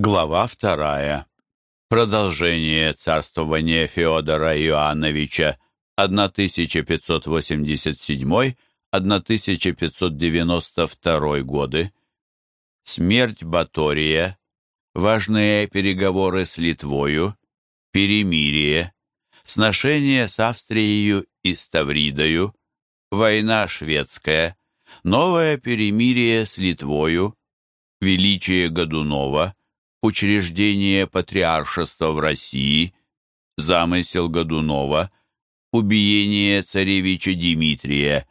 Глава вторая. Продолжение царствования Феодора Иоанновича 1587-1592 годы. Смерть Батория. Важные переговоры с Литвою. Перемирие. Сношение с Австрией и Ставридою. Война шведская. Новое перемирие с Литвою. Величие Годунова учреждение патриаршества в России, замысел Годунова, убиение царевича Дмитрия,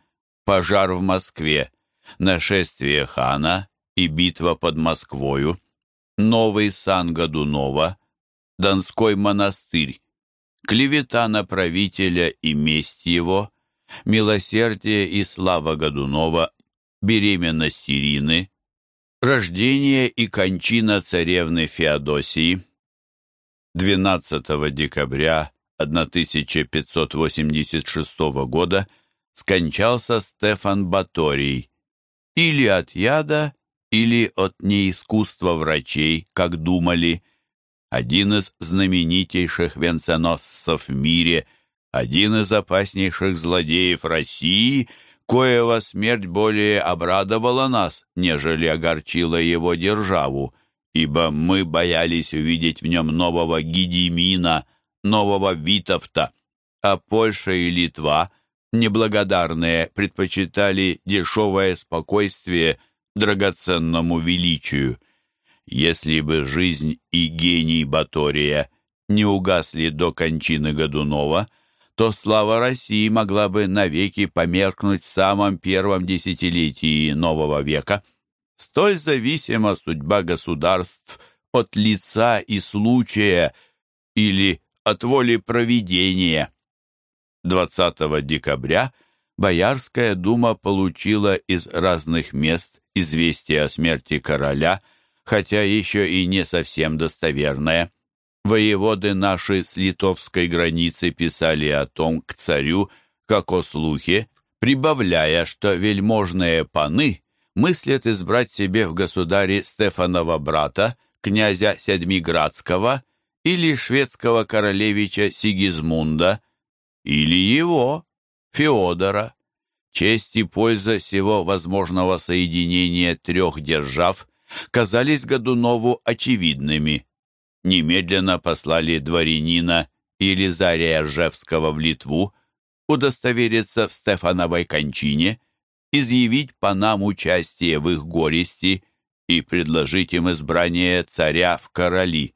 пожар в Москве, нашествие хана и битва под Москвою, новый сан Годунова, Донской монастырь, клевета на правителя и месть его, милосердие и слава Годунова, беременность Ирины, Рождение и кончина царевны Феодосии. 12 декабря 1586 года скончался Стефан Баторий. Или от яда, или от неискусства врачей, как думали, один из знаменитейших венценосцев в мире, один из опаснейших злодеев России — коего смерть более обрадовала нас, нежели огорчила его державу, ибо мы боялись увидеть в нем нового Гедимина, нового Витовта, а Польша и Литва, неблагодарные, предпочитали дешевое спокойствие драгоценному величию. Если бы жизнь и гений Батория не угасли до кончины Годунова, то слава России могла бы навеки померкнуть в самом первом десятилетии нового века. Столь зависима судьба государств от лица и случая или от воли провидения. 20 декабря Боярская дума получила из разных мест известие о смерти короля, хотя еще и не совсем достоверное. Воеводы наши с литовской границы писали о том к царю, как о слухе, прибавляя, что вельможные паны мыслят избрать себе в государе Стефанова брата, князя Седмиградского, или шведского королевича Сигизмунда, или его, Феодора. Честь и польза всего возможного соединения трех держав казались Годунову очевидными немедленно послали дворянина Елизария Ржевского в Литву удостовериться в Стефановой кончине, изъявить панам участие в их горести и предложить им избрание царя в короли.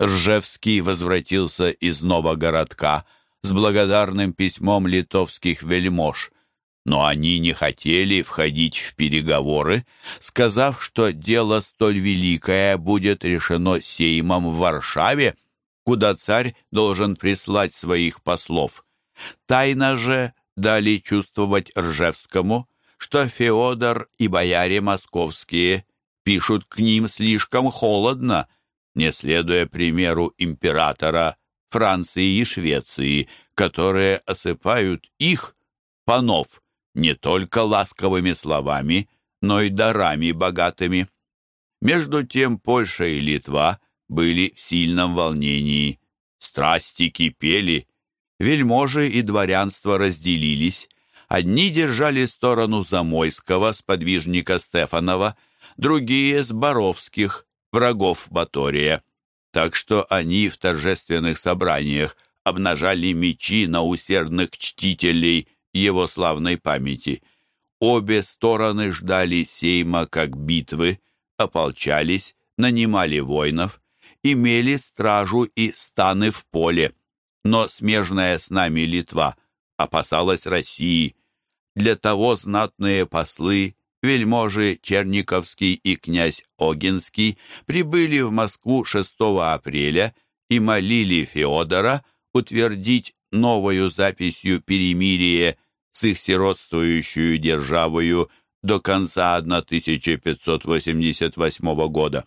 Ржевский возвратился из Новогородка с благодарным письмом литовских вельмож – но они не хотели входить в переговоры, сказав, что дело столь великое будет решено Сеймом в Варшаве, куда царь должен прислать своих послов. Тайно же дали чувствовать Ржевскому, что Феодор и бояре московские пишут к ним слишком холодно, не следуя примеру императора Франции и Швеции, которые осыпают их, панов, не только ласковыми словами, но и дарами богатыми. Между тем Польша и Литва были в сильном волнении. Страсти кипели, вельможи и дворянство разделились. Одни держали сторону Замойского, сподвижника Стефанова, другие — с Боровских, врагов Батория. Так что они в торжественных собраниях обнажали мечи на усердных чтителей – его славной памяти. Обе стороны ждали сейма как битвы, ополчались, нанимали воинов, имели стражу и станы в поле. Но смежная с нами Литва опасалась России. Для того знатные послы, вельможи Черниковский и князь Огинский прибыли в Москву 6 апреля и молили Феодора утвердить новою записью перемирие с их сиротствующую державою до конца 1588 года.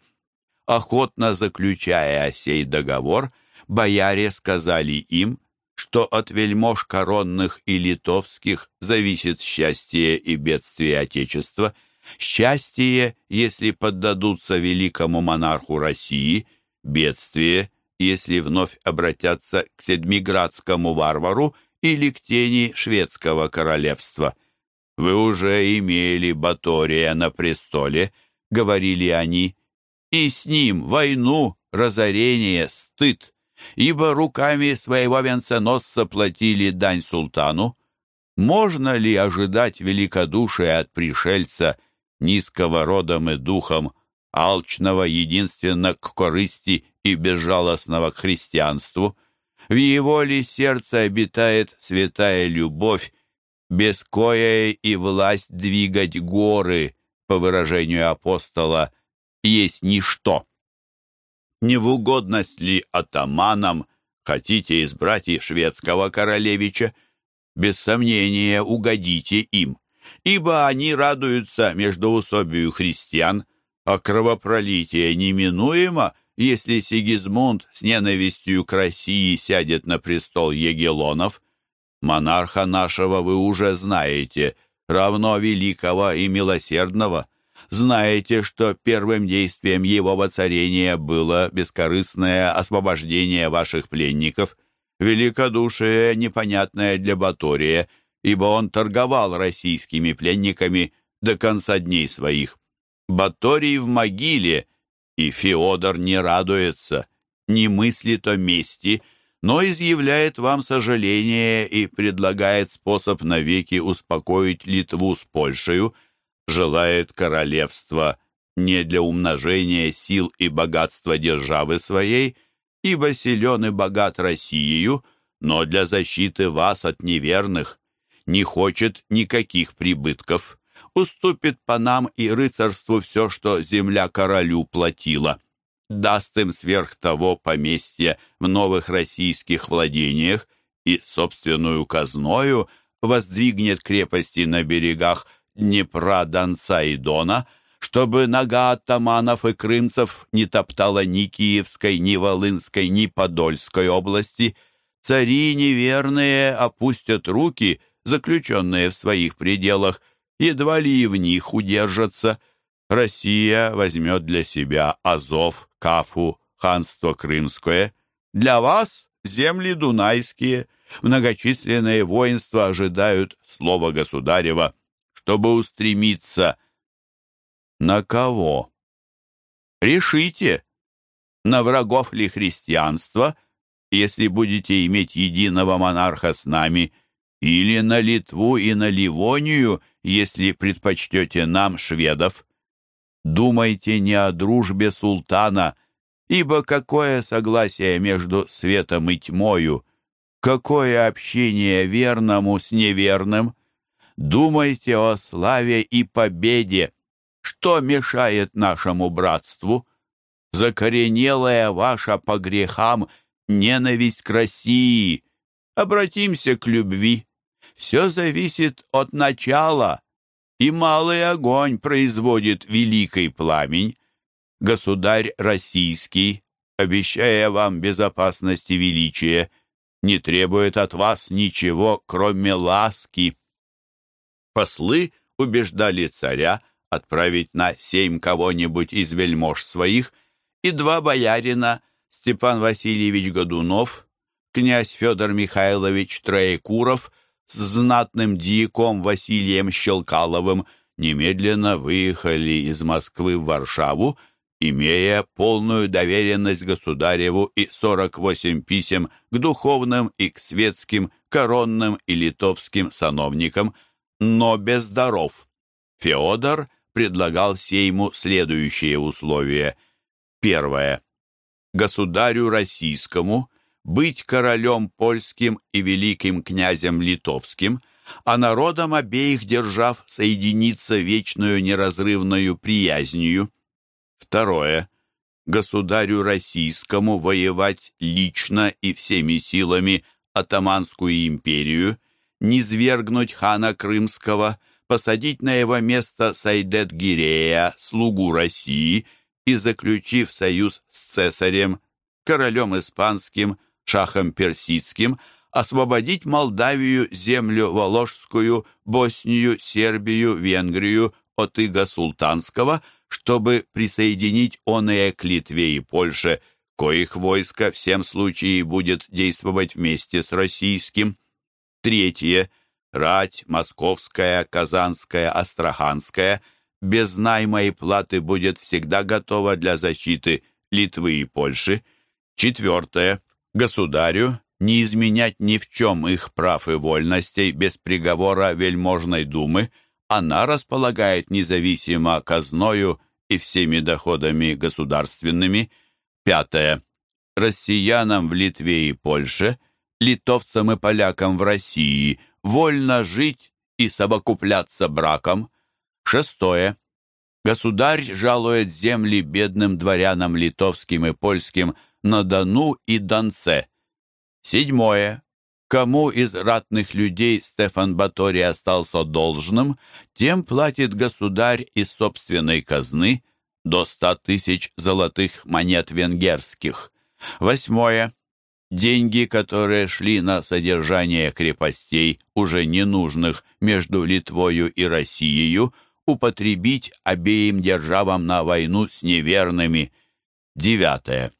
Охотно заключая сей договор, бояре сказали им, что от вельмож коронных и литовских зависит счастье и бедствие Отечества, Счастье, если поддадутся великому монарху России, бедствие, если вновь обратятся к седмиградскому варвару или к тени шведского королевства. «Вы уже имели Батория на престоле», — говорили они, — «и с ним войну, разорение, стыд, ибо руками своего венценосца платили дань султану. Можно ли ожидать великодушия от пришельца, низкого родом и духом, алчного единственно к корысти и безжалостного к христианству? В его ли сердце обитает святая любовь, без коей и власть двигать горы, по выражению апостола, есть ничто? Не в угодность ли атаманам хотите избрать и шведского королевича? Без сомнения, угодите им, ибо они радуются междоусобию христиан, а кровопролитие неминуемо, если Сигизмунд с ненавистью к России сядет на престол Егелонов. Монарха нашего вы уже знаете, равно великого и милосердного. Знаете, что первым действием его воцарения было бескорыстное освобождение ваших пленников, великодушие, непонятное для Батория, ибо он торговал российскими пленниками до конца дней своих. Баторий в могиле, и Феодор не радуется, не мыслит о мести, но изъявляет вам сожаление и предлагает способ навеки успокоить Литву с Польшею, желает королевства не для умножения сил и богатства державы своей, ибо силен и богат Россию, но для защиты вас от неверных, не хочет никаких прибытков, уступит панам и рыцарству все, что земля королю платила, даст им сверх того поместье в новых российских владениях и собственную казною воздвигнет крепости на берегах Днепра, Донца и Дона – чтобы нога атаманов и крымцев не топтала ни Киевской, ни Волынской, ни Подольской области. Цари неверные опустят руки, заключенные в своих пределах, едва ли и в них удержатся. Россия возьмет для себя Азов, Кафу, ханство Крымское. Для вас земли Дунайские. Многочисленные воинства ожидают слова государева, чтобы устремиться на кого? Решите, на врагов ли христианства, если будете иметь единого монарха с нами, или на Литву и на Ливонию, если предпочтете нам, шведов. Думайте не о дружбе султана, ибо какое согласие между светом и тьмою, какое общение верному с неверным. Думайте о славе и победе, что мешает нашему братству? Закоренелая ваша по грехам ненависть к России. Обратимся к любви. Все зависит от начала, и малый огонь производит великий пламень. Государь российский, обещая вам безопасность и величие, не требует от вас ничего, кроме ласки. Послы убеждали царя, отправить на семь кого-нибудь из вельмож своих, и два боярина, Степан Васильевич Годунов, князь Федор Михайлович Троекуров с знатным дьяком Василием Щелкаловым немедленно выехали из Москвы в Варшаву, имея полную доверенность государеву и 48 писем к духовным и к светским, коронным и литовским сановникам, но без даров. Феодор предлагал Сейму следующие условия. Первое. Государю российскому быть королем польским и великим князем литовским, а народом обеих держав соединиться вечную неразрывную приязнью. Второе. Государю российскому воевать лично и всеми силами атаманскую империю, низвергнуть хана крымского – посадить на его место Сайдет Гирея, слугу России, и, заключив союз с цесарем, королем испанским, шахом персидским, освободить Молдавию, землю Воложскую, Боснию, Сербию, Венгрию от иго султанского, чтобы присоединить оное к Литве и Польше, коих войско всем случае будет действовать вместе с российским. Третье. Рать московская, казанская, астраханская без найма и платы будет всегда готова для защиты Литвы и Польши. Четвертое. Государю не изменять ни в чем их прав и вольностей без приговора вельможной думы, она располагает независимо казною и всеми доходами государственными. Пятое. Россиянам в Литве и Польше, литовцам и полякам в России вольно жить и совокупляться браком. Шестое. Государь жалует земли бедным дворянам литовским и польским на Дону и Донце. Седьмое. Кому из ратных людей Стефан Батори остался должным, тем платит государь из собственной казны до ста тысяч золотых монет венгерских. Восьмое. Деньги, которые шли на содержание крепостей, уже ненужных между Литвою и Россией, употребить обеим державам на войну с неверными. Девятое.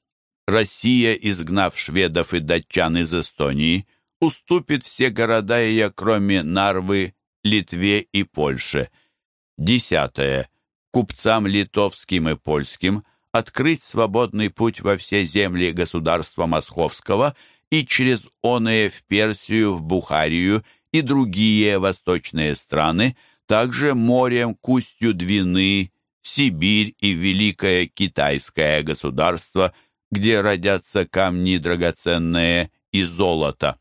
Россия, изгнав шведов и датчан из Эстонии, уступит все города ее, кроме Нарвы, Литве и Польше. Десятое. Купцам литовским и польским открыть свободный путь во все земли государства Московского и через оные в Персию, в Бухарию и другие восточные страны, также морем к Двины, Сибирь и Великое Китайское государство – где родятся камни драгоценные и золото.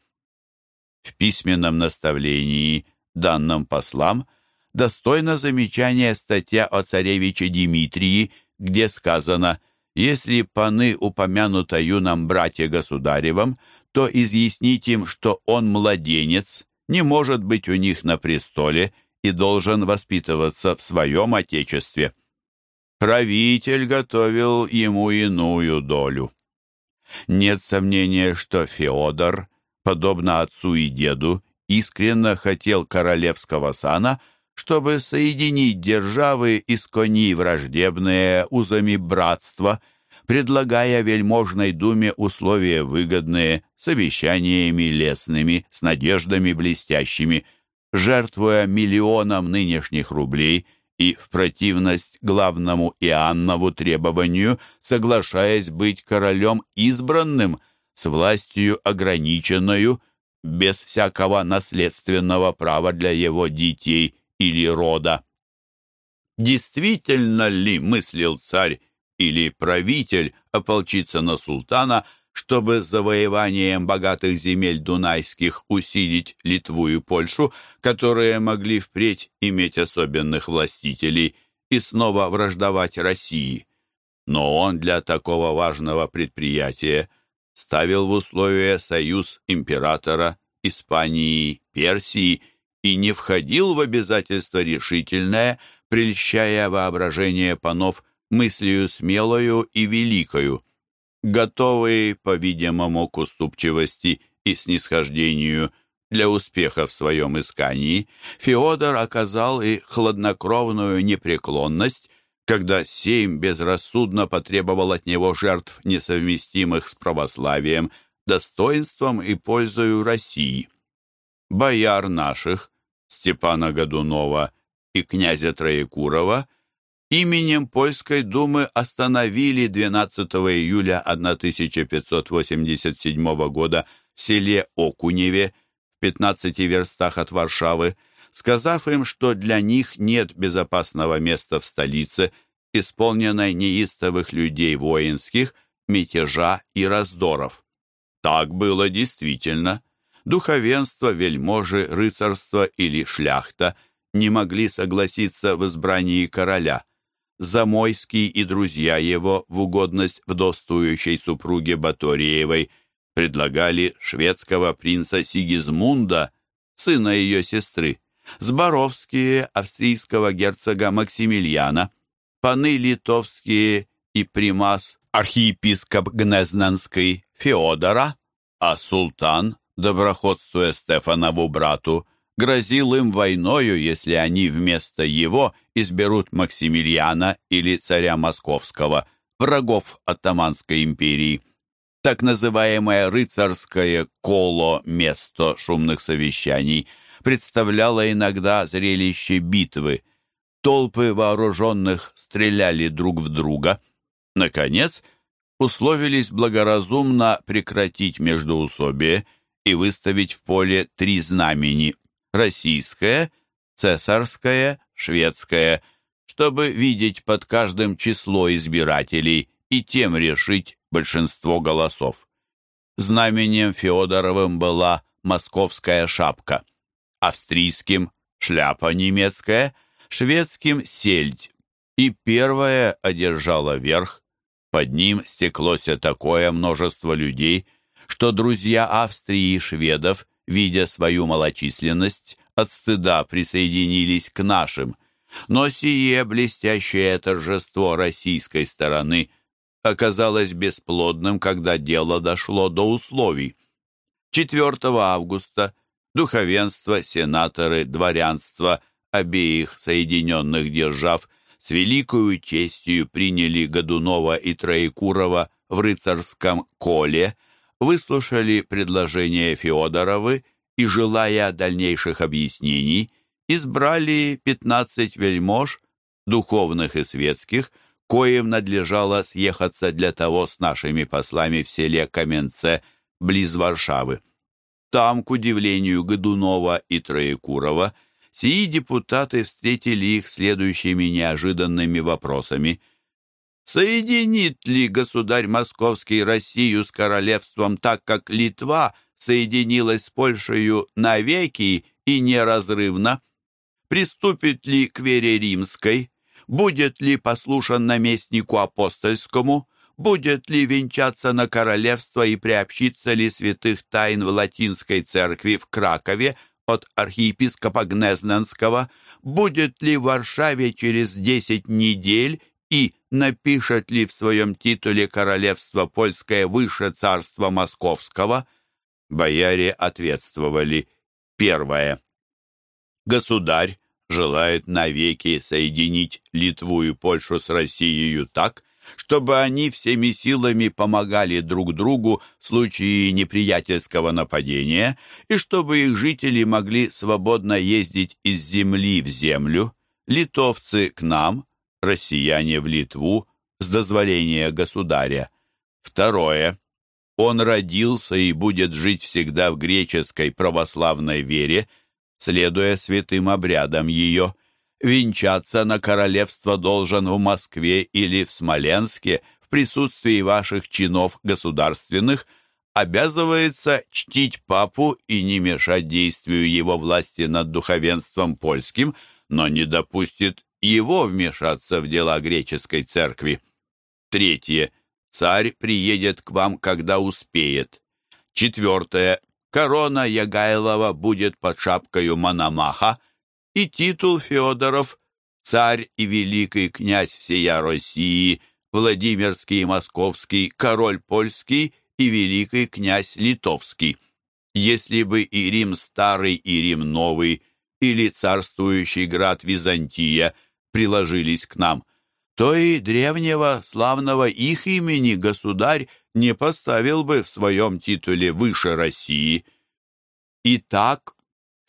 В письменном наставлении, данном послам, достойно замечания статья о царевиче Дмитрии, где сказано «Если паны упомянуто юном брате государевом, то изъяснить им, что он младенец, не может быть у них на престоле и должен воспитываться в своем отечестве» правитель готовил ему иную долю. Нет сомнения, что Феодор, подобно отцу и деду, искренне хотел королевского сана, чтобы соединить державы из коней враждебные узами братства, предлагая вельможной думе условия выгодные, с обещаниями лестными, с надеждами блестящими, жертвуя миллионам нынешних рублей – и в противность главному Иоаннову требованию, соглашаясь быть королем избранным, с властью ограниченную, без всякого наследственного права для его детей или рода. Действительно ли мыслил царь или правитель ополчиться на султана – чтобы завоеванием богатых земель дунайских усилить Литву и Польшу, которые могли впредь иметь особенных властителей и снова враждовать России. Но он для такого важного предприятия ставил в условия союз императора Испании, Персии и не входил в обязательство решительное, прельщая воображение панов мыслью смелою и великою готовый, по-видимому, к уступчивости и снисхождению для успеха в своем искании, Феодор оказал и хладнокровную непреклонность, когда Сейм безрассудно потребовал от него жертв, несовместимых с православием, достоинством и пользою России. Бояр наших, Степана Годунова и князя Троекурова – именем Польской думы остановили 12 июля 1587 года в селе Окуневе в 15 верстах от Варшавы, сказав им, что для них нет безопасного места в столице, исполненной неистовых людей воинских, мятежа и раздоров. Так было действительно. Духовенство, вельможи, рыцарство или шляхта не могли согласиться в избрании короля – Замойский и друзья его в угодность вдовствующей супруге Баториевой предлагали шведского принца Сигизмунда, сына ее сестры, Зборовские австрийского герцога Максимилиана, паны литовские и примас архиепископ Гнезнанский Феодора, а султан, доброходствуя Стефанову брату, грозил им войною, если они вместо его изберут Максимилиана или царя Московского, врагов Оттоманской империи. Так называемое рыцарское коло место шумных совещаний представляло иногда зрелище битвы. Толпы вооруженных стреляли друг в друга. Наконец, условились благоразумно прекратить междоусобие и выставить в поле три знамени – российское, цесарское, шведское, чтобы видеть под каждым число избирателей и тем решить большинство голосов. Знаменем Феодоровым была московская шапка, австрийским – шляпа немецкая, шведским – сельдь, и первая одержала верх, под ним стеклося такое множество людей, что друзья Австрии и шведов, видя свою малочисленность, от стыда присоединились к нашим. Но сие блестящее торжество российской стороны оказалось бесплодным, когда дело дошло до условий. 4 августа духовенство, сенаторы, дворянство обеих соединенных держав – с великою честью приняли Годунова и Троекурова в рыцарском коле, выслушали предложение Феодоровы и, желая дальнейших объяснений, избрали 15 вельмож, духовных и светских, коим надлежало съехаться для того с нашими послами в селе Каменце, близ Варшавы. Там, к удивлению Годунова и Троекурова, сии депутаты встретили их следующими неожиданными вопросами. Соединит ли государь Московский Россию с королевством так, как Литва соединилась с Польшею навеки и неразрывно? Приступит ли к вере римской? Будет ли послушан наместнику апостольскому? Будет ли венчаться на королевство и приобщиться ли святых тайн в латинской церкви в Кракове, от архиепископа Гнезненского, будет ли в Варшаве через десять недель и напишет ли в своем титуле королевство польское выше царства московского, бояре ответствовали. Первое. Государь желает навеки соединить Литву и Польшу с Россией так, чтобы они всеми силами помогали друг другу в случае неприятельского нападения и чтобы их жители могли свободно ездить из земли в землю, литовцы к нам, россияне в Литву, с дозволения государя. Второе. Он родился и будет жить всегда в греческой православной вере, следуя святым обрядам ее – Венчаться на королевство должен в Москве или в Смоленске в присутствии ваших чинов государственных, обязывается чтить папу и не мешать действию его власти над духовенством польским, но не допустит его вмешаться в дела греческой церкви. Третье. Царь приедет к вам, когда успеет. Четвертое. Корона Ягайлова будет под шапкою Мономаха, и титул Федоров, царь и великий князь всея России, Владимирский и Московский, король польский и великий князь литовский. Если бы и Рим старый, и Рим новый, или царствующий град Византия приложились к нам, то и древнего славного их имени государь не поставил бы в своем титуле выше России. Итак,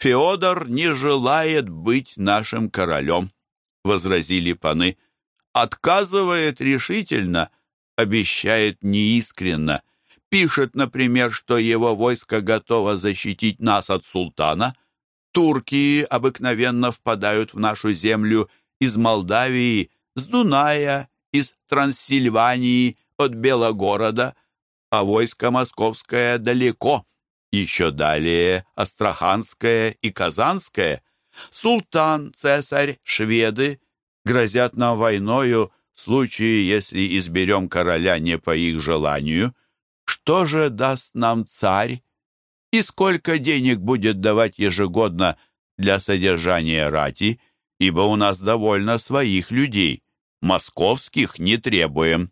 «Феодор не желает быть нашим королем», — возразили паны. «Отказывает решительно, обещает неискренно. Пишет, например, что его войско готово защитить нас от султана. Турки обыкновенно впадают в нашу землю из Молдавии, с Дуная, из Трансильвании, от Белогорода, а войско московское далеко» Еще далее Астраханское и Казанское. Султан, цесарь, шведы грозят нам войною в случае, если изберем короля не по их желанию. Что же даст нам царь? И сколько денег будет давать ежегодно для содержания рати, ибо у нас довольно своих людей, московских не требуем.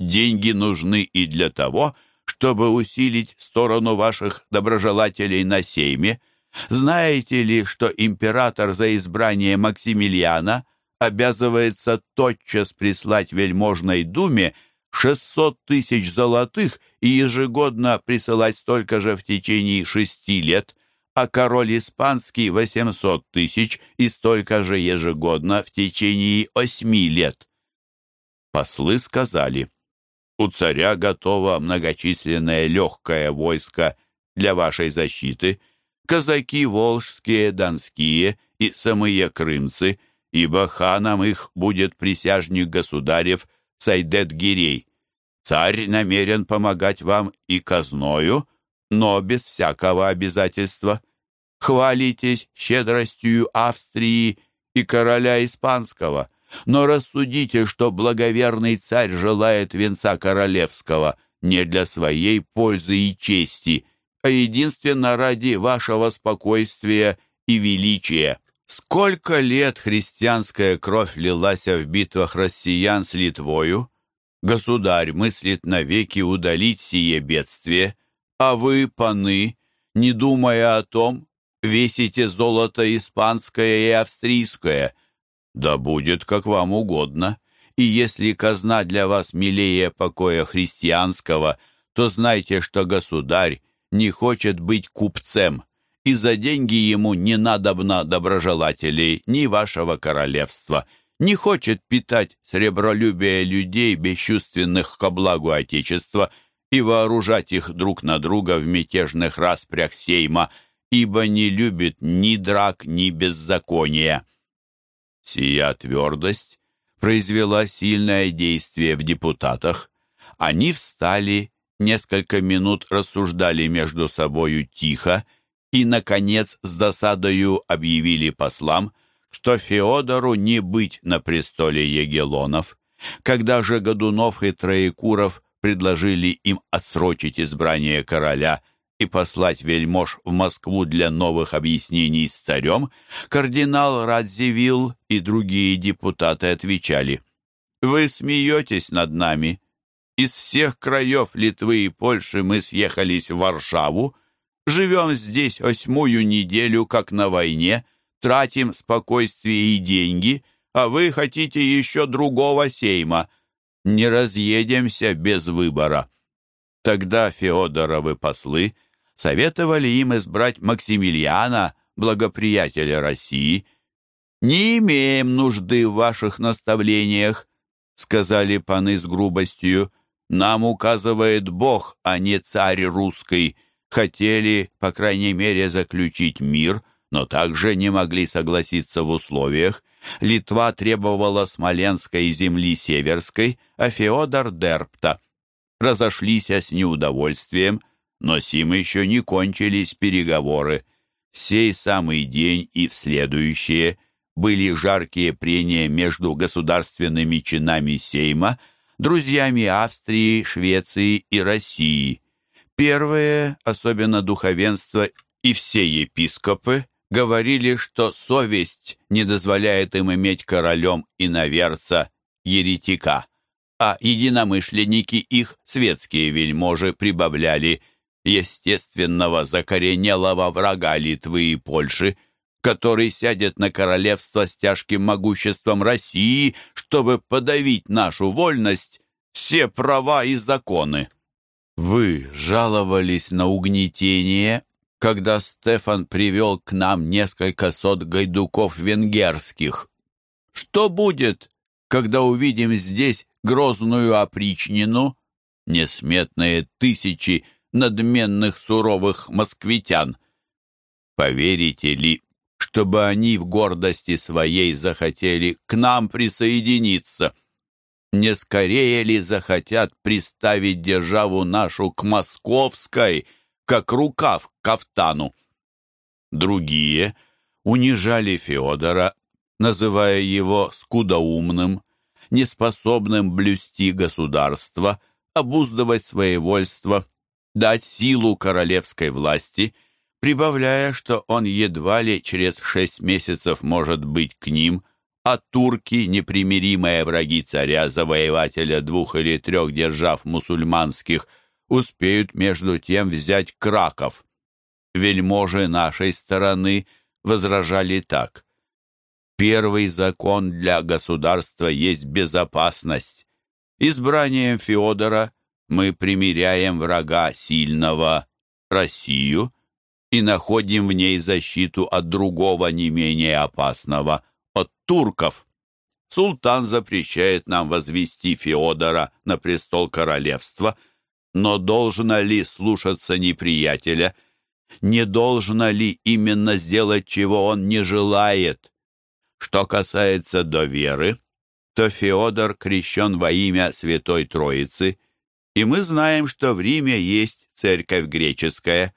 Деньги нужны и для того, чтобы усилить сторону ваших доброжелателей на сейме, Знаете ли, что император за избрание Максимилиана обязывается тотчас прислать вельможной думе 600 тысяч золотых и ежегодно присылать столько же в течение шести лет, а король испанский 800 тысяч и столько же ежегодно в течение восьми лет. Послы сказали, у царя готово многочисленное легкое войско для вашей защиты, казаки волжские, донские и самые крымцы, ибо ханом их будет присяжник государев Сайдет-Гирей. Царь намерен помогать вам и казною, но без всякого обязательства. Хвалитесь щедростью Австрии и короля Испанского, но рассудите, что благоверный царь желает венца королевского не для своей пользы и чести, а единственно ради вашего спокойствия и величия. Сколько лет христианская кровь лилась в битвах россиян с Литвою? Государь мыслит навеки удалить сие бедствие, а вы, паны, не думая о том, весите золото испанское и австрийское. Да будет как вам угодно. И если казна для вас милее покоя христианского, то знайте, что государь не хочет быть купцем, и за деньги ему не надобно доброжелателей ни вашего королевства, не хочет питать сребролюбие людей, бесчувственных ко благу Отечества, и вооружать их друг на друга в мятежных распрях сейма, ибо не любит ни драк, ни беззакония. Сия твердость произвела сильное действие в депутатах. Они встали несколько минут рассуждали между собою тихо и, наконец, с досадою объявили послам, что Феодору не быть на престоле Егелонов. Когда же Годунов и Троекуров предложили им отсрочить избрание короля и послать вельмож в Москву для новых объяснений с царем, кардинал Радзивилл и другие депутаты отвечали, «Вы смеетесь над нами, из всех краев Литвы и Польши мы съехались в Варшаву, живем здесь восьмую неделю, как на войне, тратим спокойствие и деньги, а вы хотите еще другого сейма. Не разъедемся без выбора». Тогда Феодоровы послы советовали им избрать Максимилиана, благоприятеля России. «Не имеем нужды в ваших наставлениях», — сказали паны с грубостью. Нам указывает Бог, а не царь русский. Хотели, по крайней мере, заключить мир, но также не могли согласиться в условиях. Литва требовала Смоленской земли Северской, а Феодор Дерпта. Разошлись с неудовольствием, но сим еще не кончились переговоры. В сей самый день и в следующие были жаркие прения между государственными чинами Сейма – друзьями Австрии, Швеции и России. Первые, особенно духовенство и все епископы, говорили, что совесть не дозволяет им иметь королем иноверца, еретика, а единомышленники их, светские вельможи, прибавляли естественного закоренелого врага Литвы и Польши, который сядет на королевство с тяжким могуществом России, чтобы подавить нашу вольность, все права и законы. Вы жаловались на угнетение, когда Стефан привел к нам несколько сот гайдуков венгерских. Что будет, когда увидим здесь грозную опричнину, несметные тысячи надменных суровых москвитян? Поверите ли, чтобы они в гордости своей захотели к нам присоединиться. Не скорее ли захотят приставить державу нашу к московской, как рукав к кафтану? Другие унижали Феодора, называя его скудоумным, неспособным блюсти государство, обуздывать своевольство, дать силу королевской власти – прибавляя, что он едва ли через шесть месяцев может быть к ним, а турки, непримиримые враги царя, завоевателя двух или трех держав мусульманских, успеют между тем взять Краков. вельможи нашей стороны возражали так. Первый закон для государства есть безопасность. Избранием Феодора мы примиряем врага сильного, Россию, и находим в ней защиту от другого не менее опасного, от турков. Султан запрещает нам возвести Феодора на престол королевства, но должно ли слушаться неприятеля? Не должно ли именно сделать, чего он не желает? Что касается до веры, то Феодор крещен во имя Святой Троицы, и мы знаем, что в Риме есть церковь греческая.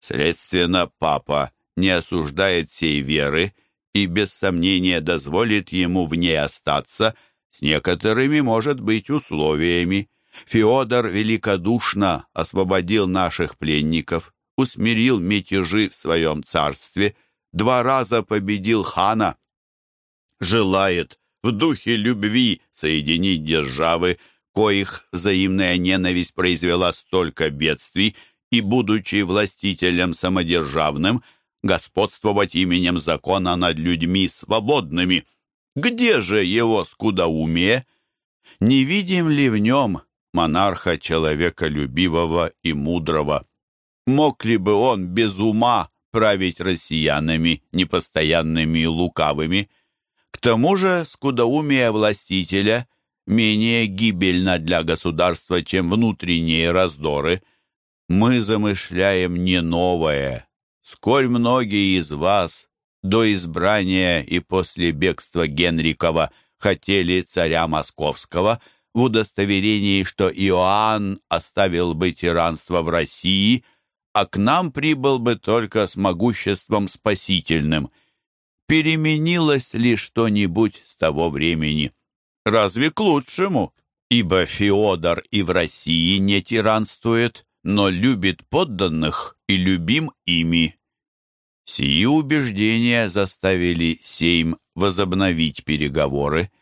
Следственно, папа не осуждает сей веры и без сомнения дозволит ему в ней остаться с некоторыми, может быть, условиями. Феодор великодушно освободил наших пленников, усмирил мятежи в своем царстве, два раза победил хана, желает в духе любви соединить державы, коих взаимная ненависть произвела столько бедствий, и, будучи властителем самодержавным, господствовать именем закона над людьми свободными. Где же его скудоумие? Не видим ли в нем монарха человеколюбивого и мудрого? Мог ли бы он без ума править россиянами, непостоянными и лукавыми? К тому же скудоумие властителя менее гибельно для государства, чем внутренние раздоры. Мы замышляем не новое. Сколь многие из вас до избрания и после бегства Генрикова хотели царя московского в удостоверении, что Иоанн оставил бы тиранство в России, а к нам прибыл бы только с могуществом спасительным – переменилось ли что-нибудь с того времени? Разве к лучшему? Ибо Феодор и в России не тиранствует, но любит подданных и любим ими. Сии убеждения заставили Сейм возобновить переговоры.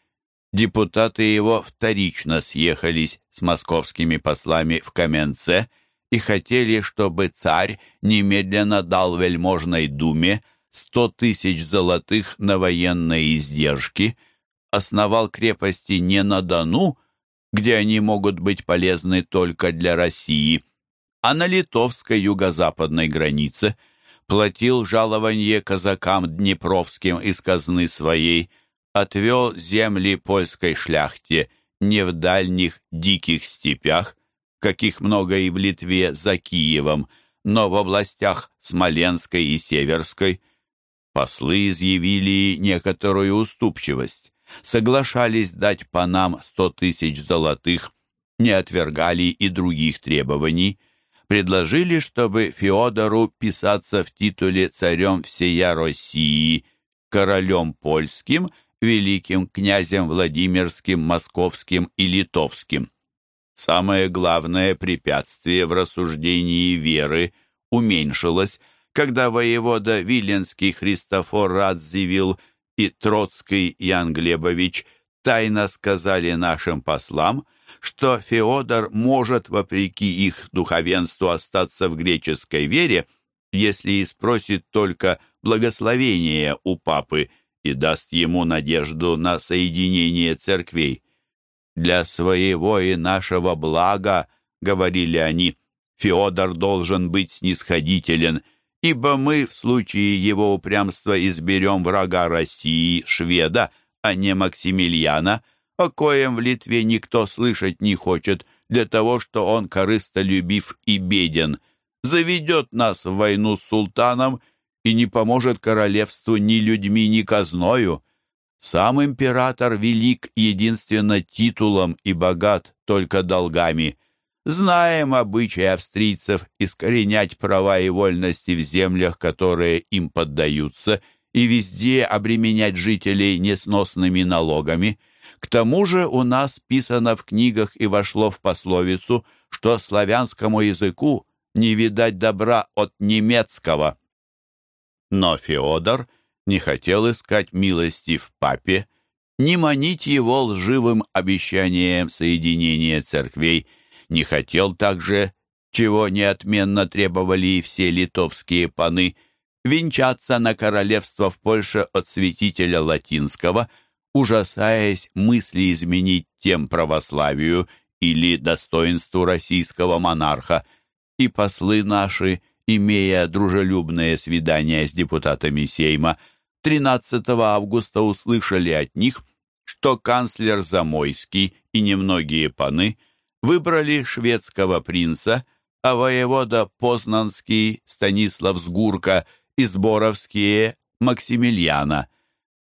Депутаты его вторично съехались с московскими послами в Каменце и хотели, чтобы царь немедленно дал вельможной думе сто тысяч золотых на военные издержки, основал крепости не на Дону, где они могут быть полезны только для России, а на литовской юго-западной границе, платил жалование казакам днепровским из казны своей, отвел земли польской шляхте не в дальних диких степях, каких много и в Литве за Киевом, но в областях Смоленской и Северской, Послы изъявили некоторую уступчивость, соглашались дать по нам сто тысяч золотых, не отвергали и других требований, предложили, чтобы Феодору писаться в титуле царем всея России, королем польским, великим князем Владимирским, Московским и Литовским. Самое главное препятствие в рассуждении веры уменьшилось – когда воевода Виленский Христофор Радзивилл и Троцкий Ян Глебович тайно сказали нашим послам, что Феодор может, вопреки их духовенству, остаться в греческой вере, если и спросит только благословения у папы и даст ему надежду на соединение церквей. «Для своего и нашего блага, — говорили они, — Феодор должен быть снисходителен — ибо мы в случае его упрямства изберем врага России, шведа, а не Максимилиана, о коем в Литве никто слышать не хочет, для того, что он корыстолюбив и беден, заведет нас в войну с султаном и не поможет королевству ни людьми, ни казною. Сам император велик единственно титулом и богат только долгами – Знаем обычаи австрийцев искоренять права и вольности в землях, которые им поддаются, и везде обременять жителей несносными налогами. К тому же у нас писано в книгах и вошло в пословицу, что славянскому языку не видать добра от немецкого. Но Феодор не хотел искать милости в папе, не манить его лживым обещанием соединения церквей – не хотел также чего неотменно требовали и все литовские паны, венчаться на королевство в Польше от святителя латинского, ужасаясь мысли изменить тем православию или достоинству российского монарха, и послы наши, имея дружелюбное свидание с депутатами Сейма, 13 августа услышали от них, что канцлер Замойский и немногие паны выбрали шведского принца, а воевода Познанский Станислав Сгурка и Сборовские Максимилиана.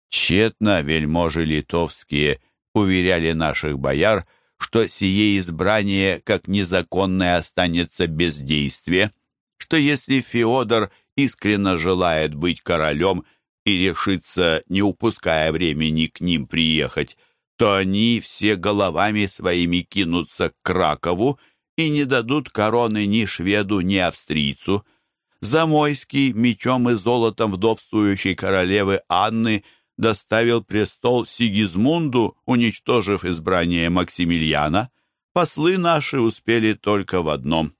Тщетно вельможи литовские уверяли наших бояр, что сие избрание как незаконное останется без действия, что если Феодор искренне желает быть королем – и решится, не упуская времени к ним приехать, то они все головами своими кинутся к Кракову и не дадут короны ни шведу, ни австрийцу. Замойский мечом и золотом вдовствующей королевы Анны доставил престол Сигизмунду, уничтожив избрание Максимилиана. Послы наши успели только в одном.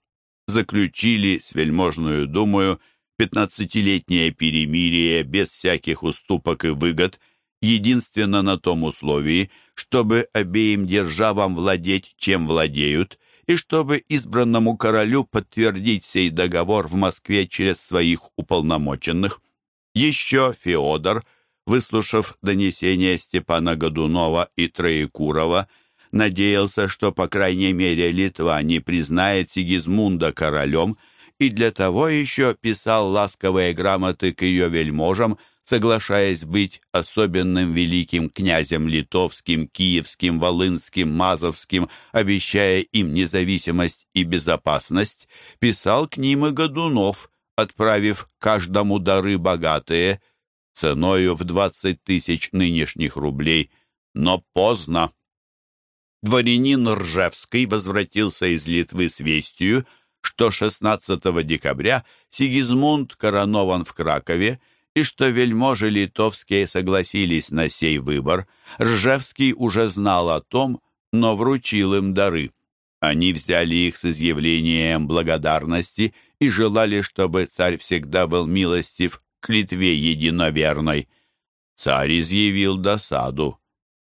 Заключили с вельможную думаю пятнадцатилетнее перемирие без всяких уступок и выгод, единственно на том условии, чтобы обеим державам владеть, чем владеют, и чтобы избранному королю подтвердить сей договор в Москве через своих уполномоченных. Еще Феодор, выслушав донесения Степана Годунова и Троекурова, надеялся, что, по крайней мере, Литва не признает Сигизмунда королем, и для того еще писал ласковые грамоты к ее вельможам, соглашаясь быть особенным великим князем литовским, киевским, волынским, мазовским, обещая им независимость и безопасность, писал к ним и Годунов, отправив каждому дары богатые, ценою в двадцать тысяч нынешних рублей, но поздно. Дворянин Ржевский возвратился из Литвы с вестью, что 16 декабря Сигизмунд коронован в Кракове и что вельможи литовские согласились на сей выбор. Ржевский уже знал о том, но вручил им дары. Они взяли их с изъявлением благодарности и желали, чтобы царь всегда был милостив к Литве единоверной. Царь изъявил досаду.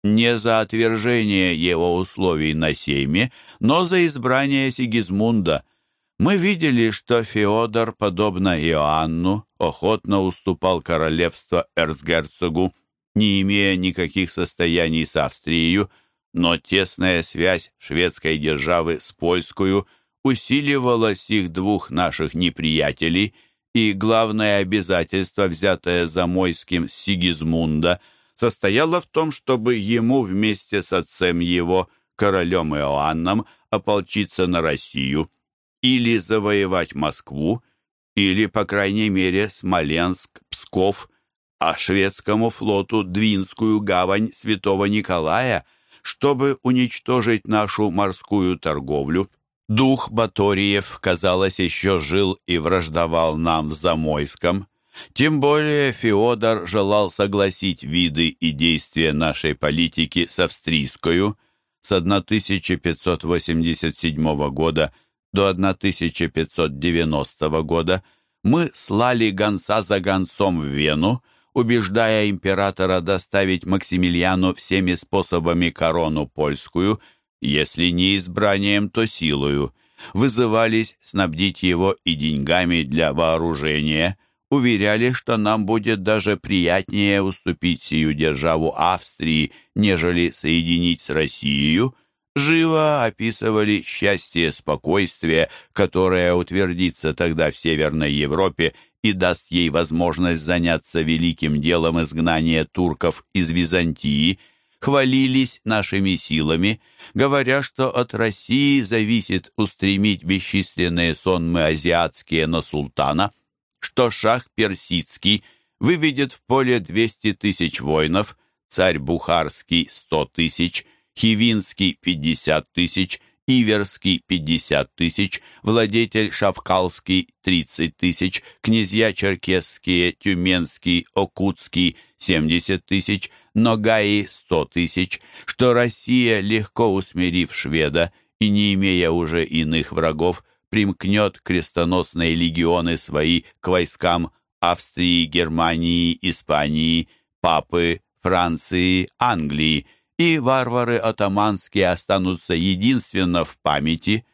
Не за отвержение его условий на сейме, но за избрание Сигизмунда – мы видели, что Феодор, подобно Иоанну, охотно уступал королевство эрцгерцогу, не имея никаких состояний с Австрией, но тесная связь шведской державы с польскую усиливала сих двух наших неприятелей, и главное обязательство, взятое Замойским с Сигизмунда, состояло в том, чтобы ему вместе с отцем его, королем Иоанном, ополчиться на Россию – или завоевать Москву, или, по крайней мере, Смоленск, Псков, а шведскому флоту Двинскую гавань Святого Николая, чтобы уничтожить нашу морскую торговлю. Дух Баториев, казалось, еще жил и враждовал нам в Замойском. Тем более Феодор желал согласить виды и действия нашей политики с австрийскую. С 1587 года – до 1590 года мы слали гонца за гонцом в Вену, убеждая императора доставить Максимилиану всеми способами корону польскую, если не избранием, то силою. Вызывались снабдить его и деньгами для вооружения, уверяли, что нам будет даже приятнее уступить сию державу Австрии, нежели соединить с Россией, живо описывали счастье, спокойствие, которое утвердится тогда в Северной Европе и даст ей возможность заняться великим делом изгнания турков из Византии, хвалились нашими силами, говоря, что от России зависит устремить бесчисленные сонмы азиатские на султана, что шах персидский выведет в поле 200 тысяч воинов, царь Бухарский – 100 тысяч – Хивинский – 50 тысяч, Иверский – 50 тысяч, владетель Шавкалский – 30 тысяч, князья Черкесские, Тюменский, Окутский – 70 тысяч, Ногаи – 100 тысяч, что Россия, легко усмирив шведа и не имея уже иных врагов, примкнет крестоносные легионы свои к войскам Австрии, Германии, Испании, Папы, Франции, Англии, и варвары атаманские останутся единственно в памяти.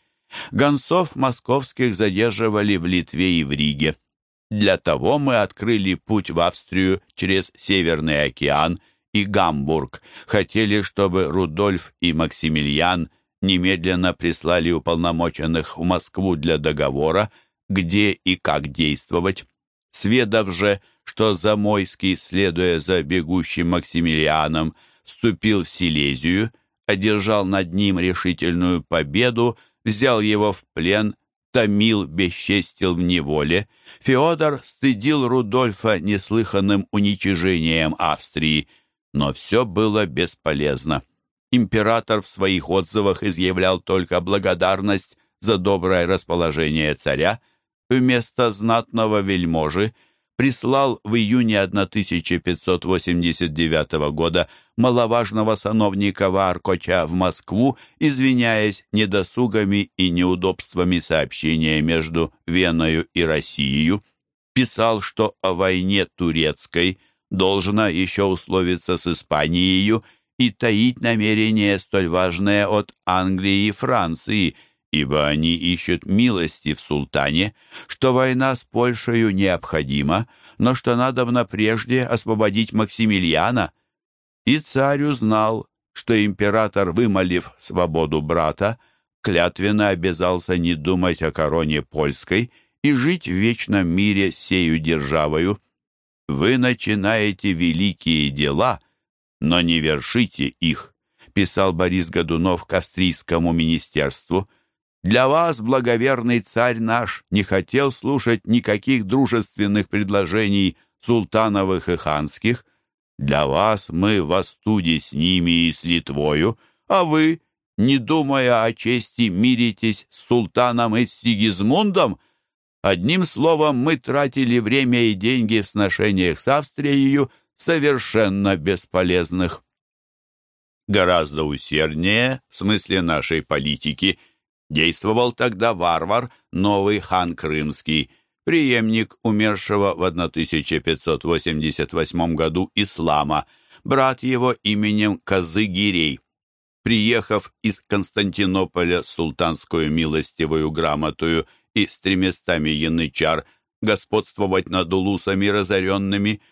Гонцов московских задерживали в Литве и в Риге. Для того мы открыли путь в Австрию через Северный океан и Гамбург. Хотели, чтобы Рудольф и Максимилиан немедленно прислали уполномоченных в Москву для договора, где и как действовать. Сведав же, что Замойский, следуя за бегущим Максимилианом, вступил в Силезию, одержал над ним решительную победу, взял его в плен, томил, бесчестил в неволе, Феодор стыдил Рудольфа неслыханным уничижением Австрии, но все было бесполезно. Император в своих отзывах изъявлял только благодарность за доброе расположение царя, вместо знатного вельможи прислал в июне 1589 года маловажного сановника Варкоча в Москву, извиняясь недосугами и неудобствами сообщения между Веною и Россией, писал, что о войне турецкой должна еще условиться с Испанией и таить намерение столь важное от Англии и Франции – ибо они ищут милости в султане, что война с Польшей необходима, но что надобно прежде освободить Максимилиана. И царь узнал, что император, вымолив свободу брата, клятвенно обязался не думать о короне польской и жить в вечном мире с сею державою. «Вы начинаете великие дела, но не вершите их», писал Борис Годунов к австрийскому министерству – для вас, благоверный царь наш, не хотел слушать никаких дружественных предложений султановых и ханских. Для вас мы в остуде с ними и с Литвою, а вы, не думая о чести, миритесь с султаном и с Сигизмундом. Одним словом, мы тратили время и деньги в сношениях с Австрией, совершенно бесполезных. Гораздо усерднее, в смысле нашей политики – Действовал тогда варвар, новый хан Крымский, преемник умершего в 1588 году ислама, брат его именем Казыгирей. Приехав из Константинополя с султанскую милостивую грамотую и с треместами янычар господствовать над улусами разоренными,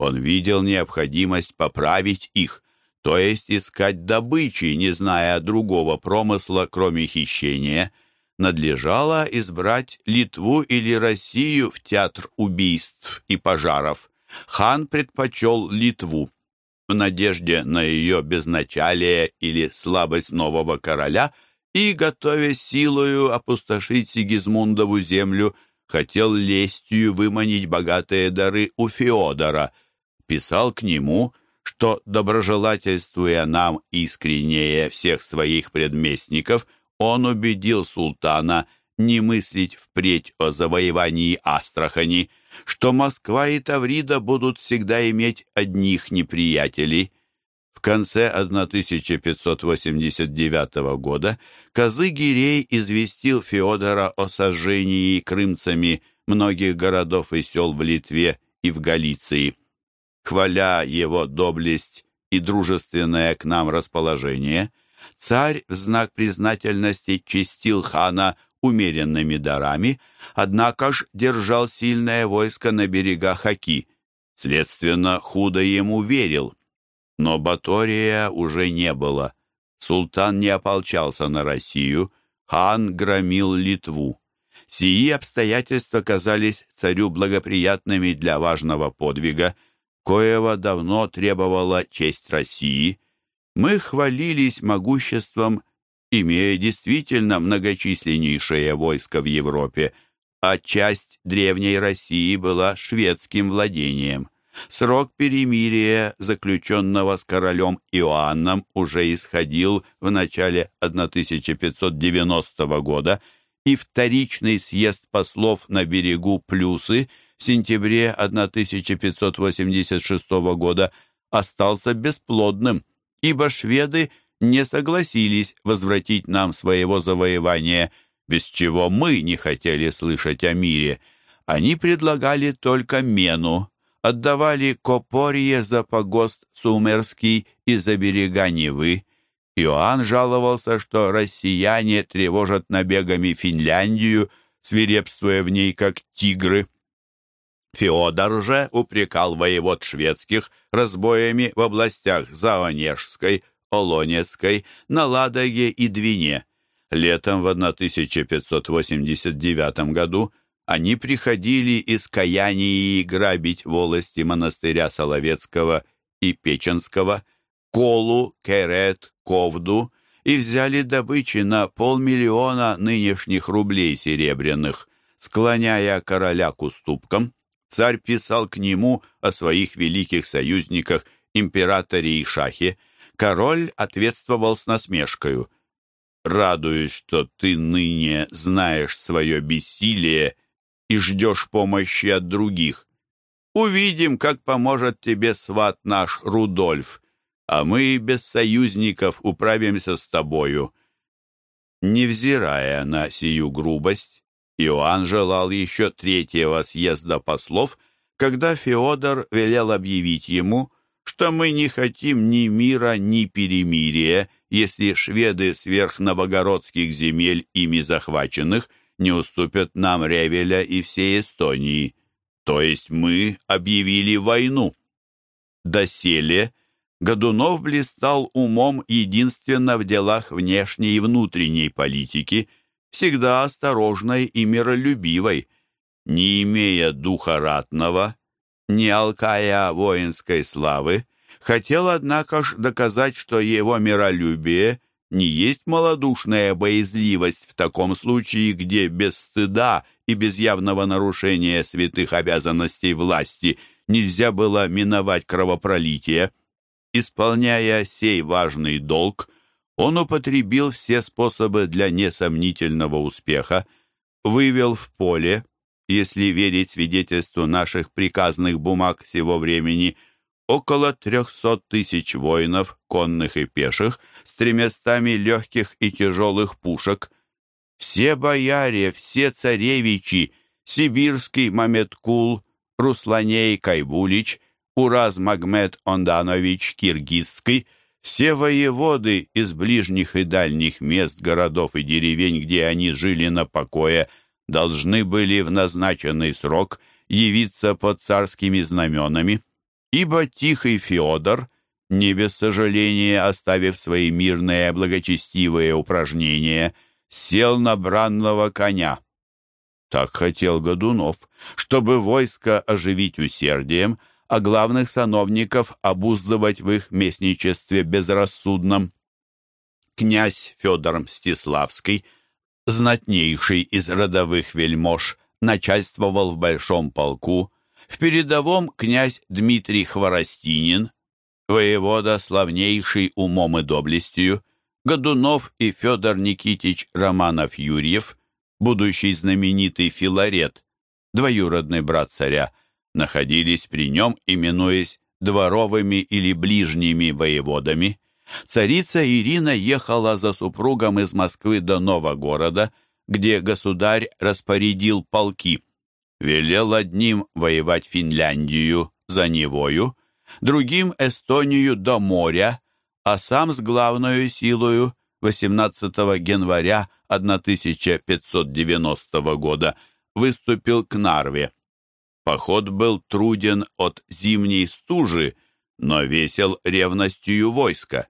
он видел необходимость поправить их – то есть искать добычи, не зная другого промысла, кроме хищения, надлежало избрать Литву или Россию в театр убийств и пожаров. Хан предпочел Литву. В надежде на ее безначалие или слабость нового короля и, готовясь силою опустошить Сигизмундову землю, хотел лестью выманить богатые дары у Феодора, писал к нему – что, доброжелательствуя нам искреннее всех своих предместников, он убедил султана не мыслить впредь о завоевании Астрахани, что Москва и Таврида будут всегда иметь одних неприятелей. В конце 1589 года Казы-Гирей известил Феодора о сожжении крымцами многих городов и сел в Литве и в Галиции хваля его доблесть и дружественное к нам расположение, царь в знак признательности честил хана умеренными дарами, однако ж держал сильное войско на берегах Аки, следственно, худо ему верил. Но Батория уже не было. Султан не ополчался на Россию, хан громил Литву. Сии обстоятельства казались царю благоприятными для важного подвига – коего давно требовала честь России, мы хвалились могуществом, имея действительно многочисленнейшее войско в Европе, а часть древней России была шведским владением. Срок перемирия, заключенного с королем Иоанном, уже исходил в начале 1590 года, и вторичный съезд послов на берегу Плюсы – в сентябре 1586 года остался бесплодным, ибо шведы не согласились возвратить нам своего завоевания, без чего мы не хотели слышать о мире. Они предлагали только мену, отдавали Копорье за погост Сумерский и за берега Невы. Иоанн жаловался, что россияне тревожат набегами Финляндию, свирепствуя в ней как тигры. Феодор же упрекал воевод шведских разбоями в областях Заонежской, Олонецкой, на Ладоге и Двине. Летом в 1589 году они приходили из Каянии грабить волости монастыря Соловецкого и Печенского, Колу, Керет, Ковду и взяли добычи на полмиллиона нынешних рублей серебряных. Склоняя короля к уступкам, царь писал к нему о своих великих союзниках, императоре и шахе. Король ответствовал с насмешкою. «Радуюсь, что ты ныне знаешь свое бессилие и ждешь помощи от других. Увидим, как поможет тебе сват наш Рудольф, а мы без союзников управимся с тобою». Невзирая на сию грубость, Иоанн желал еще третьего съезда послов, когда Феодор велел объявить ему, что мы не хотим ни мира, ни перемирия, если шведы сверх новогородских земель, ими захваченных, не уступят нам Ревеля и всей Эстонии. То есть мы объявили войну. Доселе Годунов блистал умом единственно в делах внешней и внутренней политики, всегда осторожной и миролюбивой, не имея духа ратного, не алкая воинской славы, хотел, однако ж, доказать, что его миролюбие не есть малодушная боязливость в таком случае, где без стыда и без явного нарушения святых обязанностей власти нельзя было миновать кровопролитие. Исполняя сей важный долг, он употребил все способы для несомнительного успеха, вывел в поле, если верить свидетельству наших приказных бумаг сего времени – около трехсот тысяч воинов, конных и пеших, с тремястами легких и тяжелых пушек. Все бояре, все царевичи, Сибирский Маметкул, Русланей Кайбулич, Ураз Магмед Онданович Киргизский, все воеводы из ближних и дальних мест, городов и деревень, где они жили на покое, должны были в назначенный срок явиться под царскими знаменами ибо тихий Феодор, не без сожаления оставив свои мирные благочестивые упражнения, сел на бранного коня. Так хотел Годунов, чтобы войско оживить усердием, а главных сановников обуздывать в их местничестве безрассудном. Князь Федор Мстиславский, знатнейший из родовых вельмож, начальствовал в большом полку, в передовом князь Дмитрий Хворостинин, воевода, славнейший умом и доблестью, Годунов и Федор Никитич Романов-Юрьев, будущий знаменитый Филарет, двоюродный брат царя, находились при нем, именуясь дворовыми или ближними воеводами. Царица Ирина ехала за супругом из Москвы до Новогорода, где государь распорядил полки – велел одним воевать Финляндию за Невою, другим Эстонию до моря, а сам с главной силою 18 января 1590 года выступил к Нарве. Поход был труден от зимней стужи, но весел ревностью войска.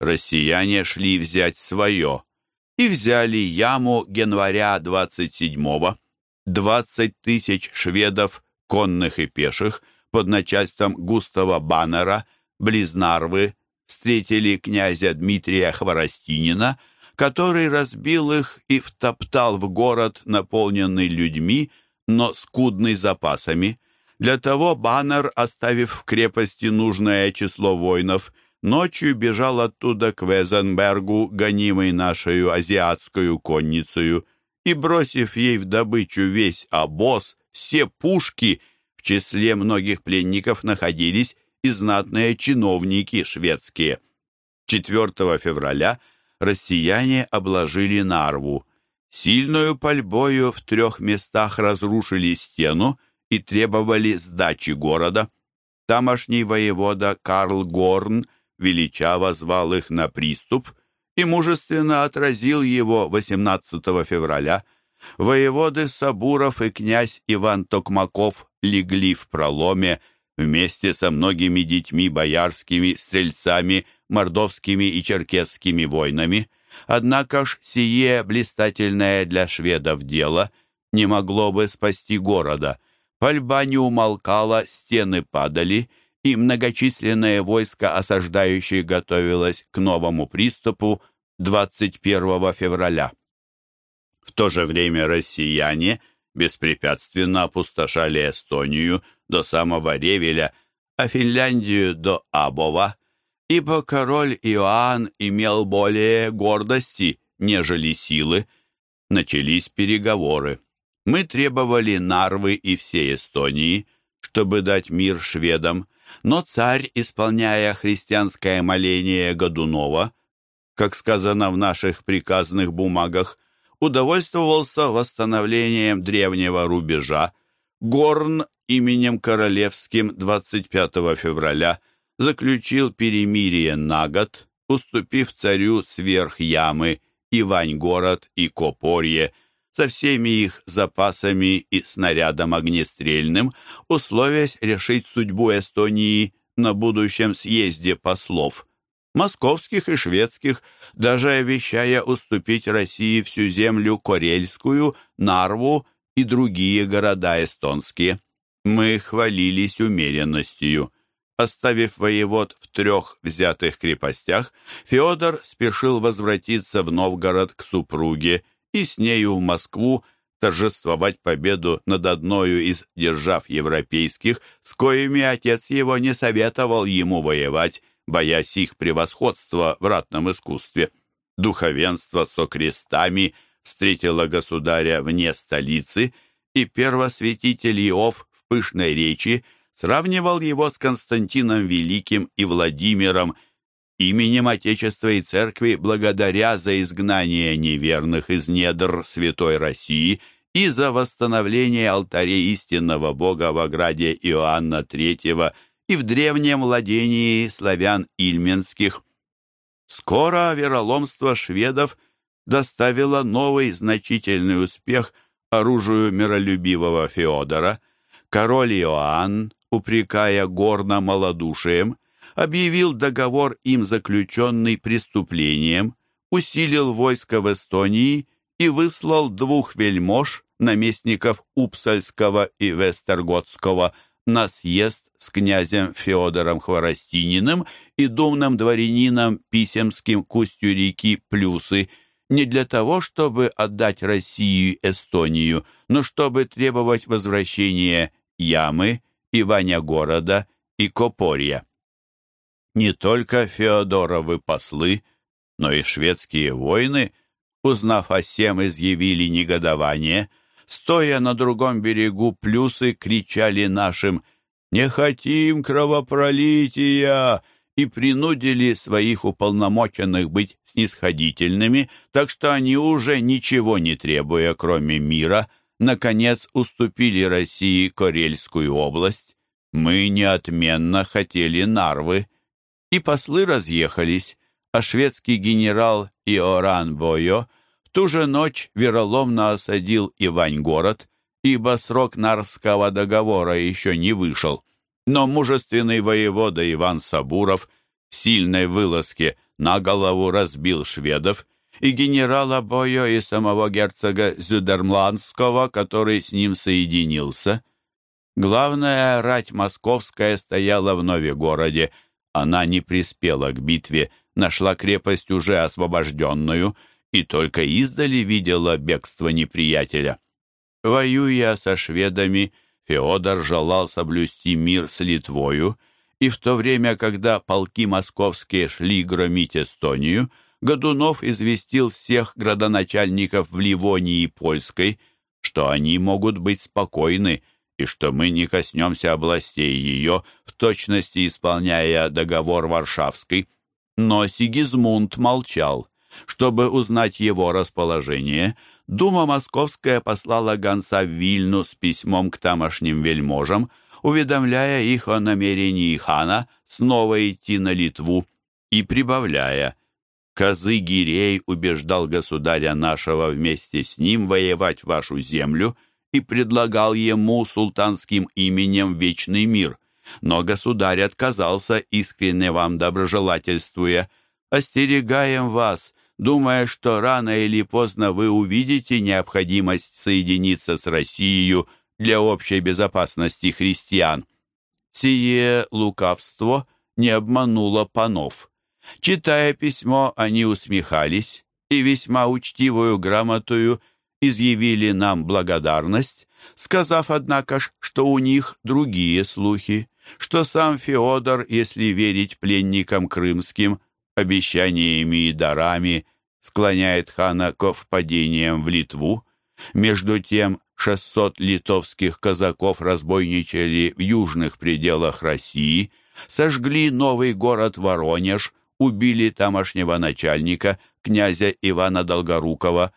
Россияне шли взять свое и взяли яму января 27-го. 20 тысяч шведов, конных и пеших, под начальством Густава Баннера, близ Нарвы, встретили князя Дмитрия Хворостинина, который разбил их и втоптал в город, наполненный людьми, но скудный запасами. Для того Баннер, оставив в крепости нужное число воинов, ночью бежал оттуда к Везенбергу, гонимый нашей азиатскую конницею и, бросив ей в добычу весь обоз, все пушки, в числе многих пленников находились и знатные чиновники шведские. 4 февраля россияне обложили Нарву. Сильную пальбою в трех местах разрушили стену и требовали сдачи города. Тамошний воевода Карл Горн величаво звал их на приступ и мужественно отразил его 18 февраля. Воеводы Сабуров и князь Иван Токмаков легли в проломе вместе со многими детьми боярскими, стрельцами, мордовскими и черкесскими войнами. Однако ж сие блистательное для шведов дело не могло бы спасти города. Пальба не умолкала, стены падали, и многочисленное войско осаждающее готовилось к новому приступу 21 февраля. В то же время россияне беспрепятственно опустошали Эстонию до самого Ревеля, а Финляндию до Абова, ибо король Иоанн имел более гордости, нежели силы. Начались переговоры. Мы требовали Нарвы и всей Эстонии, чтобы дать мир шведам, но царь, исполняя христианское моление Годунова, как сказано в наших приказных бумагах, удовольствовался восстановлением древнего рубежа. Горн именем королевским 25 февраля заключил перемирие на год, уступив царю сверх ямы Ивань-город и Копорье – со всеми их запасами и снарядом огнестрельным, условясь решить судьбу Эстонии на будущем съезде послов, московских и шведских, даже обещая уступить России всю землю Корельскую, Нарву и другие города эстонские. Мы хвалились умеренностью. Оставив воевод в трех взятых крепостях, Федор спешил возвратиться в Новгород к супруге, и с нею в Москву торжествовать победу над одною из держав европейских, с коими отец его не советовал ему воевать, боясь их превосходства в ратном искусстве. Духовенство со крестами встретило государя вне столицы, и первосвятитель Иов в пышной речи сравнивал его с Константином Великим и Владимиром, именем Отечества и Церкви благодаря за изгнание неверных из недр Святой России и за восстановление алтарей истинного Бога в ограде Иоанна III и в древнем владении славян ильменских. Скоро вероломство шведов доставило новый значительный успех оружию миролюбивого Феодора. Король Иоанн, упрекая горно малодушием, объявил договор им заключенный преступлением, усилил войско в Эстонии и выслал двух вельмож, наместников Упсальского и Вестерготского, на съезд с князем Феодором Хворостининым и думным дворянином Писемским к устью реки Плюсы, не для того, чтобы отдать Россию Эстонию, но чтобы требовать возвращения Ямы, Иваня города и Копорья. Не только Феодоровы послы, но и шведские воины, узнав о сем, изъявили негодование. Стоя на другом берегу плюсы, кричали нашим «Не хотим кровопролития!» и принудили своих уполномоченных быть снисходительными, так что они уже, ничего не требуя, кроме мира, наконец уступили России Карельскую область. Мы неотменно хотели Нарвы и послы разъехались, а шведский генерал Иоран Бойо в ту же ночь вероломно осадил Ивань-город, ибо срок Нарвского договора еще не вышел. Но мужественный воевода Иван Сабуров в сильной вылазке на голову разбил шведов, и генерала Бойо и самого герцога Зюдермландского, который с ним соединился. Главная рать московская стояла в Новегороде, она не приспела к битве, нашла крепость уже освобожденную и только издали видела бегство неприятеля. Воюя со шведами, Феодор желал соблюсти мир с Литвою, и в то время, когда полки московские шли громить Эстонию, Годунов известил всех градоначальников в Ливонии и Польской, что они могут быть спокойны, и что мы не коснемся областей ее, в точности исполняя договор Варшавский. Но Сигизмунд молчал. Чтобы узнать его расположение, Дума Московская послала гонца в Вильну с письмом к тамошним вельможам, уведомляя их о намерении хана снова идти на Литву и прибавляя «Козы Гирей убеждал государя нашего вместе с ним воевать вашу землю и предлагал ему султанским именем вечный мир, но государь отказался, искренне вам доброжелательствуя. Остерегаем вас, думая, что рано или поздно вы увидите необходимость соединиться с Россией для общей безопасности христиан. Сие лукавство не обмануло панов. Читая письмо, они усмехались и весьма учтивую грамотою изъявили нам благодарность, сказав, однако ж, что у них другие слухи, что сам Феодор, если верить пленникам крымским, обещаниями и дарами склоняет хана к впадениям в Литву. Между тем, 600 литовских казаков разбойничали в южных пределах России, сожгли новый город Воронеж, убили тамошнего начальника, князя Ивана Долгорукова.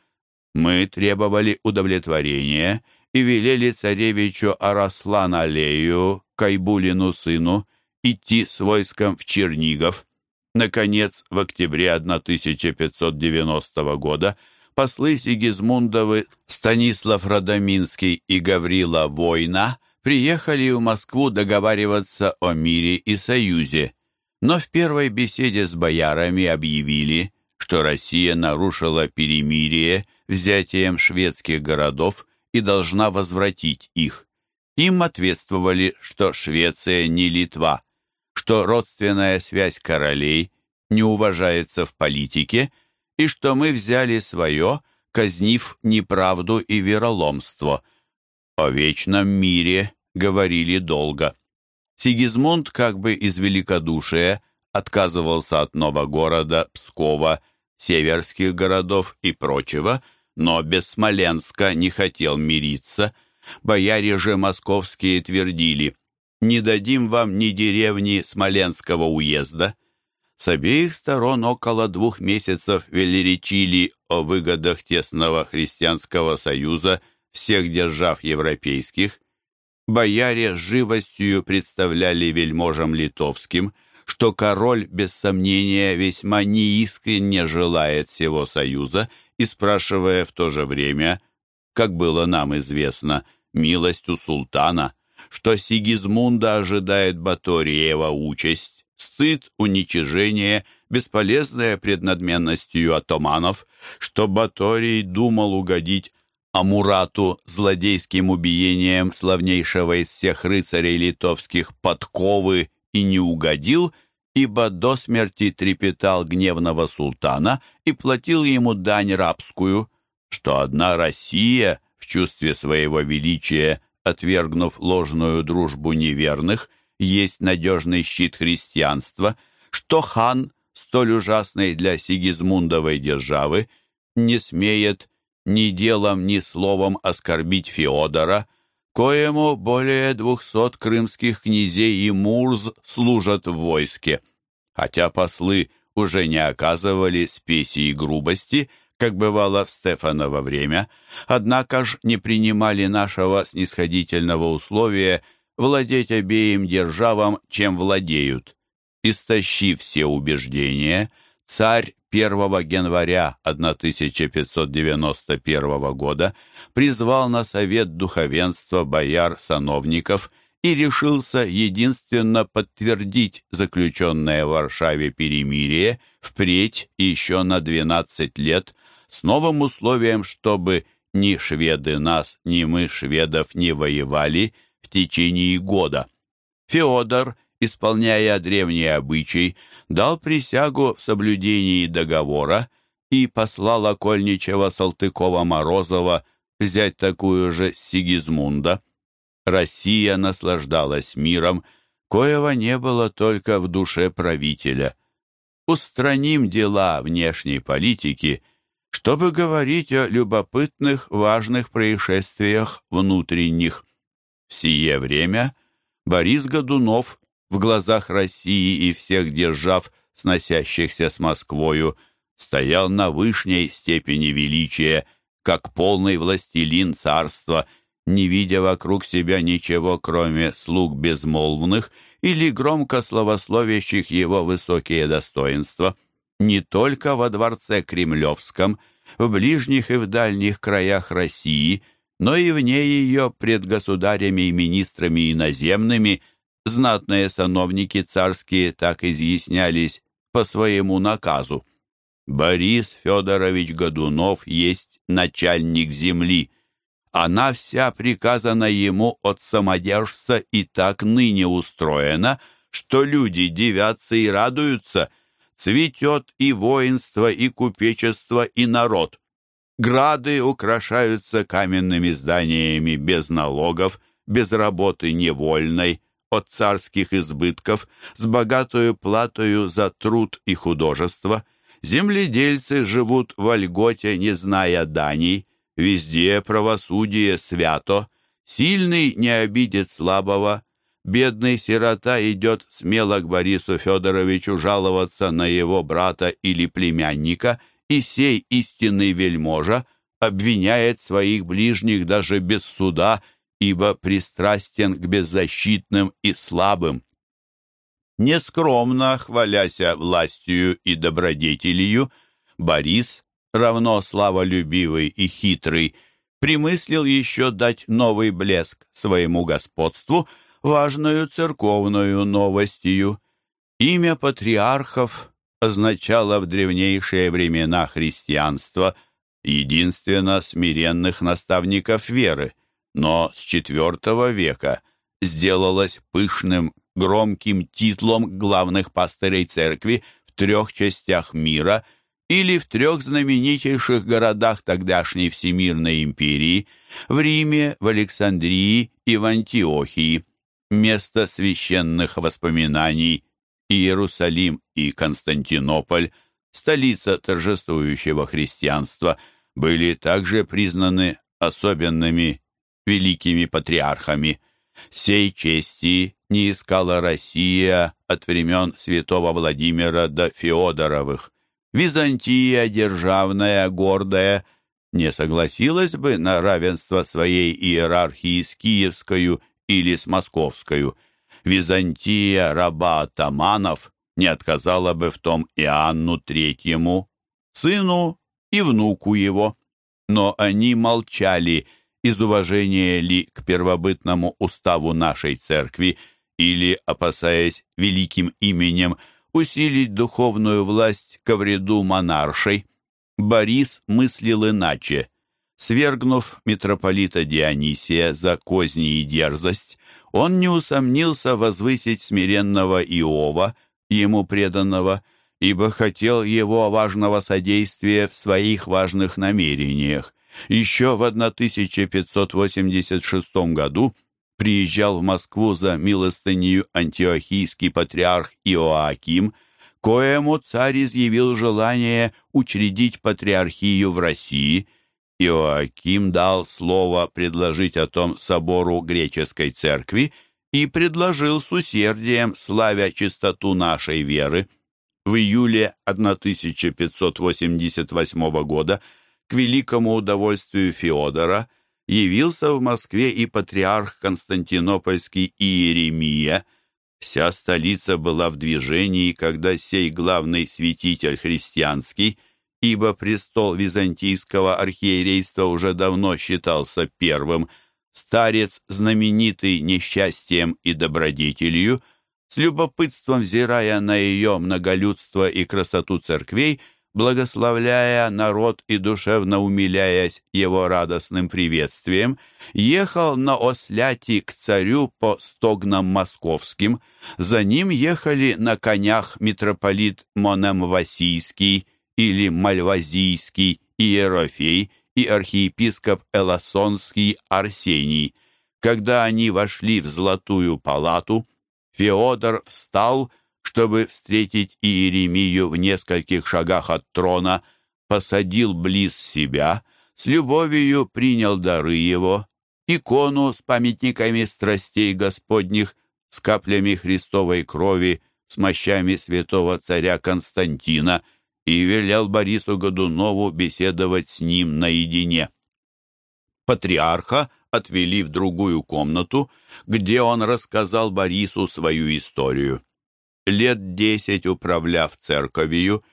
Мы требовали удовлетворения и велели царевичу Араслан-Алею, Кайбулину сыну, идти с войском в Чернигов. Наконец, в октябре 1590 года послы Сигизмундовы Станислав Радоминский и Гаврила Война приехали в Москву договариваться о мире и союзе, но в первой беседе с боярами объявили, что Россия нарушила перемирие взятием шведских городов и должна возвратить их. Им ответствовали, что Швеция не Литва, что родственная связь королей не уважается в политике и что мы взяли свое, казнив неправду и вероломство. О вечном мире говорили долго. Сигизмунд как бы из великодушия отказывался от Новогорода, Пскова, северских городов и прочего, но без Смоленска не хотел мириться. Бояре же московские твердили, «Не дадим вам ни деревни Смоленского уезда». С обеих сторон около двух месяцев велеречили о выгодах тесного христианского союза всех держав европейских, бояре с живостью представляли вельможам литовским, что король, без сомнения, весьма неискренне желает всего союза и спрашивая в то же время, как было нам известно, милость у султана, что Сигизмунда ожидает Баториева участь, стыд, уничижение, бесполезная преднадменностью атаманов, что Баторий думал угодить Амурату злодейским убиением славнейшего из всех рыцарей литовских подковы и не угодил, ибо до смерти трепетал гневного султана и платил ему дань рабскую, что одна Россия в чувстве своего величия, отвергнув ложную дружбу неверных, есть надежный щит христианства, что хан, столь ужасный для Сигизмундовой державы, не смеет ни делом, ни словом оскорбить Феодора, коему более двухсот крымских князей и мурз служат в войске. Хотя послы уже не оказывали спеси и грубости, как бывало в Стефаново время, однако ж не принимали нашего снисходительного условия владеть обеим державам, чем владеют. Истощив все убеждения, царь 1 января 1591 года призвал на совет духовенства бояр-сановников и решился единственно подтвердить заключенное в Варшаве перемирие впредь еще на 12 лет с новым условием, чтобы ни шведы нас, ни мы шведов не воевали в течение года. Феодор, исполняя древний обычай, дал присягу в соблюдении договора и послал окольничего Салтыкова-Морозова взять такую же Сигизмунда. Россия наслаждалась миром, коего не было только в душе правителя. Устраним дела внешней политики, чтобы говорить о любопытных, важных происшествиях внутренних. В сие время Борис Годунов в глазах России и всех держав, сносящихся с Москвою, стоял на вышней степени величия, как полный властелин царства, не видя вокруг себя ничего, кроме слуг безмолвных или громко славословящих его высокие достоинства. Не только во дворце Кремлевском, в ближних и в дальних краях России, но и вне ее пред государями и министрами иноземными знатные сановники царские так изъяснялись по своему наказу. Борис Федорович Годунов есть начальник земли. Она вся приказана ему от самодержца и так ныне устроена, что люди дивятся и радуются. Цветет и воинство, и купечество, и народ. Грады украшаются каменными зданиями без налогов, без работы невольной, от царских избытков, с богатую платою за труд и художество – Земледельцы живут в льготе, не зная даний. Везде правосудие свято. Сильный не обидит слабого. Бедный сирота идет смело к Борису Федоровичу жаловаться на его брата или племянника, и сей истинный вельможа обвиняет своих ближних даже без суда, ибо пристрастен к беззащитным и слабым нескромно хваляся властью и добродетелью, Борис, равно славолюбивый и хитрый, примыслил еще дать новый блеск своему господству важную церковную новостью. Имя патриархов означало в древнейшие времена христианства единственно смиренных наставников веры, но с IV века сделалось пышным громким титлом главных пастырей церкви в трех частях мира или в трех знаменитейших городах тогдашней Всемирной империи в Риме, в Александрии и в Антиохии. Место священных воспоминаний Иерусалим и Константинополь, столица торжествующего христианства, были также признаны особенными великими патриархами. Сей чести не искала Россия от времен святого Владимира до Феодоровых. Византия, державная, гордая, не согласилась бы на равенство своей иерархии с Киевскую или с Московскую. Византия раба атаманов не отказала бы в том Иоанну Третьему, сыну и внуку его. Но они молчали из уважения ли к первобытному уставу нашей церкви или, опасаясь великим именем, усилить духовную власть ко вреду монаршей. Борис мыслил иначе. Свергнув митрополита Дионисия за козни и дерзость, он не усомнился возвысить смиренного Иова, ему преданного, ибо хотел его важного содействия в своих важных намерениях. Еще в 1586 году приезжал в Москву за милостынью антиохийский патриарх Иоаким, коему царь изъявил желание учредить патриархию в России. Иоаким дал слово предложить о том собору греческой церкви и предложил с усердием, славя чистоту нашей веры. В июле 1588 года к великому удовольствию Феодора явился в Москве и патриарх Константинопольский Иеремия. Вся столица была в движении, когда сей главный святитель христианский, ибо престол византийского архиерейства уже давно считался первым, старец, знаменитый несчастьем и добродетелью, с любопытством взирая на ее многолюдство и красоту церквей, благословляя народ и душевно умиляясь его радостным приветствием, ехал на осляти к царю по стогнам московским. За ним ехали на конях митрополит Монемвасийский или Мальвазийский Иерофей и архиепископ Эласонский Арсений. Когда они вошли в золотую палату, Феодор встал чтобы встретить Иеремию в нескольких шагах от трона, посадил близ себя, с любовью принял дары его, икону с памятниками страстей Господних, с каплями Христовой крови, с мощами святого царя Константина и велел Борису Годунову беседовать с ним наедине. Патриарха отвели в другую комнату, где он рассказал Борису свою историю. Лет десять управляв церковью,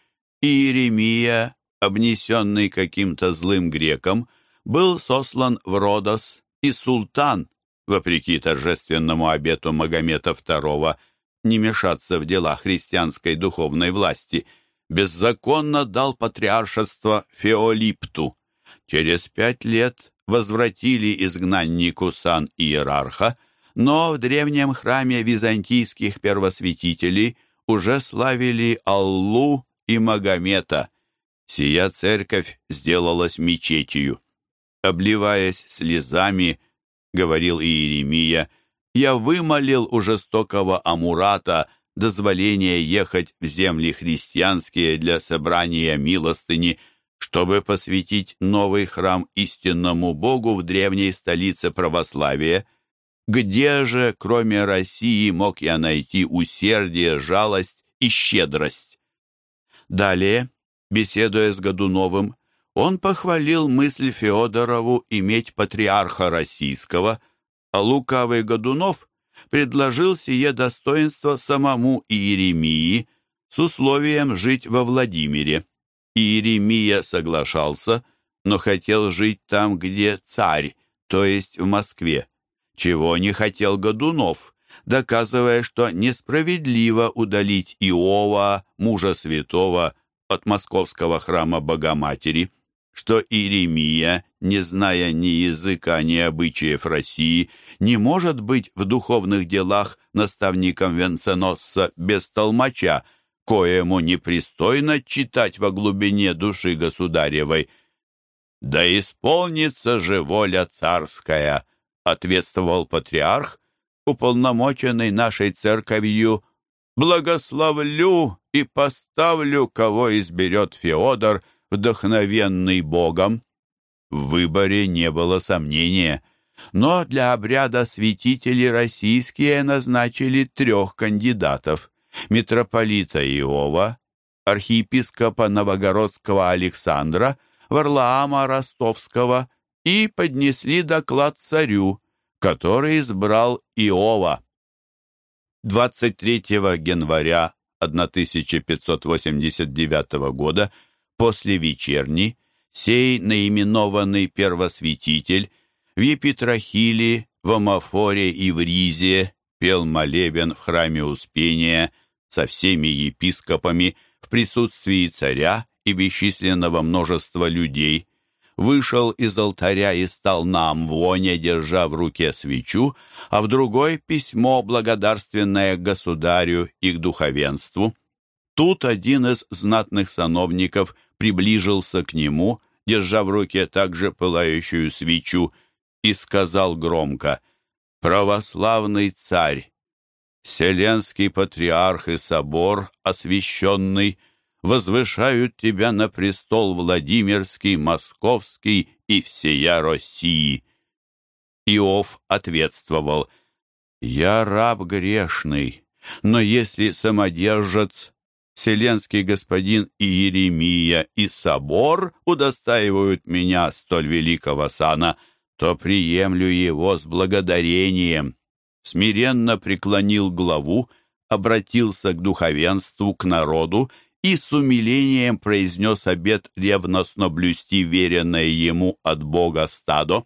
Иеремия, обнесенный каким-то злым греком, был сослан в Родос, и султан, вопреки торжественному обету Магомета II, не мешаться в дела христианской духовной власти, беззаконно дал патриаршество Феолипту. Через пять лет возвратили изгнаннику сан иерарха, но в древнем храме византийских первосвятителей уже славили Аллу и Магомета. Сия церковь сделалась мечетью. Обливаясь слезами, говорил Иеремия, я вымолил у жестокого Амурата дозволение ехать в земли христианские для собрания милостыни, чтобы посвятить новый храм истинному Богу в древней столице православия. Где же, кроме России, мог я найти усердие, жалость и щедрость? Далее, беседуя с Годуновым, он похвалил мысль Феодорову иметь патриарха российского, а лукавый Годунов предложил сие достоинство самому Иеремии с условием жить во Владимире. Иеремия соглашался, но хотел жить там, где царь, то есть в Москве, чего не хотел Годунов, доказывая, что несправедливо удалить Иова, мужа святого, от московского храма Богоматери, что Иеремия, не зная ни языка, ни обычаев России, не может быть в духовных делах наставником венценосца без толмача, коему непристойно читать во глубине души государевой. «Да исполнится же воля царская», — ответствовал патриарх, уполномоченный нашей церковью, «благословлю и поставлю, кого изберет Феодор, вдохновенный Богом». В выборе не было сомнения, но для обряда святители российские назначили трех кандидатов – митрополита Иова, архиепископа Новогородского Александра, Варлаама Ростовского и поднесли доклад царю, который избрал Иова. 23 января 1589 года после вечерни сей наименованный первосвятитель в Епитрахиле, в Амафоре и в Ризе пел молебен в храме Успения со всеми епископами в присутствии царя и бесчисленного множества людей – вышел из алтаря и стал на амвоне, держа в руке свечу, а в другой письмо, благодарственное государю и к духовенству. Тут один из знатных сановников приближился к нему, держа в руке также пылающую свечу, и сказал громко «Православный царь, Вселенский патриарх и собор, освященный, — возвышают тебя на престол Владимирский, Московский и всея России». Иов ответствовал, «Я раб грешный, но если самодержец, вселенский господин Иеремия и собор удостаивают меня столь великого сана, то приемлю его с благодарением». Смиренно преклонил главу, обратился к духовенству, к народу и с умилением произнес обет ревностно блюсти веренное ему от Бога стадо.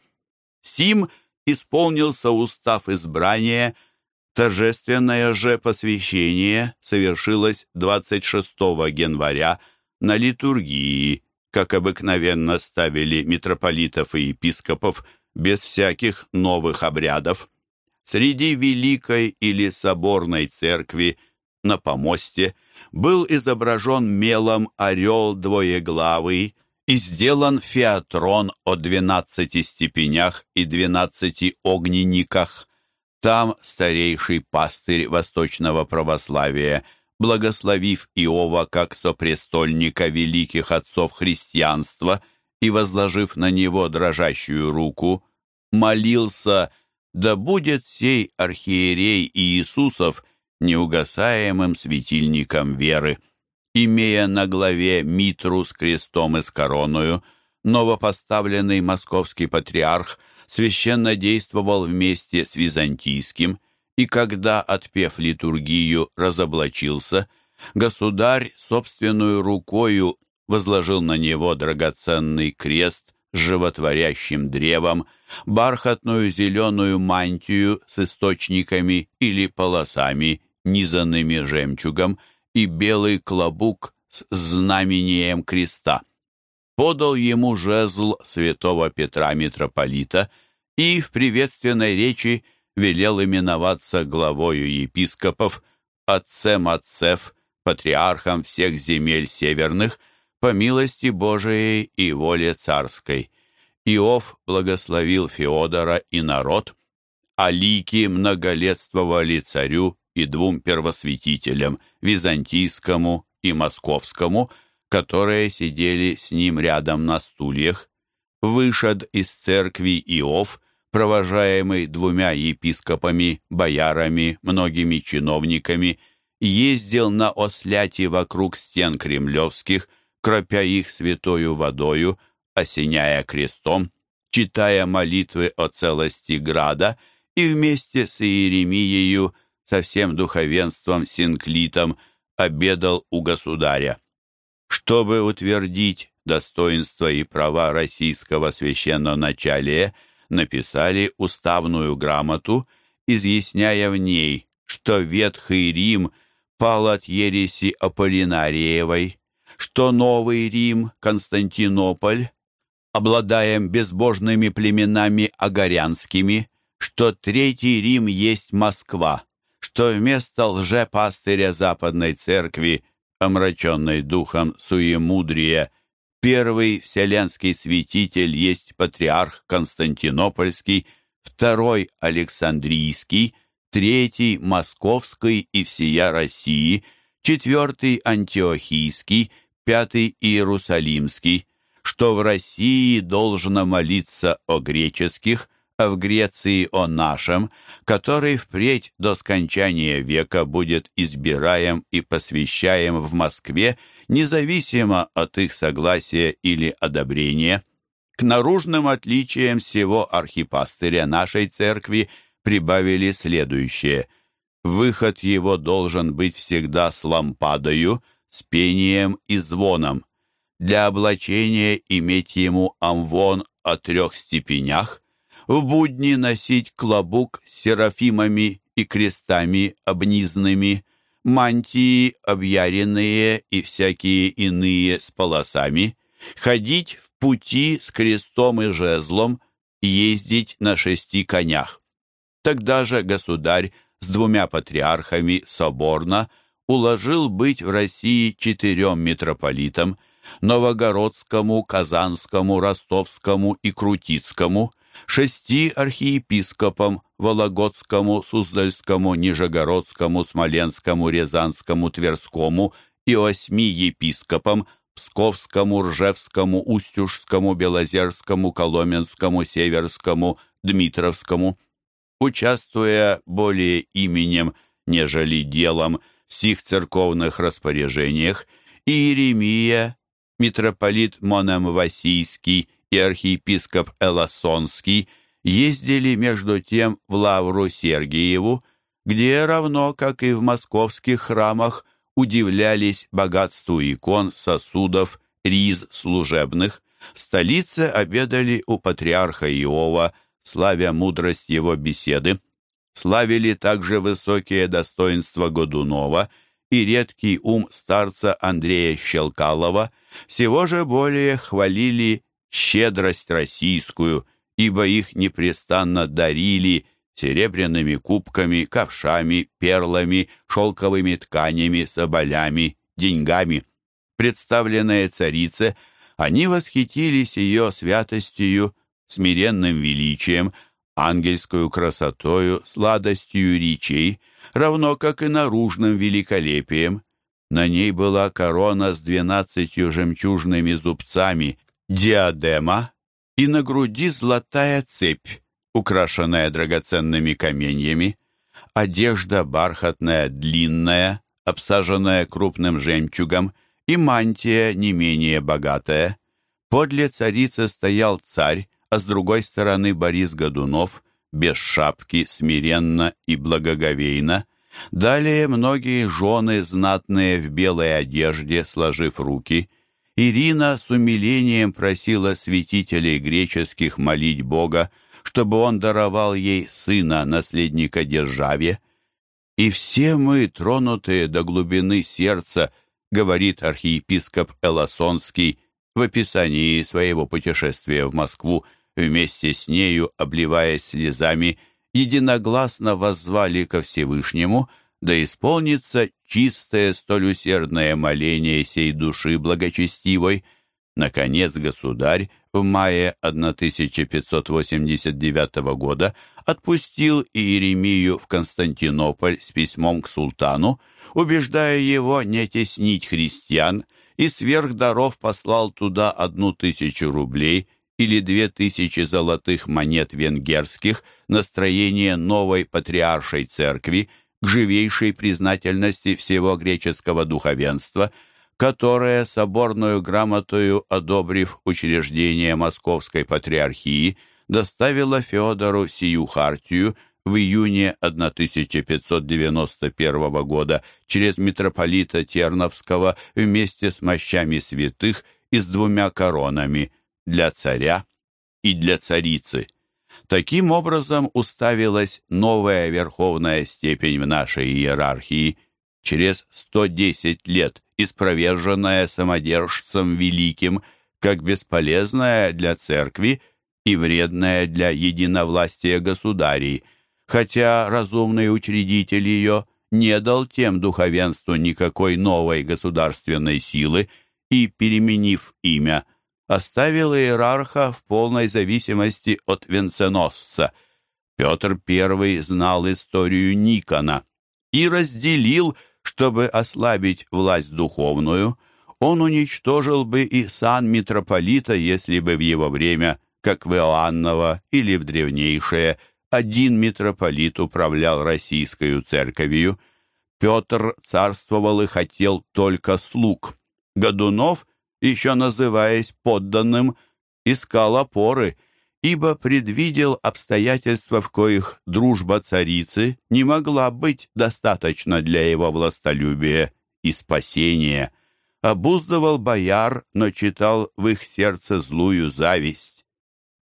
Сим исполнился устав избрания, торжественное же посвящение совершилось 26 января на литургии, как обыкновенно ставили митрополитов и епископов без всяких новых обрядов. Среди великой или соборной церкви на помосте – был изображен мелом орел двоеглавый и сделан феатрон о двенадцати степенях и двенадцати огненниках. Там старейший пастырь восточного православия, благословив Иова как сопрестольника великих отцов христианства и возложив на него дрожащую руку, молился «Да будет сей архиерей Иисусов неугасаемым светильником веры. Имея на главе митру с крестом и с короною, новопоставленный московский патриарх священно действовал вместе с византийским, и когда, отпев литургию, разоблачился, государь собственную рукою возложил на него драгоценный крест с животворящим древом, бархатную зеленую мантию с источниками или полосами, низанными жемчугом, и белый клобук с знамением креста. Подал ему жезл святого Петра Митрополита и в приветственной речи велел именоваться главою епископов, отцем отцев, патриархом всех земель северных, по милости Божией и воле царской. Иов благословил Феодора и народ, а лики многолетствовали царю и двум первосвятителям, византийскому и московскому, которые сидели с ним рядом на стульях. Вышед из церкви Иов, провожаемый двумя епископами, боярами, многими чиновниками, ездил на осляте вокруг стен кремлевских, кропя их святою водою, осеняя крестом, читая молитвы о целости града и вместе с Иеремиею, со всем духовенством синклитом, обедал у государя. Чтобы утвердить достоинство и права российского священноначалия, написали уставную грамоту, изъясняя в ней, что Ветхий Рим пал от ереси Аполлинариевой, что Новый Рим, Константинополь, обладаем безбожными племенами агарянскими, что Третий Рим есть Москва, что вместо лжепастыря Западной Церкви, омраченной духом суемудрия, первый вселенский святитель есть патриарх Константинопольский, второй Александрийский, третий Московский и всея России, четвертый Антиохийский, пятый Иерусалимский, что в России должно молиться о греческих, а в Греции о нашем, который впредь до скончания века будет избираем и посвящаем в Москве, независимо от их согласия или одобрения. К наружным отличиям всего архипастыря нашей церкви прибавили следующее. Выход его должен быть всегда с лампадою, с пением и звоном. Для облачения иметь ему амвон о трех степенях, в будни носить клобук с серафимами и крестами обнизными, мантии объяренные и всякие иные с полосами, ходить в пути с крестом и жезлом, ездить на шести конях. Тогда же государь с двумя патриархами соборно уложил быть в России четырем митрополитам Новогородскому, Казанскому, Ростовскому и Крутицкому, шести архиепископам Вологодскому, Суздальскому, Нижегородскому, Смоленскому, Рязанскому, Тверскому и восьми епископам Псковскому, Ржевскому, Устюжскому, Белозерскому, Коломенскому, Северскому, Дмитровскому. Участвуя более именем, нежели делом, в сих церковных распоряжениях, Иеремия, митрополит Монем-Васийский и архиепископ Эласонский ездили между тем в Лавру Сергиеву, где равно, как и в московских храмах, удивлялись богатству икон, сосудов, риз служебных. В столице обедали у патриарха Иова, славя мудрость его беседы, славили также высокие достоинства Годунова и редкий ум старца Андрея Щелкалова, всего же более хвалили щедрость российскую, ибо их непрестанно дарили серебряными кубками, ковшами, перлами, шелковыми тканями, соболями, деньгами. Представленные царице, они восхитились ее святостью, смиренным величием, ангельскую красотою, сладостью речей, равно как и наружным великолепием. На ней была корона с двенадцатью жемчужными зубцами, диадема и на груди золотая цепь, украшенная драгоценными каменьями, одежда бархатная, длинная, обсаженная крупным жемчугом, и мантия не менее богатая. Подле царицы стоял царь, а с другой стороны Борис Годунов, без шапки, смиренно и благоговейно. Далее многие жены, знатные в белой одежде, сложив руки. Ирина с умилением просила святителей греческих молить Бога, чтобы он даровал ей сына, наследника державе. «И все мы, тронутые до глубины сердца, — говорит архиепископ Эласонский в описании своего путешествия в Москву, вместе с нею, обливаясь слезами, единогласно воззвали ко Всевышнему, да исполнится чистое столь усердное моление сей души благочестивой. Наконец, государь в мае 1589 года отпустил Иеремию в Константинополь с письмом к султану, убеждая его не теснить христиан, и сверх даров послал туда одну тысячу рублей или две тысячи золотых монет венгерских на строение новой патриаршей церкви к живейшей признательности всего греческого духовенства – которая, соборную грамотою одобрив учреждение Московской Патриархии, доставила Феодору сию хартию в июне 1591 года через митрополита Терновского вместе с мощами святых и с двумя коронами для царя и для царицы. Таким образом уставилась новая верховная степень в нашей иерархии. Через 110 лет испроверженная самодержцем великим, как бесполезная для церкви и вредная для единовластия государей, хотя разумный учредитель ее не дал тем духовенству никакой новой государственной силы и, переменив имя, оставил иерарха в полной зависимости от венценосца. Петр I знал историю Никона и разделил чтобы ослабить власть духовную, он уничтожил бы и сан митрополита, если бы в его время, как в Иоанново или в древнейшее, один митрополит управлял российской церковью. Петр царствовал и хотел только слуг. Годунов, еще называясь подданным, искал опоры – ибо предвидел обстоятельства, в коих дружба царицы не могла быть достаточно для его властолюбия и спасения. Обуздывал бояр, но читал в их сердце злую зависть,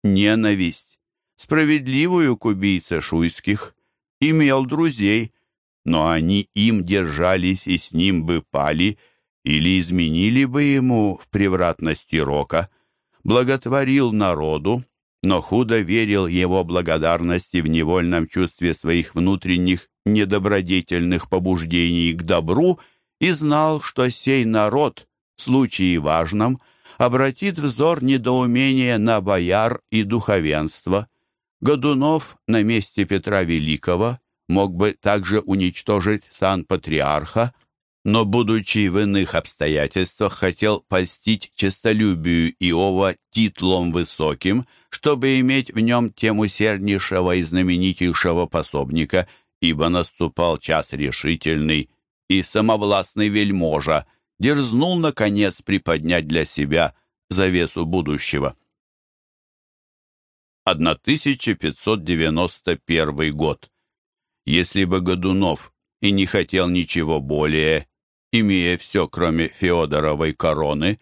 ненависть, справедливую к убийце шуйских, имел друзей, но они им держались и с ним бы пали или изменили бы ему в превратности рока, благотворил народу, но худо верил его благодарности в невольном чувстве своих внутренних недобродетельных побуждений к добру и знал, что сей народ, в случае важном, обратит взор недоумения на бояр и духовенство. Годунов на месте Петра Великого мог бы также уничтожить сан патриарха, но, будучи в иных обстоятельствах, хотел постить честолюбию Иова титлом высоким, чтобы иметь в нем тем усерднейшего и знаменитейшего пособника, ибо наступал час решительный, и самовластный вельможа дерзнул, наконец, приподнять для себя завесу будущего. 1591 год. Если бы Годунов и не хотел ничего более, имея все, кроме Феодоровой короны,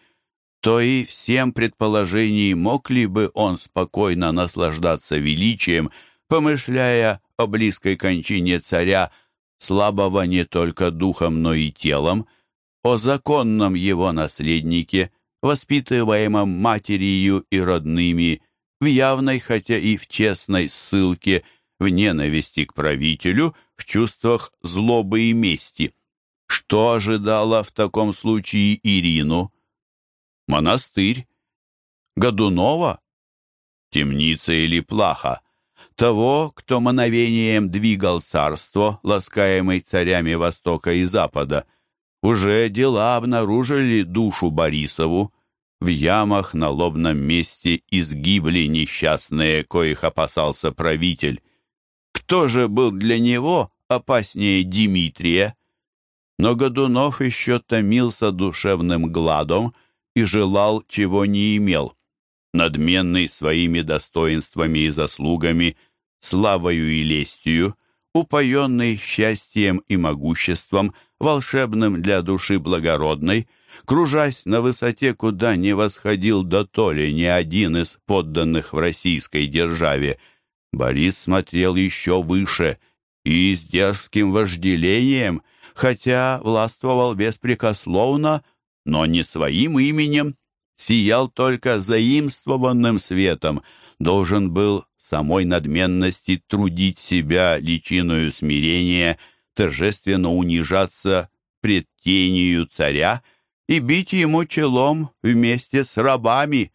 то и всем предположений мог ли бы он спокойно наслаждаться величием, помышляя о близкой кончине царя, слабого не только духом, но и телом, о законном его наследнике, воспитываемом матерью и родными, в явной, хотя и в честной ссылке, в ненависти к правителю, в чувствах злобы и мести. Что ожидало в таком случае Ирину? Монастырь? Годунова? Темница или плаха? Того, кто мановением двигал царство, ласкаемый царями Востока и Запада. Уже дела обнаружили душу Борисову. В ямах на лобном месте изгибли несчастные, коих опасался правитель. Кто же был для него опаснее Дмитрия? Но Годунов еще томился душевным гладом и желал, чего не имел. Надменный своими достоинствами и заслугами, славою и лестью, упоенный счастьем и могуществом, волшебным для души благородной, кружась на высоте, куда не восходил до толи ни один из подданных в российской державе, Борис смотрел еще выше и с дерзким вожделением, хотя властвовал беспрекословно, но не своим именем, сиял только заимствованным светом, должен был самой надменности трудить себя личиною смирения, торжественно унижаться пред тенью царя и бить ему челом вместе с рабами.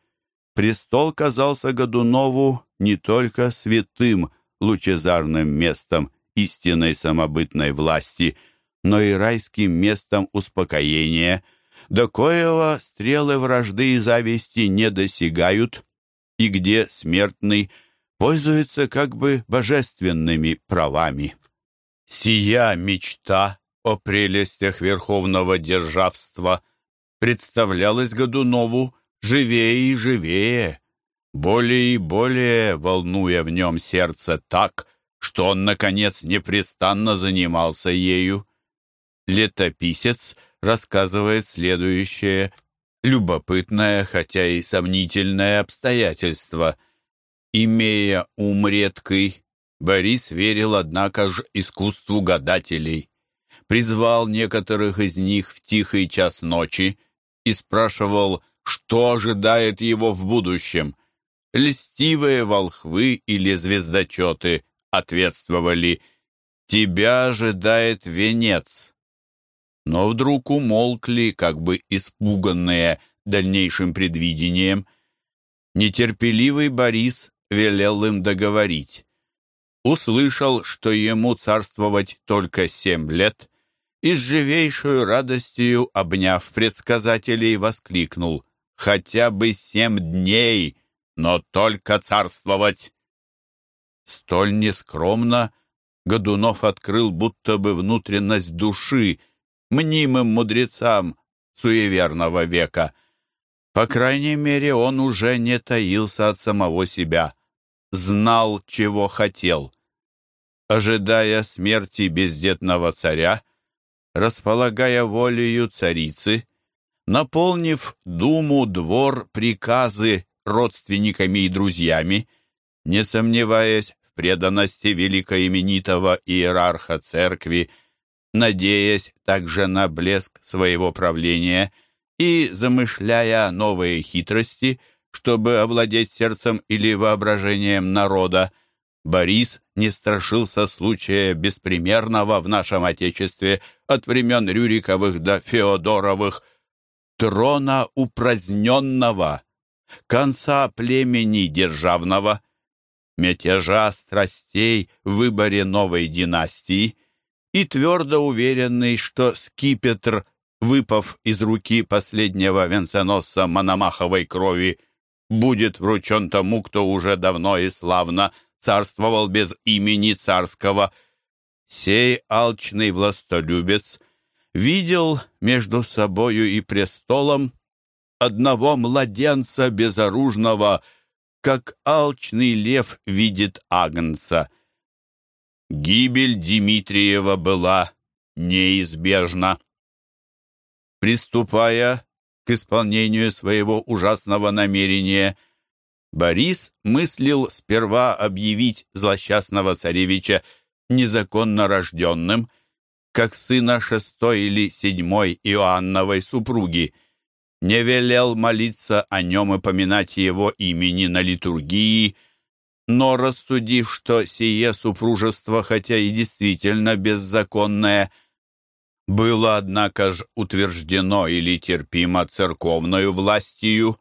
Престол казался Годунову не только святым, лучезарным местом истинной самобытной власти, но и райским местом успокоения, до коего стрелы вражды и зависти не досягают, и где смертный пользуется как бы божественными правами. Сия мечта о прелестях верховного державства представлялась Годунову живее и живее, более и более волнуя в нем сердце так, что он, наконец, непрестанно занимался ею. Летописец рассказывает следующее любопытное, хотя и сомнительное обстоятельство. Имея ум редкий, Борис верил, однако же, искусству гадателей. Призвал некоторых из них в тихий час ночи и спрашивал, что ожидает его в будущем. Льстивые волхвы или звездочеты ответствовали «Тебя ожидает венец». Но вдруг умолкли, как бы испуганные дальнейшим предвидением. Нетерпеливый Борис велел им договорить. Услышал, что ему царствовать только семь лет, и с живейшую радостью, обняв предсказателей, воскликнул «Хотя бы семь дней, но только царствовать!» Столь нескромно Годунов открыл будто бы внутренность души мнимым мудрецам суеверного века. По крайней мере, он уже не таился от самого себя, знал, чего хотел. Ожидая смерти бездетного царя, располагая волею царицы, наполнив думу, двор, приказы родственниками и друзьями, не сомневаясь в преданности великоименитого иерарха церкви, надеясь также на блеск своего правления и замышляя новые хитрости, чтобы овладеть сердцем или воображением народа, Борис не страшился случая беспримерного в нашем Отечестве от времен Рюриковых до Феодоровых, трона упраздненного, конца племени державного, мятежа страстей в выборе новой династии и твердо уверенный, что скипетр, выпав из руки последнего венценосца Мономаховой крови, будет вручен тому, кто уже давно и славно царствовал без имени царского. Сей алчный властолюбец видел между собою и престолом одного младенца безоружного, как алчный лев видит агнца. Гибель Дмитриева была неизбежна. Приступая к исполнению своего ужасного намерения – Борис мыслил сперва объявить злосчастного царевича незаконно рожденным, как сына шестой или седьмой Иоанновой супруги, не велел молиться о нем и поминать его имени на литургии, но рассудив, что сие супружество, хотя и действительно беззаконное, было, однако ж, утверждено или терпимо церковною властью,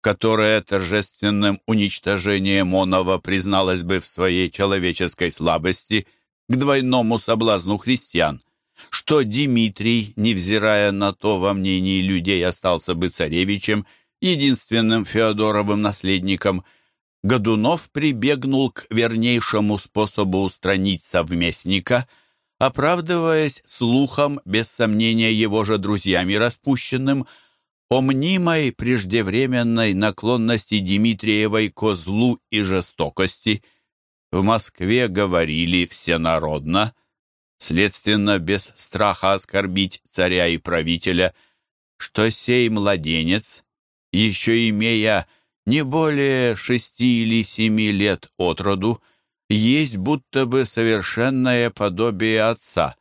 которая торжественным уничтожением оного призналась бы в своей человеческой слабости к двойному соблазну христиан, что Дмитрий, невзирая на то во мнении людей, остался бы царевичем, единственным Феодоровым наследником, Годунов прибегнул к вернейшему способу устранить совместника, оправдываясь слухом, без сомнения его же друзьями распущенным, о мнимой преждевременной наклонности Дмитриевой ко злу и жестокости. В Москве говорили всенародно, следственно, без страха оскорбить царя и правителя, что сей младенец, еще имея не более шести или семи лет от роду, есть будто бы совершенное подобие отца,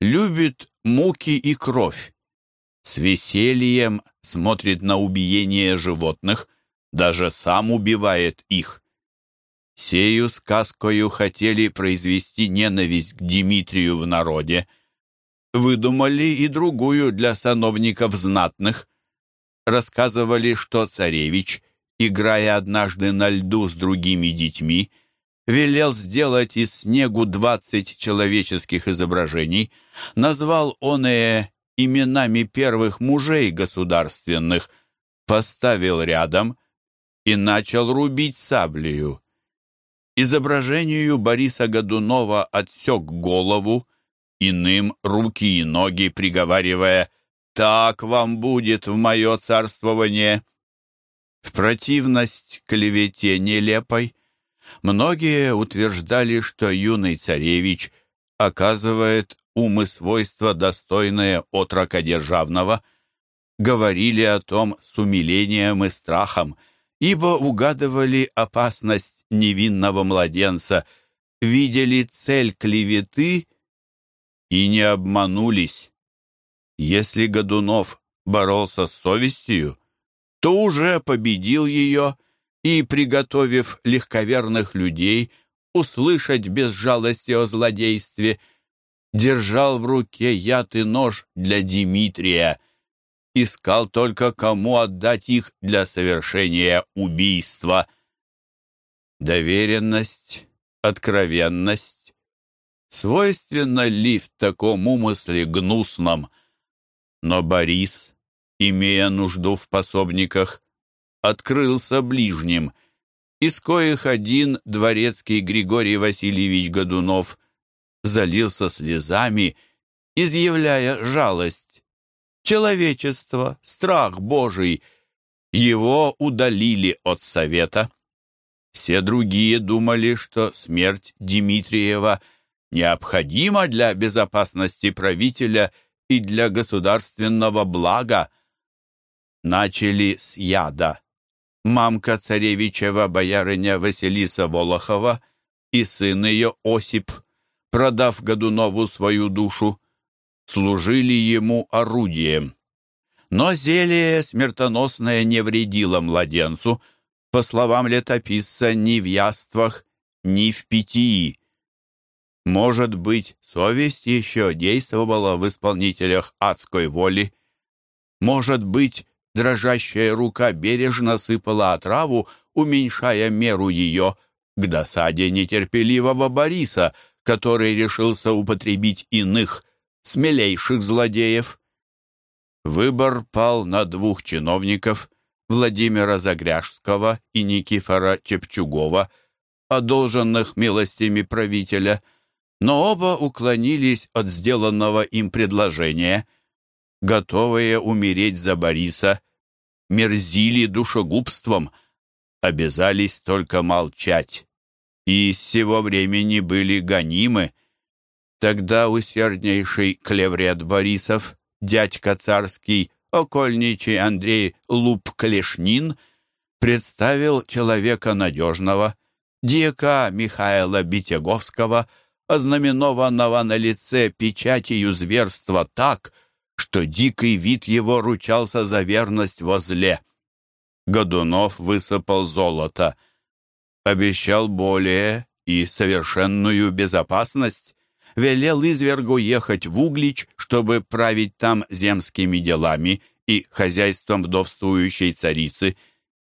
любит муки и кровь, с весельем смотрит на убиение животных, даже сам убивает их. Сею сказкою хотели произвести ненависть к Дмитрию в народе. Выдумали и другую для сановников знатных. Рассказывали, что царевич, играя однажды на льду с другими детьми, велел сделать из снегу двадцать человеческих изображений, назвал он и именами первых мужей государственных, поставил рядом и начал рубить саблею. Изображению Бориса Годунова отсек голову, иным руки и ноги, приговаривая «Так вам будет в мое царствование». В противность клевете нелепой многие утверждали, что юный царевич оказывает ум и свойства, достойные отрока державного, говорили о том с умилением и страхом, ибо угадывали опасность невинного младенца, видели цель клеветы и не обманулись. Если Годунов боролся с совестью, то уже победил ее и, приготовив легковерных людей услышать без жалости о злодействе, держал в руке яд и нож для Дмитрия, искал только кому отдать их для совершения убийства. Доверенность, откровенность, свойственна ли в таком умысле гнусном? Но Борис, имея нужду в пособниках, открылся ближним, из коих один дворецкий Григорий Васильевич Годунов – залился слезами, изъявляя жалость. Человечество, страх Божий, его удалили от совета. Все другие думали, что смерть Дмитриева необходима для безопасности правителя и для государственного блага. Начали с яда. Мамка царевичева боярыня Василиса Волохова и сын ее Осип – продав Годунову свою душу, служили ему орудием. Но зелье смертоносное не вредило младенцу, по словам летописца, ни в яствах, ни в питии. Может быть, совесть еще действовала в исполнителях адской воли. Может быть, дрожащая рука бережно сыпала отраву, уменьшая меру ее, к досаде нетерпеливого Бориса — который решился употребить иных, смелейших злодеев. Выбор пал на двух чиновников, Владимира Загряжского и Никифора Чепчугова, одолженных милостями правителя, но оба уклонились от сделанного им предложения, готовые умереть за Бориса, мерзили душегубством, обязались только молчать и с сего времени были гонимы. Тогда усерднейший клеврет Борисов, дядька царский, окольничий Андрей Луп-Клешнин, представил человека надежного, дьяка Михаила Битяговского, ознаменованного на лице печатью зверства так, что дикий вид его ручался за верность во зле. Годунов высыпал золото — обещал более и совершенную безопасность, велел извергу ехать в Углич, чтобы править там земскими делами и хозяйством вдовствующей царицы,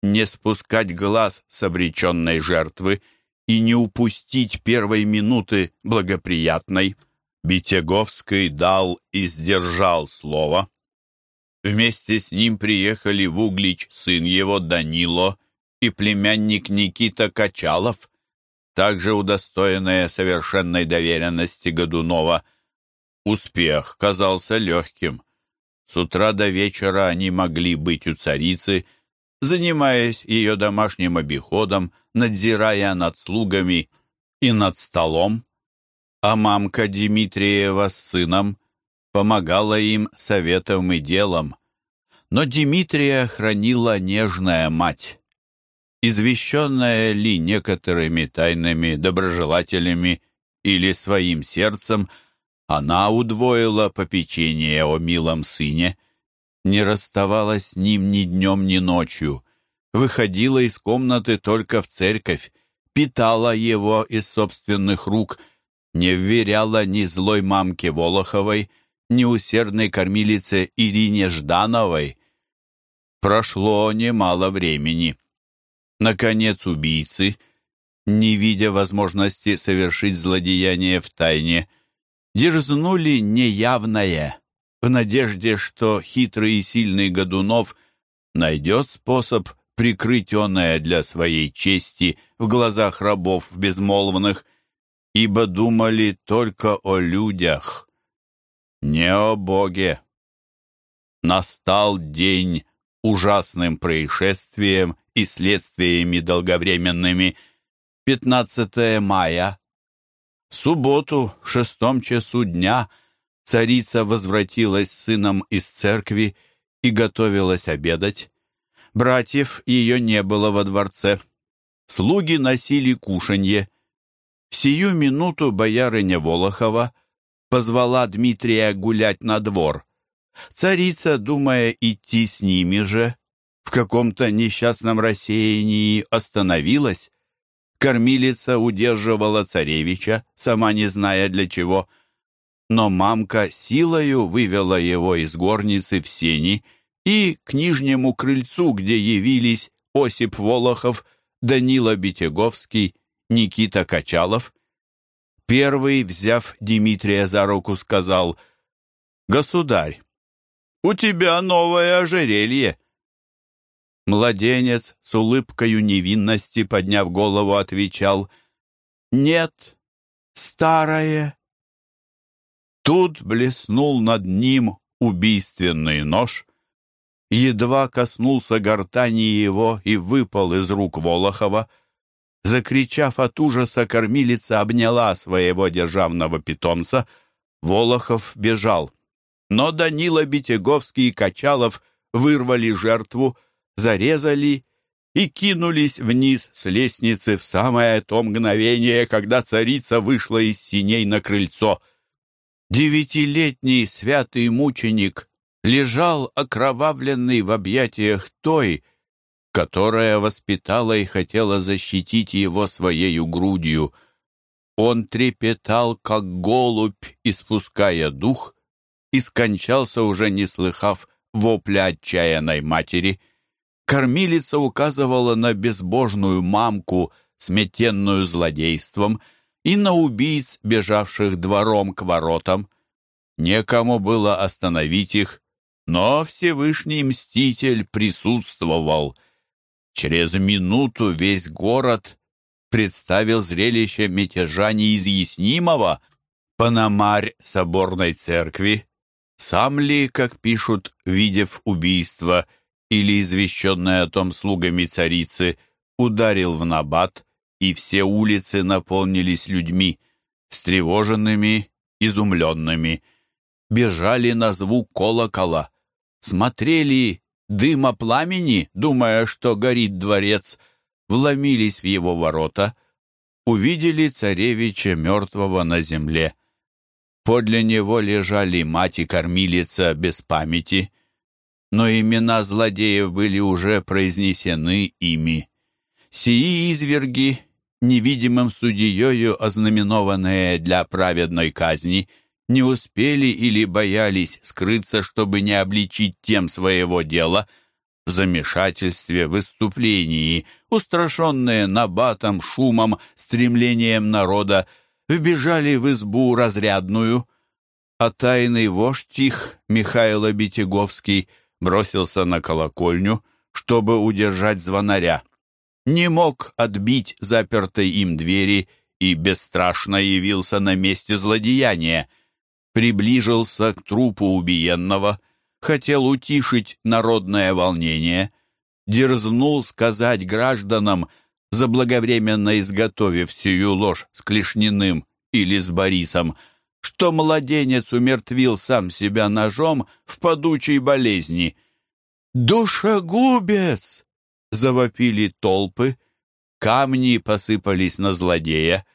не спускать глаз с обреченной жертвы и не упустить первой минуты благоприятной. Битяговский дал и сдержал слово. Вместе с ним приехали в Углич сын его Данило и племянник Никита Качалов, также удостоенные совершенной доверенности Годунова. Успех казался легким. С утра до вечера они могли быть у царицы, занимаясь ее домашним обиходом, надзирая над слугами и над столом, а мамка Дмитриева с сыном помогала им советом и делом. Но Дмитрия хранила нежная мать. Извещенная ли некоторыми тайными доброжелателями или своим сердцем, она удвоила попечение о милом сыне, не расставалась с ним ни днем, ни ночью, выходила из комнаты только в церковь, питала его из собственных рук, не вверяла ни злой мамке Волоховой, ни усердной кормилице Ирине Ждановой. Прошло немало времени. Наконец убийцы, не видя возможности совершить злодеяние в тайне, дерзнули неявное, в надежде, что хитрый и сильный Годунов найдет способ прикрыть оное для своей чести в глазах рабов безмолвных, ибо думали только о людях, не о Боге. Настал день ужасным происшествием и следствиями долговременными. 15 мая. В субботу в шестом часу дня царица возвратилась с сыном из церкви и готовилась обедать. Братьев ее не было во дворце. Слуги носили кушанье. В сию минуту боярыня Волохова позвала Дмитрия гулять на двор. Царица, думая идти с ними же, в каком-то несчастном рассеянии остановилась. Кормилица удерживала царевича, сама не зная для чего. Но мамка силою вывела его из горницы в сени и к нижнему крыльцу, где явились Осип Волохов, Данила Битяговский, Никита Качалов. Первый, взяв Дмитрия за руку, сказал, «Государь, у тебя новое ожерелье». Младенец с улыбкою невинности, подняв голову, отвечал «Нет, старое». Тут блеснул над ним убийственный нож, едва коснулся гортани его и выпал из рук Волохова. Закричав от ужаса, кормилица обняла своего державного питомца. Волохов бежал. Но Данила Битяговский и Качалов вырвали жертву, зарезали и кинулись вниз с лестницы в самое то мгновение, когда царица вышла из синей на крыльцо. Девятилетний святый мученик лежал окровавленный в объятиях той, которая воспитала и хотела защитить его своею грудью. Он трепетал, как голубь, испуская дух, и скончался, уже не слыхав вопля отчаянной матери. Кормилица указывала на безбожную мамку, сметенную злодейством, и на убийц, бежавших двором к воротам. Некому было остановить их, но Всевышний Мститель присутствовал. Через минуту весь город представил зрелище мятежа неизъяснимого. Панамарь соборной церкви сам ли, как пишут, видев убийство или извещенное о том слугами царицы, ударил в набат, и все улицы наполнились людьми, встревоженными, изумленными, бежали на звук колокола, смотрели дыма пламени, думая, что горит дворец, вломились в его ворота, увидели царевича мертвого на земле. Подле него лежали мать и кормилица без памяти, но имена злодеев были уже произнесены ими. Сии изверги, невидимым судьею ознаменованные для праведной казни, не успели или боялись скрыться, чтобы не обличить тем своего дела, в замешательстве, выступлении, устрашенные набатом, шумом, стремлением народа, вбежали в избу разрядную, а тайный вождь их, Михаил Битяговский, бросился на колокольню, чтобы удержать звонаря. Не мог отбить запертой им двери и бесстрашно явился на месте злодеяния. Приближился к трупу убиенного, хотел утишить народное волнение, дерзнул сказать гражданам, заблаговременно изготовив сию ложь с Клешниным или с Борисом, что младенец умертвил сам себя ножом в подучей болезни. «Душегубец!» — завопили толпы, камни посыпались на злодея.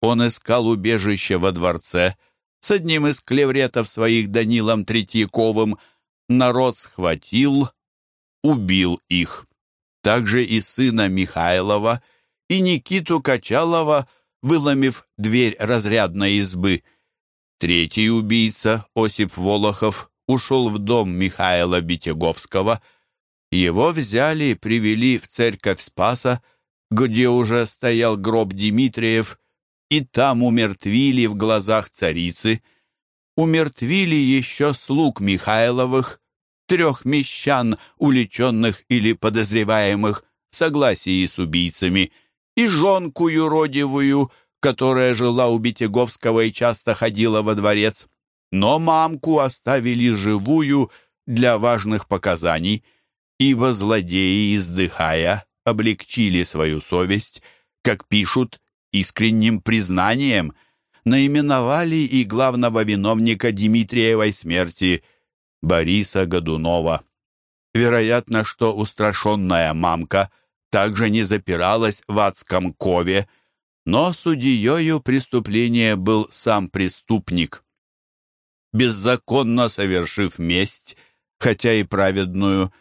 Он искал убежище во дворце с одним из клевретов своих Данилом Третьяковым. Народ схватил, убил их. Также и сына Михайлова, и Никиту Качалова, выломив дверь разрядной избы. Третий убийца, Осип Волохов, ушел в дом Михаила Битяговского. Его взяли, привели в церковь Спаса, где уже стоял гроб Дмитриев, и там умертвили в глазах царицы. Умертвили еще слуг Михайловых, трех мещан, уличенных или подозреваемых в согласии с убийцами, и жонку юродивую, которая жила у Битяговского и часто ходила во дворец. Но мамку оставили живую для важных показаний, ибо злодеи, издыхая, облегчили свою совесть, как пишут, искренним признанием, наименовали и главного виновника Дмитриевой смерти Бориса Годунова. Вероятно, что устрашенная мамка также не запиралась в адском кове, но судьею преступления был сам преступник. Беззаконно совершив месть, хотя и праведную,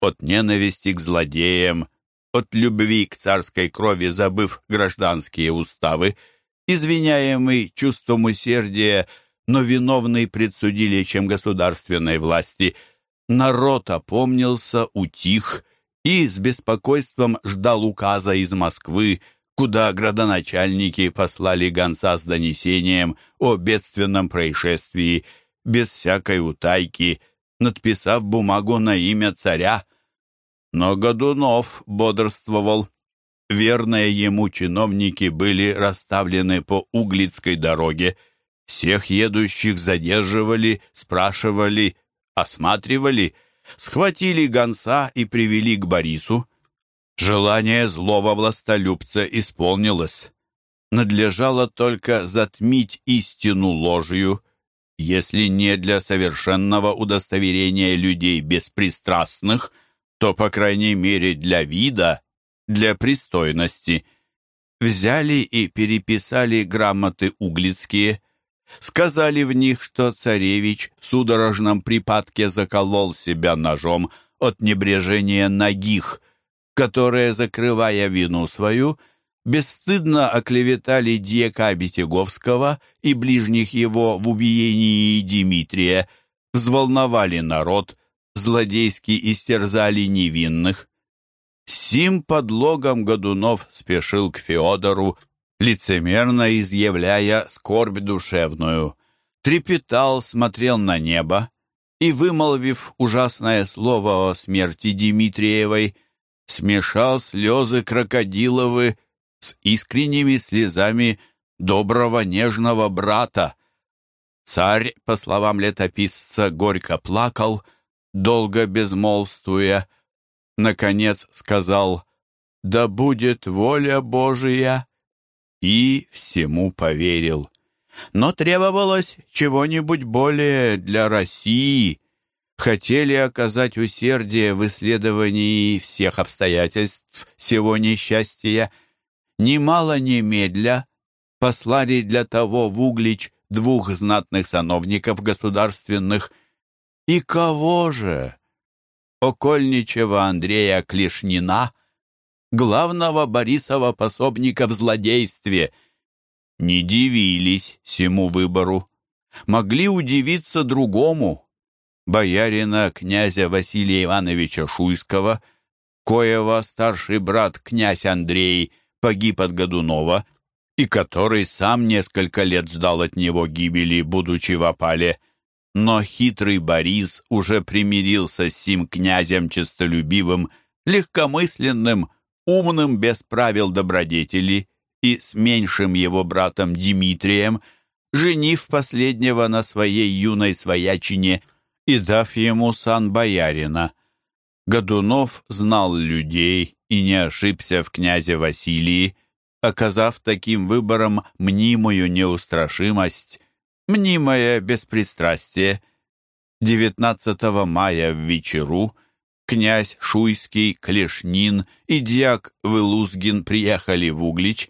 от ненависти к злодеям, от любви к царской крови забыв гражданские уставы, извиняемый чувством усердия, но виновный пред судилищем государственной власти, народ опомнился, утих и с беспокойством ждал указа из Москвы, куда градоначальники послали гонца с донесением о бедственном происшествии, без всякой утайки, надписав бумагу на имя царя. Но Годунов бодрствовал. Верные ему чиновники были расставлены по Углицкой дороге. Всех едущих задерживали, спрашивали, осматривали, схватили гонца и привели к Борису. Желание злого властолюбца исполнилось. Надлежало только затмить истину ложью, если не для совершенного удостоверения людей беспристрастных, то, по крайней мере, для вида, для пристойности. Взяли и переписали грамоты углицкие, сказали в них, что царевич в судорожном припадке заколол себя ножом от небрежения ногих – которые, закрывая вину свою, бесстыдно оклеветали дьяка Бетеговского и ближних его в убиении Дмитрия, взволновали народ, злодейски истерзали невинных. Сим подлогом Годунов спешил к Феодору, лицемерно изъявляя скорбь душевную, трепетал, смотрел на небо и, вымолвив ужасное слово о смерти Дмитриевой, смешал слезы крокодиловы с искренними слезами доброго нежного брата. Царь, по словам летописца, горько плакал, долго безмолвствуя. Наконец сказал «Да будет воля Божия!» и всему поверил. Но требовалось чего-нибудь более для России, хотели оказать усердие в исследовании всех обстоятельств всего несчастья, немало немедля послали для того в Углич двух знатных сановников государственных. И кого же? Окольничего Андрея Клешнина, главного Борисова пособника в злодействе, не дивились всему выбору, могли удивиться другому — боярина князя Василия Ивановича Шуйского, коего старший брат князь Андрей погиб от Годунова, и который сам несколько лет ждал от него гибели, будучи в опале. Но хитрый Борис уже примирился с сим князем честолюбивым, легкомысленным, умным без правил добродетели и с меньшим его братом Дмитрием, женив последнего на своей юной своячине – и дав ему сан боярина. Годунов знал людей и не ошибся в князе Василии, оказав таким выбором мнимую неустрашимость, мнимое беспристрастие. 19 мая в вечеру князь Шуйский, Клешнин и дьяк Вылузгин приехали в Углич,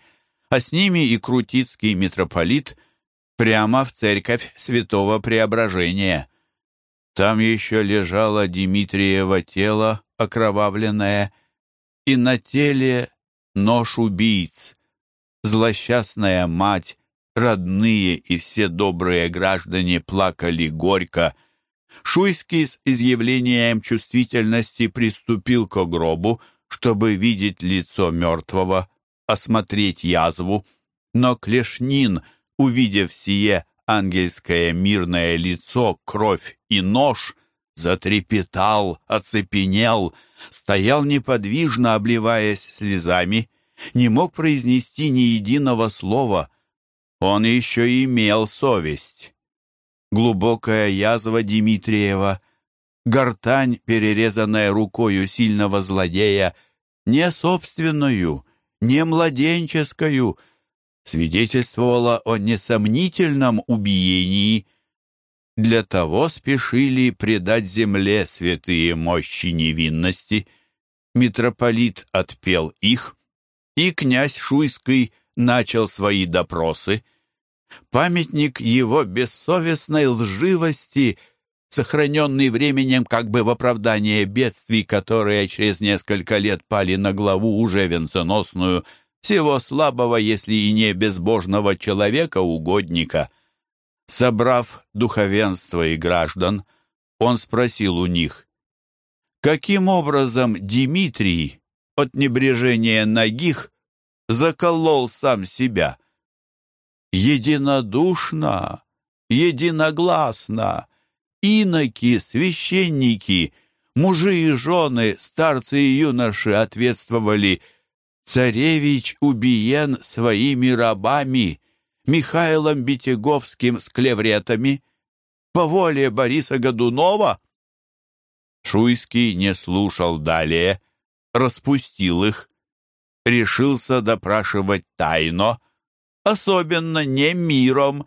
а с ними и крутицкий митрополит прямо в церковь святого Преображения. Там еще лежало Дмитриево тело, окровавленное, и на теле нож убийц. Злосчастная мать, родные и все добрые граждане плакали горько. Шуйский с изъявлением чувствительности приступил к гробу, чтобы видеть лицо мертвого, осмотреть язву, но Клешнин, увидев сие ангельское мирное лицо, кровь и нож, затрепетал, оцепенел, стоял неподвижно, обливаясь слезами, не мог произнести ни единого слова. Он еще имел совесть. Глубокая язва Дмитриева, гортань, перерезанная рукою сильного злодея, не собственную, не младенческую, свидетельствовала о несомнительном убиении. Для того спешили предать земле святые мощи невинности. Митрополит отпел их, и князь Шуйский начал свои допросы. Памятник его бессовестной лживости, сохраненный временем как бы в оправдание бедствий, которые через несколько лет пали на главу уже венценосную, всего слабого, если и не безбожного человека-угодника. Собрав духовенство и граждан, он спросил у них, каким образом Дмитрий от небрежения ногих заколол сам себя. Единодушно, единогласно, иноки, священники, мужи и жены, старцы и юноши ответствовали «Царевич убиен своими рабами, Михаилом Битяговским с клевретами, по воле Бориса Годунова». Шуйский не слушал далее, распустил их, решился допрашивать тайно, особенно не миром,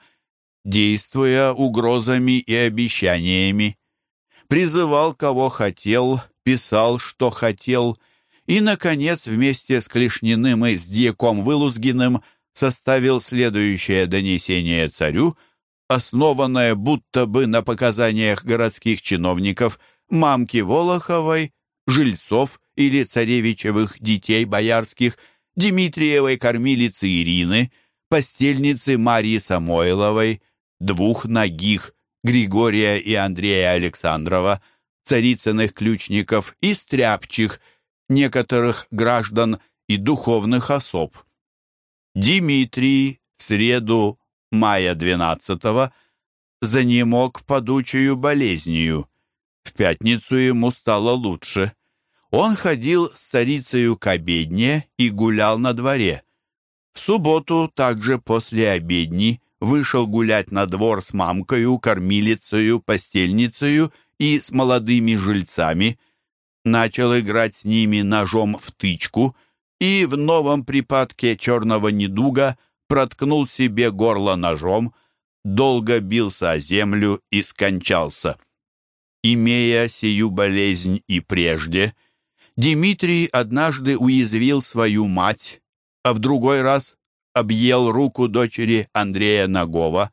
действуя угрозами и обещаниями. Призывал, кого хотел, писал, что хотел, и, наконец, вместе с Клешниным и с Дьяком Вылузгиным составил следующее донесение царю, основанное будто бы на показаниях городских чиновников мамки Волоховой, жильцов или царевичевых детей боярских, Дмитриевой кормилицы Ирины, постельницы Марии Самойловой, двух ногих Григория и Андрея Александрова, царицыных ключников и стряпчих, некоторых граждан и духовных особ. Дмитрий в среду мая 12-го занемог подучую болезнью. В пятницу ему стало лучше. Он ходил с царицею к обедне и гулял на дворе. В субботу, также после обедни, вышел гулять на двор с мамкою, кормилицею, постельницею и с молодыми жильцами, начал играть с ними ножом в тычку и в новом припадке черного недуга проткнул себе горло ножом, долго бился о землю и скончался. Имея сию болезнь и прежде, — Дмитрий однажды уязвил свою мать, а в другой раз объел руку дочери Андрея Нагова.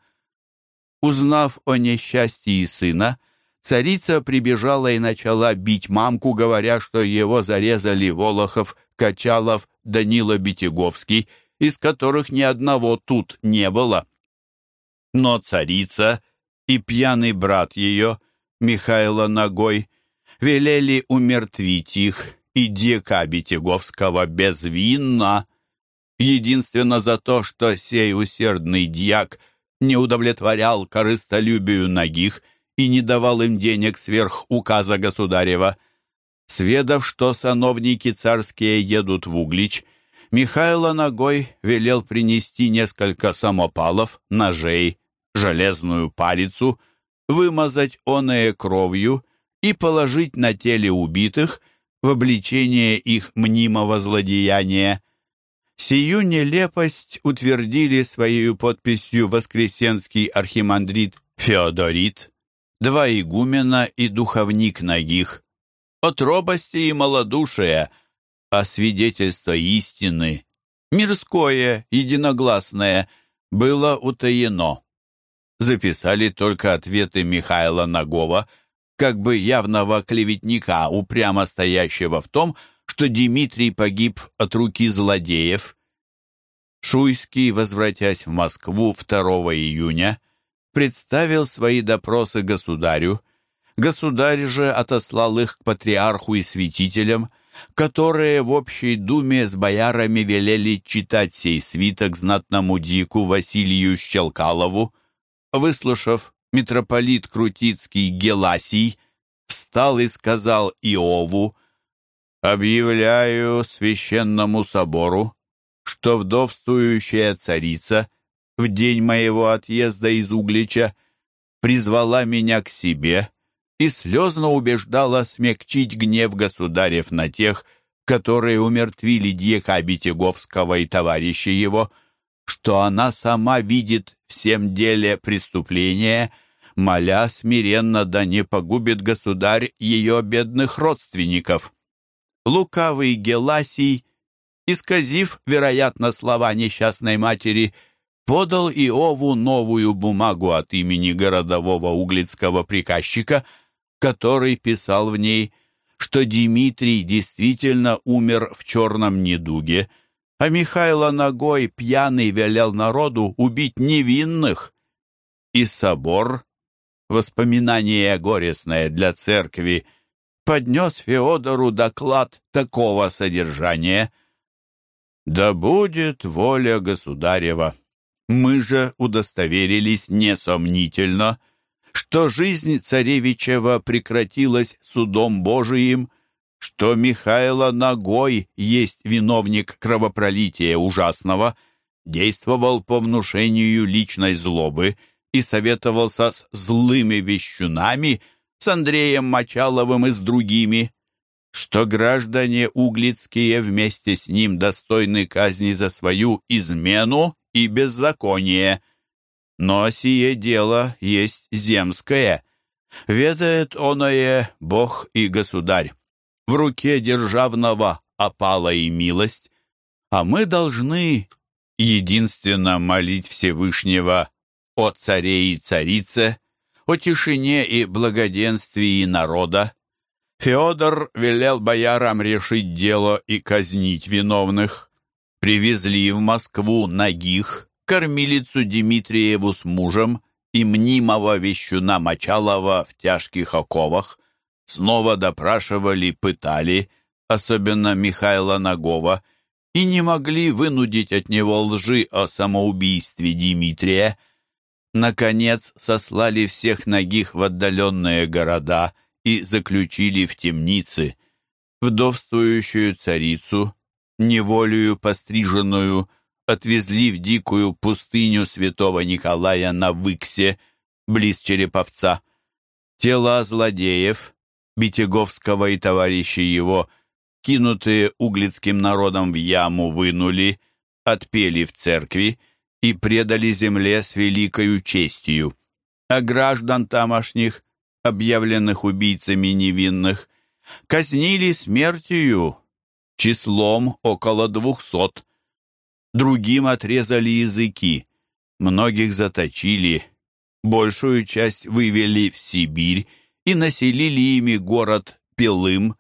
Узнав о несчастье сына, царица прибежала и начала бить мамку, говоря, что его зарезали Волохов, Качалов, Данила Битяговский, из которых ни одного тут не было. Но царица и пьяный брат ее, Михайло Ногой, велели умертвить их, и дьяка Битяговского безвинно, единственно за то, что сей усердный дьяк не удовлетворял корыстолюбию ногих и не давал им денег сверх указа государева. Сведав, что сановники царские едут в Углич, Михайло ногой велел принести несколько самопалов, ножей, железную палицу, вымазать оное кровью и положить на теле убитых в обличение их мнимого злодеяния. Сию нелепость утвердили своей подписью воскресенский архимандрит Феодорит, два игумена и духовник Нагих, от робости и малодушия, а свидетельство истины, мирское, единогласное, было утаено. Записали только ответы Михаила Нагова, как бы явного клеветника, упрямо стоящего в том, что Дмитрий погиб от руки злодеев. Шуйский, возвратясь в Москву 2 июня, представил свои допросы государю. Государь же отослал их к патриарху и святителям, которые в общей думе с боярами велели читать сей свиток знатному дику Василию Щелкалову. Выслушав, митрополит Крутицкий Геласий встал и сказал Иову, «Объявляю священному собору, что вдовствующая царица в день моего отъезда из Углича призвала меня к себе и слезно убеждала смягчить гнев государев на тех, которые умертвили дьяка Битеговского и товарища его, что она сама видит всем деле преступления, моля смиренно да не погубит государь ее бедных родственников. Лукавый Геласий, исказив, вероятно, слова несчастной матери, подал Иову новую бумагу от имени городового углицкого приказчика, который писал в ней, что Дмитрий действительно умер в черном недуге, а Михайло ногой пьяный велел народу убить невинных. И собор, воспоминание горестное для церкви, поднес Феодору доклад такого содержания. «Да будет воля государева». Мы же удостоверились несомнительно, что жизнь царевичева прекратилась судом Божиим, что Михайло Ногой есть виновник кровопролития ужасного, действовал по внушению личной злобы и советовался с злыми вещунами, с Андреем Мочаловым и с другими, что граждане углицкие вместе с ним достойны казни за свою измену и беззаконие. Но сие дело есть земское. Ведает оное Бог и Государь. В руке державного опала и милость, а мы должны единственно молить Всевышнего о царе и царице, о тишине и благоденствии народа. Феодор велел боярам решить дело и казнить виновных. Привезли в Москву ногих, кормилицу Дмитриеву с мужем и мнимого вещуна Мочалова в тяжких оковах. Снова допрашивали, пытали, особенно Михаила Нагова, и не могли вынудить от него лжи о самоубийстве Дмитрия. Наконец сослали всех ногих в отдаленные города и заключили в темницы. Вдовствующую царицу неволею постриженную, отвезли в дикую пустыню святого Николая на Выксе, близ Череповца. Тела злодеев, Битеговского и товарищей его, кинутые углицким народом в яму, вынули, отпели в церкви и предали земле с великою честью. А граждан тамошних, объявленных убийцами невинных, казнили смертью, числом около двухсот. Другим отрезали языки, многих заточили, большую часть вывели в Сибирь и населили ими город Пелым,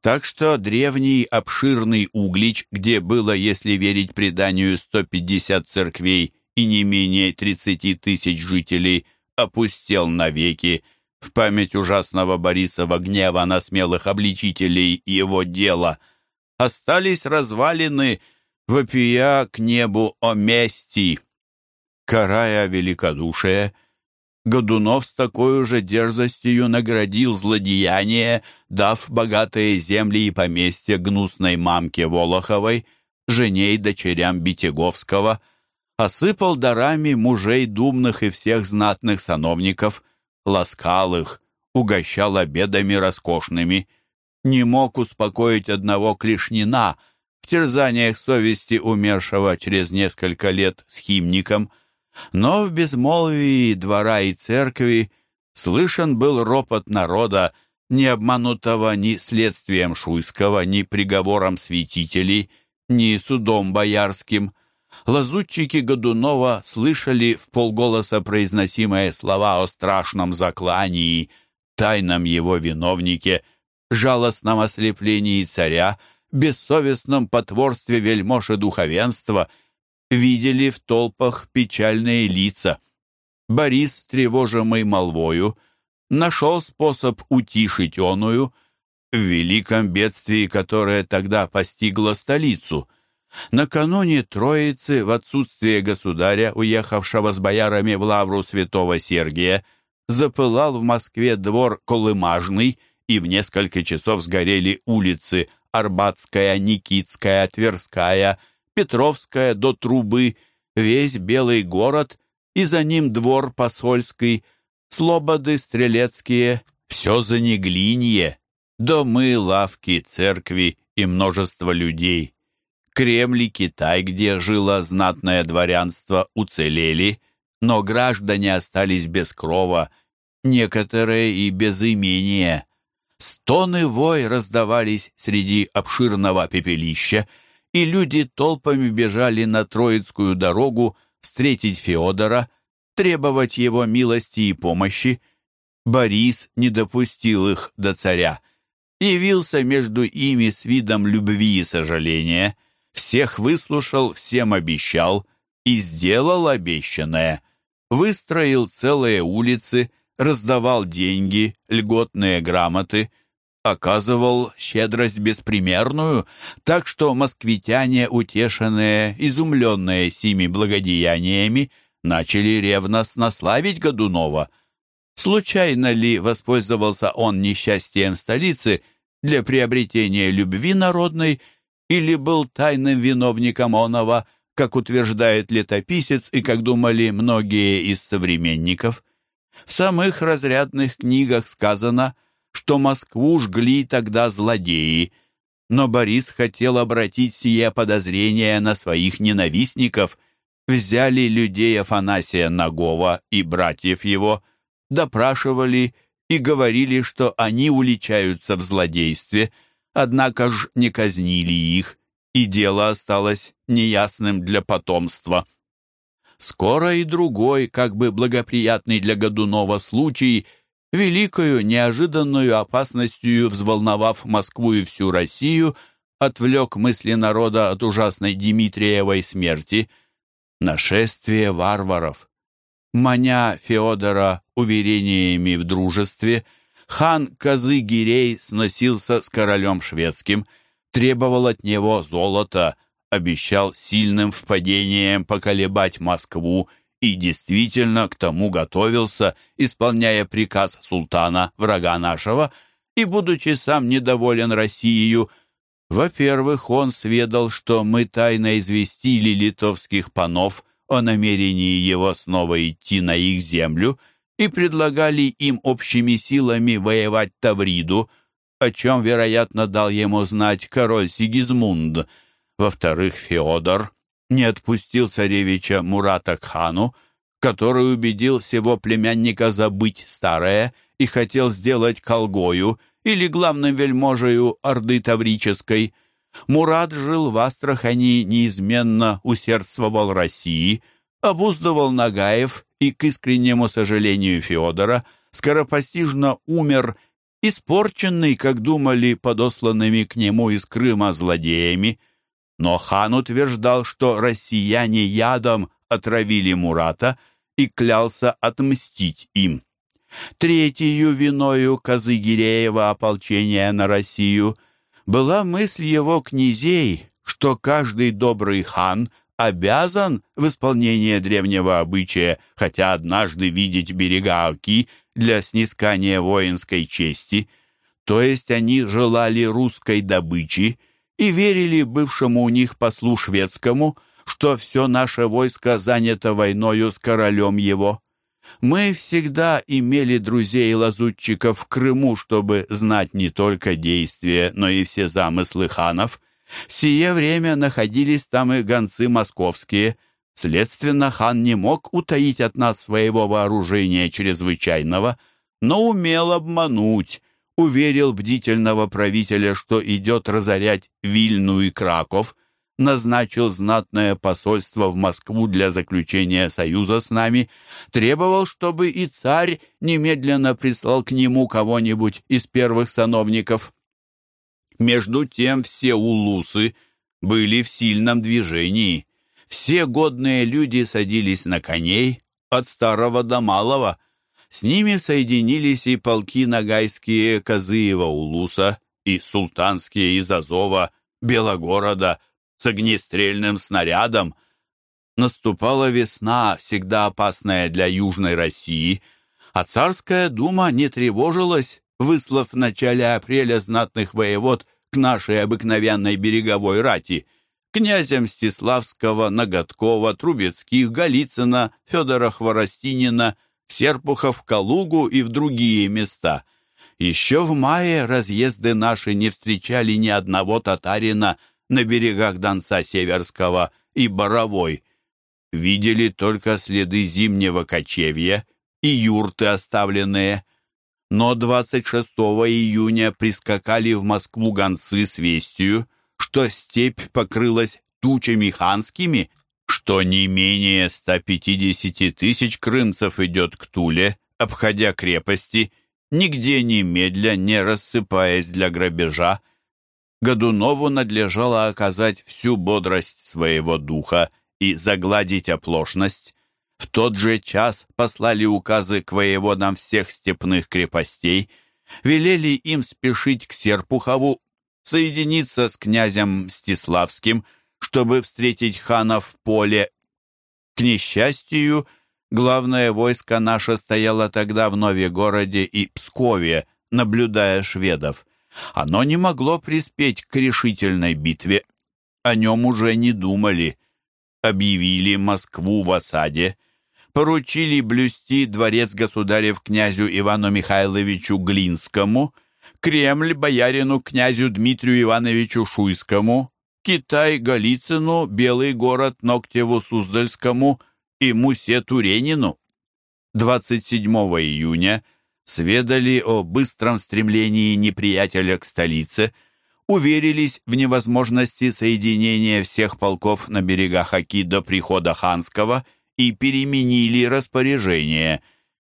так что древний обширный Углич, где было, если верить преданию, 150 церквей и не менее 30 тысяч жителей, опустел навеки, в память ужасного Борисова гнева на смелых обличителей его дела – остались развалины, вопия к небу о мести. Карая великодушие, Годунов с такой же дерзостью наградил злодеяние, дав богатые земли и поместья гнусной мамке Волоховой, жене и дочерям Битеговского, осыпал дарами мужей думных и всех знатных сановников, ласкал их, угощал обедами роскошными, не мог успокоить одного клешнина в терзаниях совести умершего через несколько лет с химником, но в безмолвии двора и церкви слышен был ропот народа, не обманутого ни следствием Шуйского, ни приговором святителей, ни судом боярским. Лазутчики Годунова слышали в полголоса произносимые слова о страшном заклании, тайном его виновнике, жалостном ослеплении царя, бессовестном потворстве вельмож духовенства, видели в толпах печальные лица. Борис, тревожимый молвою, нашел способ утишить оную в великом бедствии, которое тогда постигло столицу. Накануне Троицы, в отсутствие государя, уехавшего с боярами в лавру святого Сергия, запылал в Москве двор Колымажный, и в несколько часов сгорели улицы Арбатская, Никитская, Тверская, Петровская до Трубы, весь Белый город, и за ним двор Посольский, слободы стрелецкие, все за неглинье, домы, лавки, церкви и множество людей. Кремль и Китай, где жило знатное дворянство, уцелели, но граждане остались без крова, некоторые и без имения. Стоны вой раздавались среди обширного пепелища, и люди толпами бежали на Троицкую дорогу встретить Феодора, требовать его милости и помощи. Борис не допустил их до царя. Явился между ими с видом любви и сожаления, всех выслушал, всем обещал и сделал обещанное. Выстроил целые улицы, раздавал деньги, льготные грамоты, оказывал щедрость беспримерную, так что москвитяне, утешенные, изумленные сими благодеяниями, начали ревностно славить Годунова. Случайно ли воспользовался он несчастьем столицы для приобретения любви народной или был тайным виновником оного, как утверждает летописец и как думали многие из современников? В самых разрядных книгах сказано, что Москву жгли тогда злодеи, но Борис хотел обратить сие подозрение на своих ненавистников – взяли людей Афанасия Нагова и братьев его, допрашивали и говорили, что они уличаются в злодействе, однако ж не казнили их, и дело осталось неясным для потомства. Скоро и другой, как бы благоприятный для Годунова случай, великою неожиданную опасностью взволновав Москву и всю Россию, отвлек мысли народа от ужасной Дмитриевой смерти – нашествие варваров. Маня Феодора уверениями в дружестве, хан Козы-Гирей сносился с королем шведским, требовал от него золота, обещал сильным впадением поколебать Москву и действительно к тому готовился, исполняя приказ султана, врага нашего, и, будучи сам недоволен Россией, во-первых, он сведал, что мы тайно известили литовских панов о намерении его снова идти на их землю и предлагали им общими силами воевать Тавриду, о чем, вероятно, дал ему знать король Сигизмунд. Во-вторых, Феодор не отпустил царевича Мурата к хану, который убедил всего племянника забыть старое и хотел сделать колгою — или главным вельможею Орды Таврической. Мурат жил в Астрахани, неизменно усердствовал России, обуздывал Нагаев и, к искреннему сожалению Феодора, скоропостижно умер, испорченный, как думали, подосланными к нему из Крыма злодеями. Но хан утверждал, что россияне ядом отравили Мурата и клялся отмстить им. Третью виною козы Гиреева ополчения на Россию была мысль его князей, что каждый добрый хан обязан в исполнении древнего обычая, хотя однажды видеть берега Оки для снискания воинской чести, то есть они желали русской добычи и верили бывшему у них послу шведскому, что все наше войско занято войною с королем его. Мы всегда имели друзей-лазутчиков в Крыму, чтобы знать не только действия, но и все замыслы ханов. В сие время находились там и гонцы московские. Следственно, хан не мог утаить от нас своего вооружения чрезвычайного, но умел обмануть, уверил бдительного правителя, что идет разорять Вильну и Краков, назначил знатное посольство в Москву для заключения союза с нами, требовал, чтобы и царь немедленно прислал к нему кого-нибудь из первых сановников. Между тем все улусы были в сильном движении. Все годные люди садились на коней от старого до малого. С ними соединились и полки нагайские Козыева Улуса, и султанские из Азова, Белогорода, с огнестрельным снарядом. Наступала весна, всегда опасная для Южной России, а царская дума не тревожилась, выслав в начале апреля знатных воевод к нашей обыкновенной береговой рати, князя Мстиславского, Ноготкова, Трубецких, Голицына, Федора Хворостинина, Серпухов, Калугу и в другие места. Еще в мае разъезды наши не встречали ни одного татарина на берегах Донца Северского и Боровой. Видели только следы зимнего кочевья и юрты оставленные. Но 26 июня прискакали в Москву гонцы с вестью, что степь покрылась тучами ханскими, что не менее 150 тысяч крымцев идет к Туле, обходя крепости, нигде немедля не рассыпаясь для грабежа, Годунову надлежало оказать всю бодрость своего духа и загладить оплошность. В тот же час послали указы к воеводам всех степных крепостей, велели им спешить к Серпухову, соединиться с князем Мстиславским, чтобы встретить хана в поле. К несчастью, главное войско наше стояло тогда в Новегороде и Пскове, наблюдая шведов. Оно не могло приспеть к решительной битве. О нем уже не думали. Объявили Москву в осаде, поручили блюсти дворец государев князю Ивану Михайловичу Глинскому, Кремль боярину князю Дмитрию Ивановичу Шуйскому, Китай Голицыну, Белый город Ноктеву Суздальскому и Мусе Туренину. 27 июня – сведали о быстром стремлении неприятеля к столице, уверились в невозможности соединения всех полков на берегах Оки до прихода ханского и переменили распоряжение,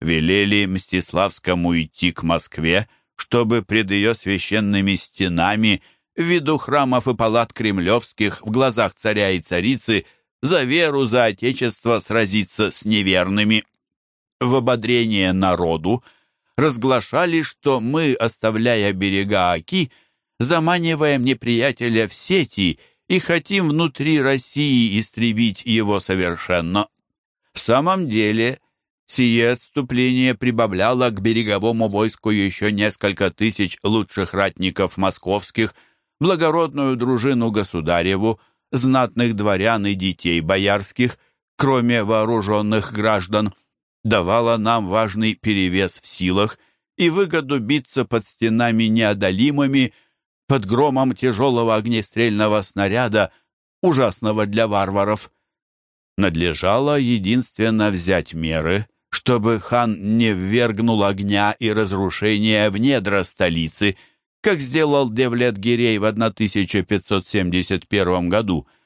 велели Мстиславскому идти к Москве, чтобы пред ее священными стенами в виду храмов и палат кремлевских в глазах царя и царицы за веру, за отечество сразиться с неверными. В ободрение народу – разглашали, что мы, оставляя берега Оки, заманиваем неприятеля в сети и хотим внутри России истребить его совершенно. В самом деле, сие отступление прибавляло к береговому войску еще несколько тысяч лучших ратников московских, благородную дружину государеву, знатных дворян и детей боярских, кроме вооруженных граждан – давала нам важный перевес в силах и выгоду биться под стенами неодолимыми, под громом тяжелого огнестрельного снаряда, ужасного для варваров. Надлежало единственно взять меры, чтобы хан не ввергнул огня и разрушения в недра столицы, как сделал Девлет-Гирей в 1571 году –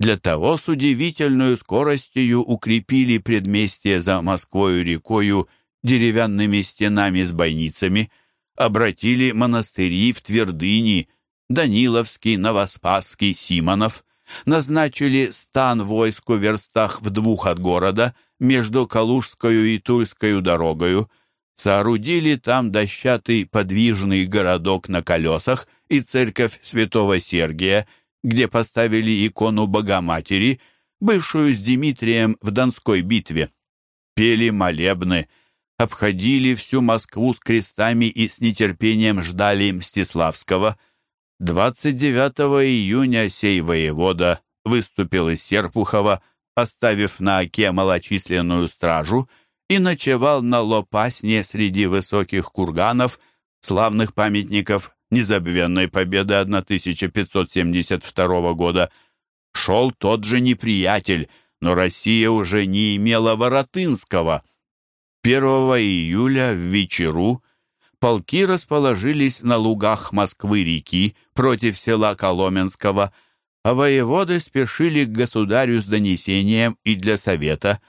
для того с удивительной скоростью укрепили предместье за Москвою рекою деревянными стенами с бойницами, обратили монастыри в твердыни Даниловский, Новоспасский, Симонов, назначили стан войску в верстах в двух от города между Калужскою и Тульскою дорогою, соорудили там дощатый подвижный городок на колесах и церковь святого Сергия – где поставили икону Богоматери, бывшую с Дмитрием в Донской битве. Пели молебны, обходили всю Москву с крестами и с нетерпением ждали Мстиславского. 29 июня сей воевода выступил из Серпухова, оставив на оке малочисленную стражу, и ночевал на Лопасне среди высоких курганов, славных памятников незабвенной победы 1572 года. Шел тот же неприятель, но Россия уже не имела Воротынского. 1 июля в вечеру полки расположились на лугах Москвы-реки против села Коломенского, а воеводы спешили к государю с донесением и для совета.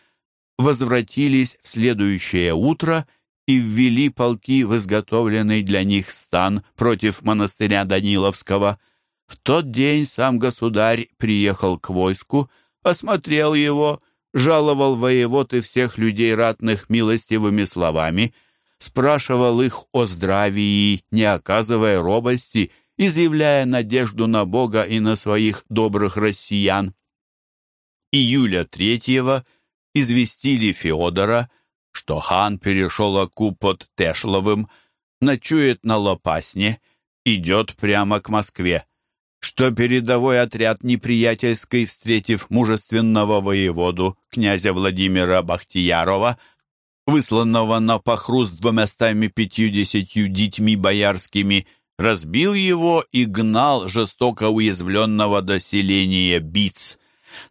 Возвратились в следующее утро и ввели полки в изготовленный для них стан против монастыря Даниловского. В тот день сам государь приехал к войску, осмотрел его, жаловал воевод и всех людей ратных милостивыми словами, спрашивал их о здравии, не оказывая робости, изъявляя надежду на Бога и на своих добрых россиян. Июля третьего известили Феодора, что хан перешел Аку под Тешловым, ночует на Лопасне, идет прямо к Москве, что передовой отряд неприятельской, встретив мужественного воеводу, князя Владимира Бахтиярова, высланного на похру с двумястами пятьюдесятью детьми боярскими, разбил его и гнал жестоко уязвленного до селения Биц.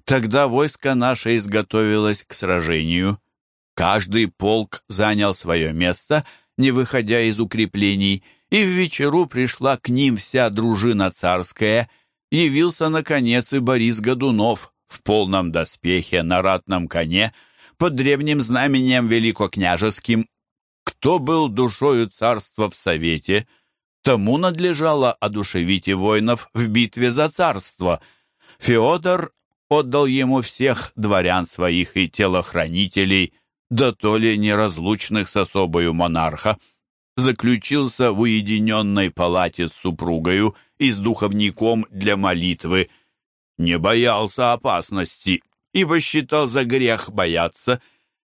Тогда войско наше изготовилось к сражению. Каждый полк занял свое место, не выходя из укреплений, и в вечеру пришла к ним вся дружина царская. Явился, наконец, и Борис Годунов в полном доспехе на ратном коне, под древним знаменем великокняжеским. Кто был душою царства в совете, тому надлежало одушевить и воинов в битве за царство. Феодор отдал ему всех дворян своих и телохранителей – да то ли неразлучных с особою монарха, заключился в уединенной палате с супругою и с духовником для молитвы, не боялся опасности, ибо считал за грех бояться,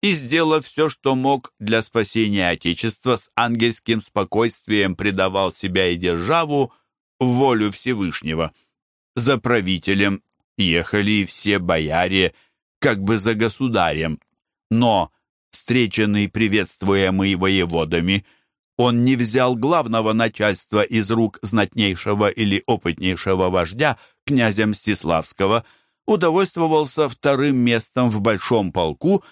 и, сделав все, что мог для спасения Отечества, с ангельским спокойствием предавал себя и державу в волю Всевышнего. За правителем ехали все бояре, как бы за государем, но встреченный приветствуемый воеводами, он не взял главного начальства из рук знатнейшего или опытнейшего вождя, князя Мстиславского, удовольствовался вторым местом в большом полку,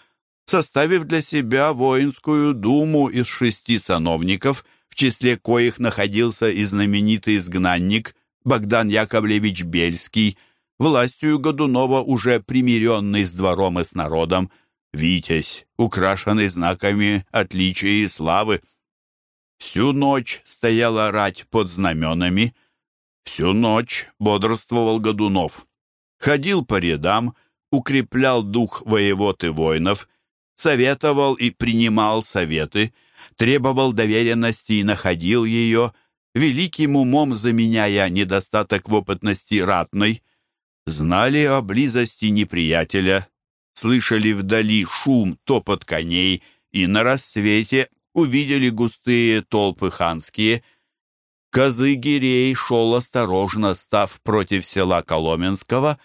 составив для себя воинскую думу из шести сановников, в числе коих находился и знаменитый изгнанник Богдан Яковлевич Бельский, властью Годунова уже примиренный с двором и с народом, Витязь, украшенный знаками отличия и славы. Всю ночь стояла рать под знаменами, всю ночь бодрствовал Годунов. Ходил по рядам, укреплял дух воевод и воинов, советовал и принимал советы, требовал доверенности и находил ее, великим умом заменяя недостаток в опытности ратной. Знали о близости неприятеля, слышали вдали шум, топот коней, и на рассвете увидели густые толпы ханские. Козыгирей шел осторожно, став против села Коломенского,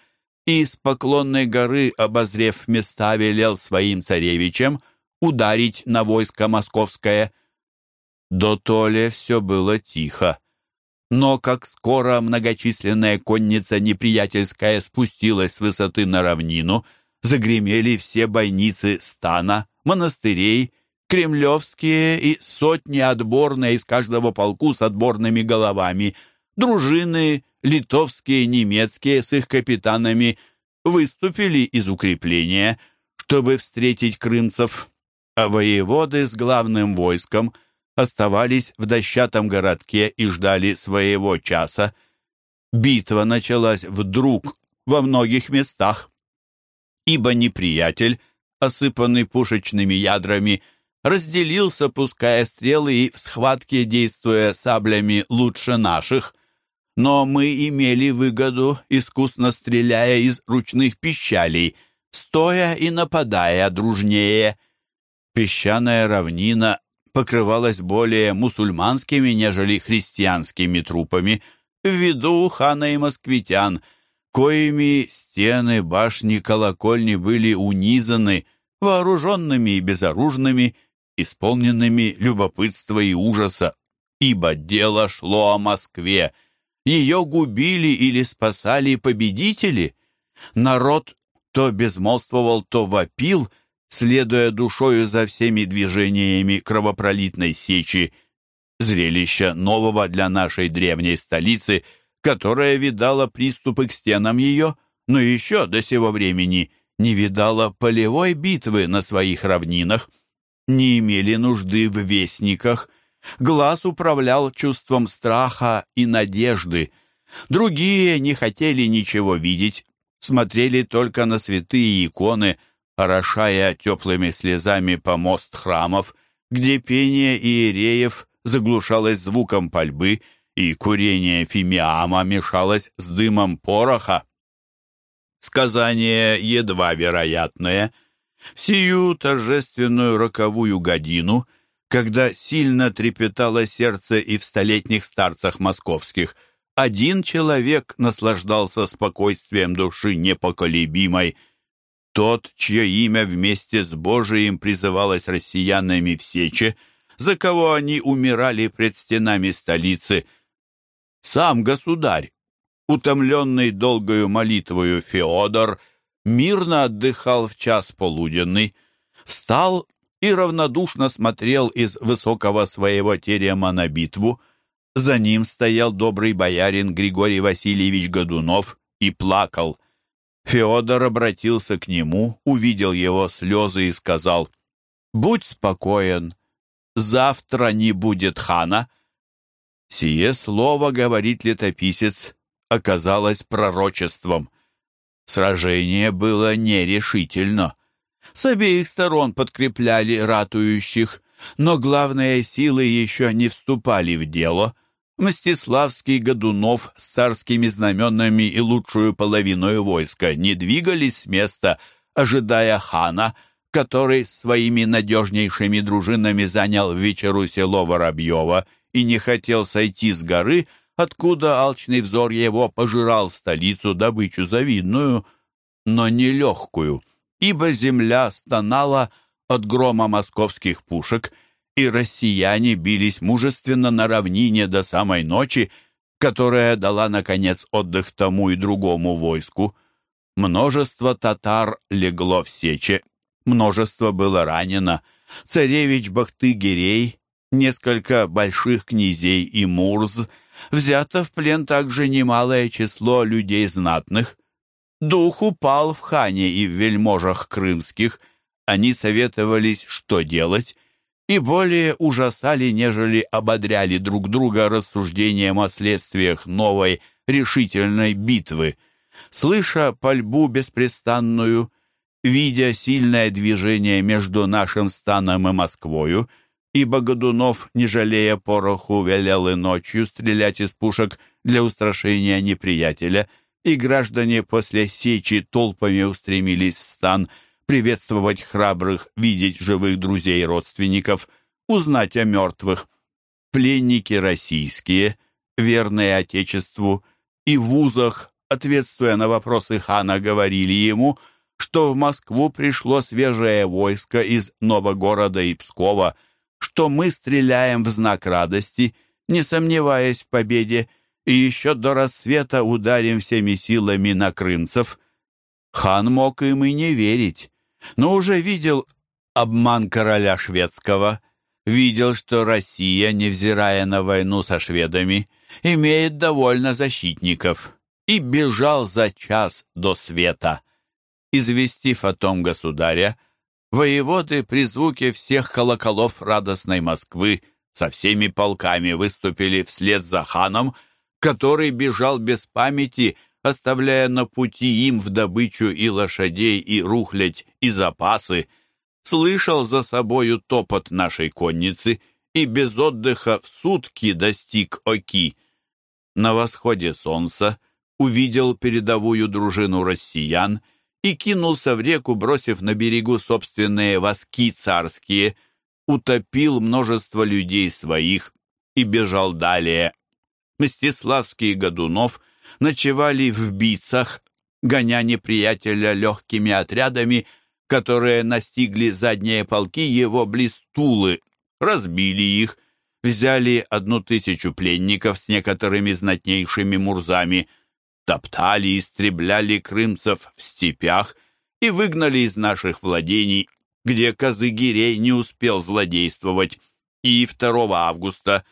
и с поклонной горы, обозрев места, велел своим царевичам ударить на войско московское. До Толе все было тихо. Но как скоро многочисленная конница неприятельская спустилась с высоты на равнину — загремели все бойницы стана, монастырей, кремлевские и сотни отборные из каждого полку с отборными головами, дружины, литовские, немецкие с их капитанами выступили из укрепления, чтобы встретить крымцев, а воеводы с главным войском оставались в дощатом городке и ждали своего часа. Битва началась вдруг во многих местах ибо неприятель, осыпанный пушечными ядрами, разделился, пуская стрелы и в схватке, действуя саблями лучше наших. Но мы имели выгоду, искусно стреляя из ручных пищалей, стоя и нападая дружнее. Песчаная равнина покрывалась более мусульманскими, нежели христианскими трупами, в виду хана и москвитян — коими стены, башни, колокольни были унизаны, вооруженными и безоружными, исполненными любопытства и ужаса, ибо дело шло о Москве. Ее губили или спасали победители. Народ то безмолвствовал, то вопил, следуя душою за всеми движениями кровопролитной сечи, зрелище нового для нашей древней столицы, которая видала приступы к стенам ее, но еще до сего времени не видала полевой битвы на своих равнинах, не имели нужды в вестниках, глаз управлял чувством страха и надежды, другие не хотели ничего видеть, смотрели только на святые иконы, орошая теплыми слезами помост храмов, где пение иереев заглушалось звуком пальбы, и курение фимиама мешалось с дымом пороха. Сказание едва вероятное. В сию торжественную роковую годину, когда сильно трепетало сердце и в столетних старцах московских, один человек наслаждался спокойствием души непоколебимой, тот, чье имя вместе с Божиим призывалось россиянами в Сече, за кого они умирали пред стенами столицы. Сам государь, утомленный долгою молитвою Феодор, мирно отдыхал в час полуденный, встал и равнодушно смотрел из высокого своего терема на битву. За ним стоял добрый боярин Григорий Васильевич Годунов и плакал. Феодор обратился к нему, увидел его слезы и сказал, «Будь спокоен, завтра не будет хана». Сие слово, говорит летописец, оказалось пророчеством. Сражение было нерешительно. С обеих сторон подкрепляли ратующих, но главные силы еще не вступали в дело. Мстиславский Годунов с царскими знаменами и лучшую половиной войска не двигались с места, ожидая хана, который своими надежнейшими дружинами занял вечеру село Воробьево и не хотел сойти с горы, откуда алчный взор его пожирал столицу добычу завидную, но нелегкую, ибо земля стонала от грома московских пушек, и россияне бились мужественно на равнине до самой ночи, которая дала, наконец, отдых тому и другому войску. Множество татар легло в сече, множество было ранено. Царевич Бахты-Гирей, несколько больших князей и Мурз — Взято в плен также немалое число людей знатных. Дух упал в хане и в вельможах крымских. Они советовались, что делать, и более ужасали, нежели ободряли друг друга рассуждением о следствиях новой решительной битвы. Слыша пальбу беспрестанную, видя сильное движение между нашим станом и Москвою, ибо Годунов, не жалея пороху, велел и ночью стрелять из пушек для устрашения неприятеля, и граждане после сечи толпами устремились в стан приветствовать храбрых, видеть живых друзей и родственников, узнать о мертвых. Пленники российские, верные Отечеству, и в вузах, ответствуя на вопросы хана, говорили ему, что в Москву пришло свежее войско из Новогорода и Пскова – что мы стреляем в знак радости, не сомневаясь в победе, и еще до рассвета ударим всеми силами на крымцев. Хан мог им и не верить, но уже видел обман короля шведского, видел, что Россия, невзирая на войну со шведами, имеет довольно защитников, и бежал за час до света. Известив о том государя, Воеводы при звуке всех колоколов радостной Москвы со всеми полками выступили вслед за ханом, который бежал без памяти, оставляя на пути им в добычу и лошадей, и рухлядь, и запасы. Слышал за собою топот нашей конницы и без отдыха в сутки достиг Оки. На восходе солнца увидел передовую дружину россиян и кинулся в реку, бросив на берегу собственные воски царские, утопил множество людей своих и бежал далее. Мстиславский Годунов ночевали в бицах, гоня неприятеля легкими отрядами, которые настигли задние полки его близ Тулы, разбили их, взяли одну тысячу пленников с некоторыми знатнейшими мурзами, топтали и истребляли крымцев в степях и выгнали из наших владений, где Казыгирей не успел злодействовать, и 2 августа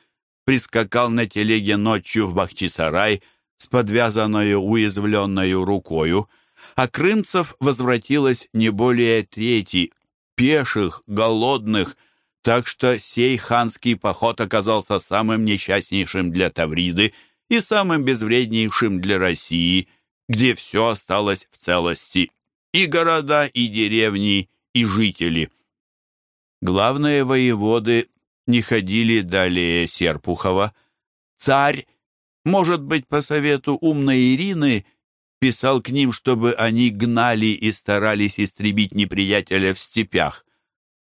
прискакал на телеге ночью в Бахчисарай с подвязанной уязвленной рукою, а крымцев возвратилось не более трети, пеших, голодных, так что сей ханский поход оказался самым несчастнейшим для Тавриды и самым безвреднейшим для России, где все осталось в целости, и города, и деревни, и жители. Главные воеводы не ходили далее Серпухова. Царь, может быть, по совету умной Ирины, писал к ним, чтобы они гнали и старались истребить неприятеля в степях.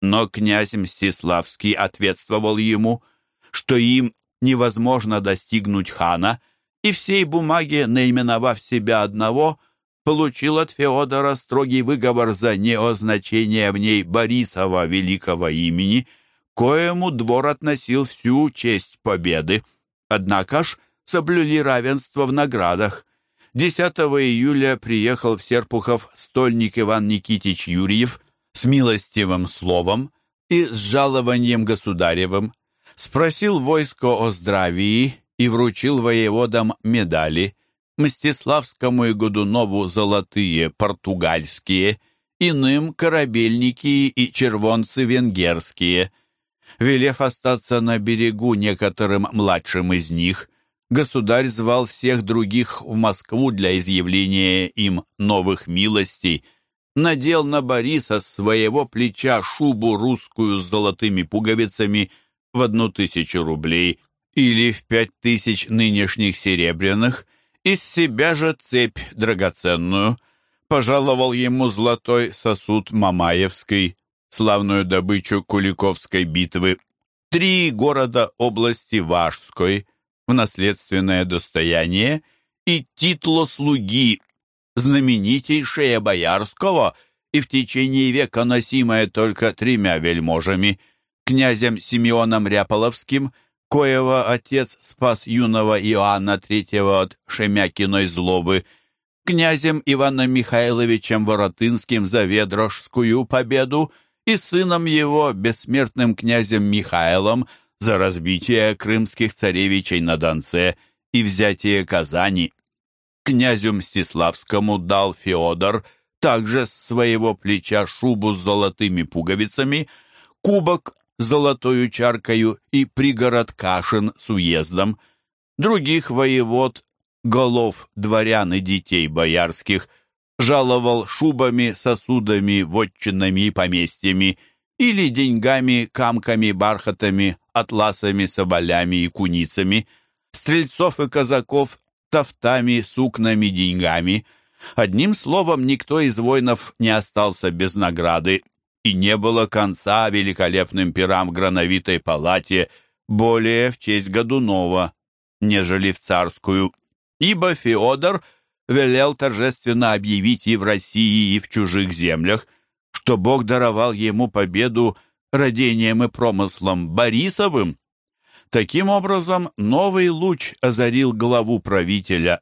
Но князь Мстиславский ответствовал ему, что им невозможно достигнуть хана, и всей бумаге, наименовав себя одного, получил от Феодора строгий выговор за неозначение в ней Борисова великого имени, коему двор относил всю честь победы. Однако ж соблюли равенство в наградах. 10 июля приехал в Серпухов стольник Иван Никитич Юрьев с милостивым словом и с жалованием государевым, спросил войско о здравии и вручил воеводам медали, Мстиславскому и Годунову золотые португальские, иным корабельники и червонцы венгерские. Велев остаться на берегу некоторым младшим из них, государь звал всех других в Москву для изъявления им новых милостей, надел на Бориса с своего плеча шубу русскую с золотыми пуговицами в одну тысячу рублей или в пять тысяч нынешних серебряных, из себя же цепь драгоценную, пожаловал ему золотой сосуд Мамаевской, славную добычу Куликовской битвы, три города области Вашской — в наследственное достояние и титло слуги, знаменитейшее боярского и в течение века носимое только тремя вельможами, князем Симеоном Ряполовским, коего отец спас юного Иоанна III от Шемякиной злобы, князем Иваном Михайловичем Воротынским за Ведрошскую победу и сыном его, бессмертным князем Михаилом, за разбитие крымских царевичей на Донце и взятие Казани. Князю Мстиславскому дал Феодор также с своего плеча шубу с золотыми пуговицами, кубок с золотою чаркою и пригород Кашин с уездом. Других воевод, голов дворян и детей боярских, жаловал шубами, сосудами, вотчинами и поместьями или деньгами, камками, бархатами, атласами, соболями и куницами, стрельцов и казаков тофтами, сукнами, деньгами. Одним словом, никто из воинов не остался без награды, и не было конца великолепным пирам в грановитой палате более в честь Годунова, нежели в царскую, ибо Феодор велел торжественно объявить и в России, и в чужих землях, что Бог даровал ему победу родением и промыслом Борисовым. Таким образом, новый луч озарил главу правителя,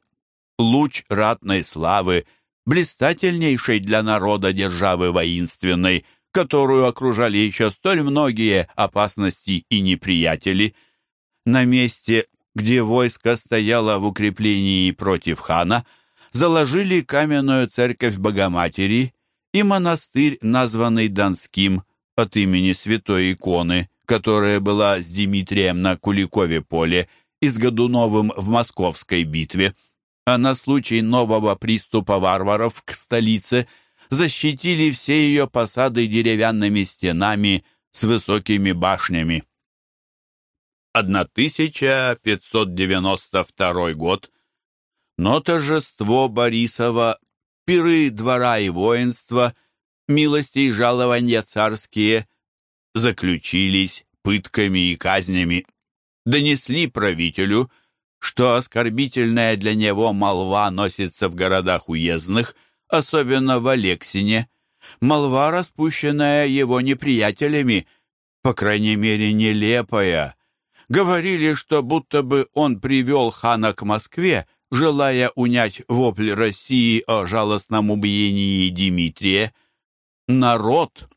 луч ратной славы, блистательнейшей для народа державы воинственной, которую окружали еще столь многие опасности и неприятели. На месте, где войско стояло в укреплении против хана, заложили каменную церковь Богоматери и монастырь, названный Донским, от имени святой иконы, которая была с Дмитрием на Куликове поле и с Годуновым в Московской битве, а на случай нового приступа варваров к столице защитили все ее посады деревянными стенами с высокими башнями. 1592 год, но торжество Борисова, пиры двора и воинства – милости и жалования царские заключились пытками и казнями, донесли правителю, что оскорбительная для него молва носится в городах уездных, особенно в Алексине, Молва, распущенная его неприятелями, по крайней мере, нелепая. Говорили, что будто бы он привел хана к Москве, желая унять вопль России о жалостном убиении Дмитрия. Народ,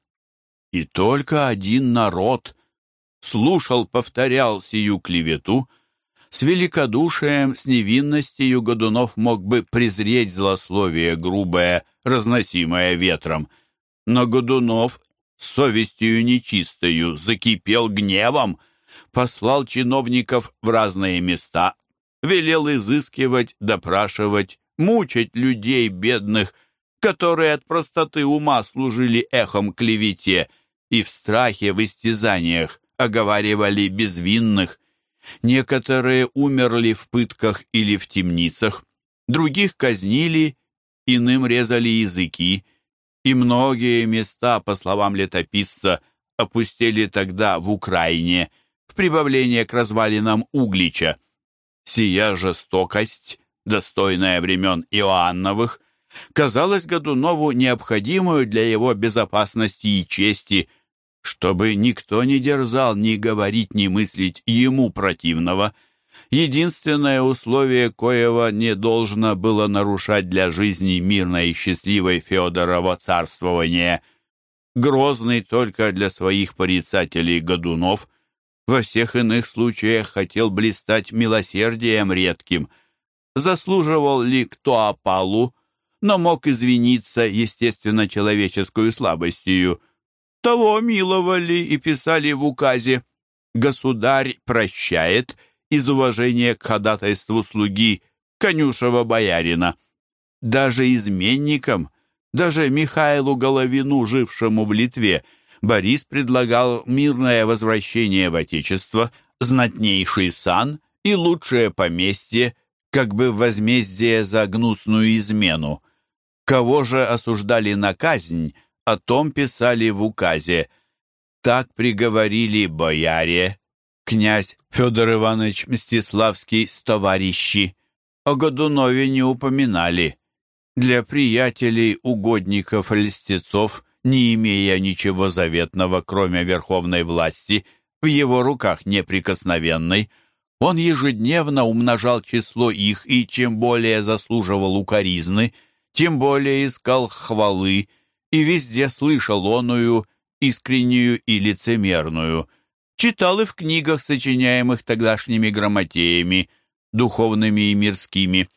и только один народ, слушал, повторял сию клевету, с великодушием, с невинностью Годунов мог бы презреть злословие грубое, разносимое ветром. Но Годунов с совестью нечистою закипел гневом, послал чиновников в разные места, велел изыскивать, допрашивать, мучить людей бедных, которые от простоты ума служили эхом клевете и в страхе, в истязаниях оговаривали безвинных. Некоторые умерли в пытках или в темницах, других казнили, иным резали языки, и многие места, по словам летописца, опустили тогда в Украине, в прибавление к развалинам Углича. Сия жестокость, достойная времен Иоанновых, казалась Годунову необходимую для его безопасности и чести – чтобы никто не дерзал ни говорить, ни мыслить ему противного. Единственное условие, коего не должно было нарушать для жизни мирной и счастливой Федорова царствования. Грозный только для своих порицателей Годунов, во всех иных случаях хотел блистать милосердием редким. Заслуживал ли кто опалу, но мог извиниться естественно человеческую слабостью – того миловали и писали в указе «Государь прощает из уважения к ходатайству слуги конюшева боярина». Даже изменникам, даже Михаилу Головину, жившему в Литве, Борис предлагал мирное возвращение в Отечество, знатнейший сан и лучшее поместье, как бы возмездие за гнусную измену. Кого же осуждали на казнь, о том писали в указе. Так приговорили бояре, князь Федор Иванович Мстиславский с товарищи. О Годунове не упоминали. Для приятелей, угодников, льстецов, не имея ничего заветного, кроме верховной власти, в его руках неприкосновенной, он ежедневно умножал число их и чем более заслуживал укоризны, тем более искал хвалы, и везде слышал оную, искреннюю и лицемерную. Читал и в книгах, сочиняемых тогдашними грамотеями, духовными и мирскими.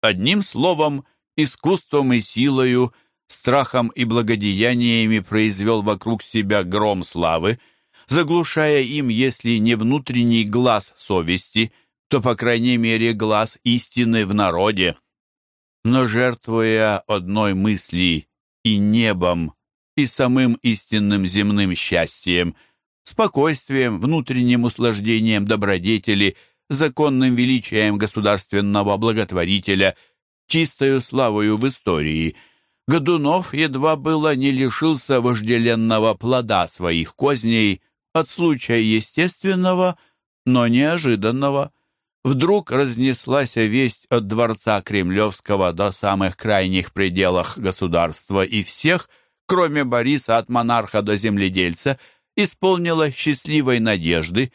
Одним словом, искусством и силою, страхом и благодеяниями произвел вокруг себя гром славы, заглушая им, если не внутренний глаз совести, то, по крайней мере, глаз истины в народе. Но жертвуя одной мысли и небом, и самым истинным земным счастьем, спокойствием, внутренним услаждением добродетели, законным величием государственного благотворителя, чистою славою в истории. Годунов едва было не лишился вожделенного плода своих козней от случая естественного, но неожиданного – Вдруг разнеслась весть от дворца Кремлевского до самых крайних пределах государства, и всех, кроме Бориса от монарха до земледельца, исполнила счастливой надежды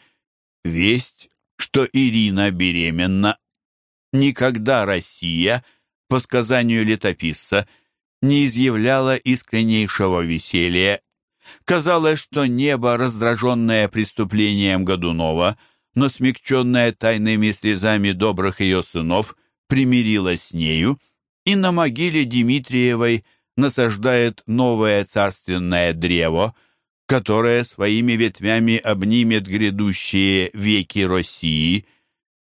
весть, что Ирина беременна. Никогда Россия, по сказанию летописца, не изъявляла искреннейшего веселья. Казалось, что небо, раздраженное преступлением Годунова, но смягченная тайными слезами добрых ее сынов, примирилась с нею и на могиле Дмитриевой насаждает новое царственное древо, которое своими ветвями обнимет грядущие веки России.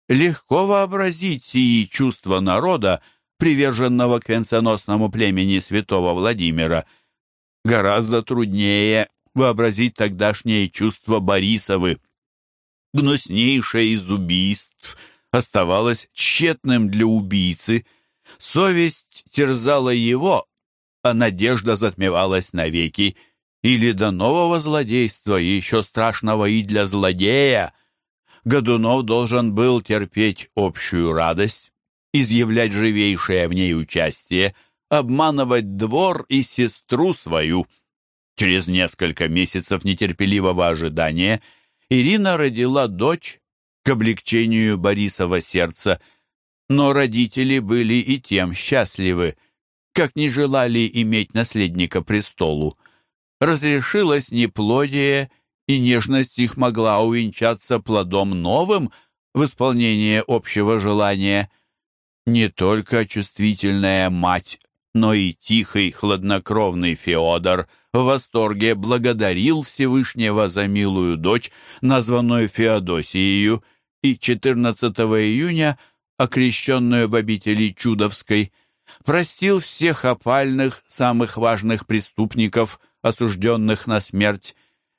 Легко вообразить сии чувства народа, приверженного к венценосному племени святого Владимира. Гораздо труднее вообразить тогдашние чувства Борисовы гнуснейшее из убийств оставалось тщетным для убийцы. Совесть терзала его, а надежда затмевалась навеки. Или до нового злодейства, еще страшного и для злодея. Годунов должен был терпеть общую радость, изъявлять живейшее в ней участие, обманывать двор и сестру свою. Через несколько месяцев нетерпеливого ожидания Ирина родила дочь к облегчению Борисова сердца, но родители были и тем счастливы, как не желали иметь наследника престолу. Разрешилось неплодие, и нежность их могла увенчаться плодом новым в исполнение общего желания. Не только чувствительная мать, но и тихий, хладнокровный Феодор в восторге благодарил Всевышнего за милую дочь, названную Феодосией, и 14 июня, окрещенную в обители Чудовской, простил всех опальных, самых важных преступников, осужденных на смерть,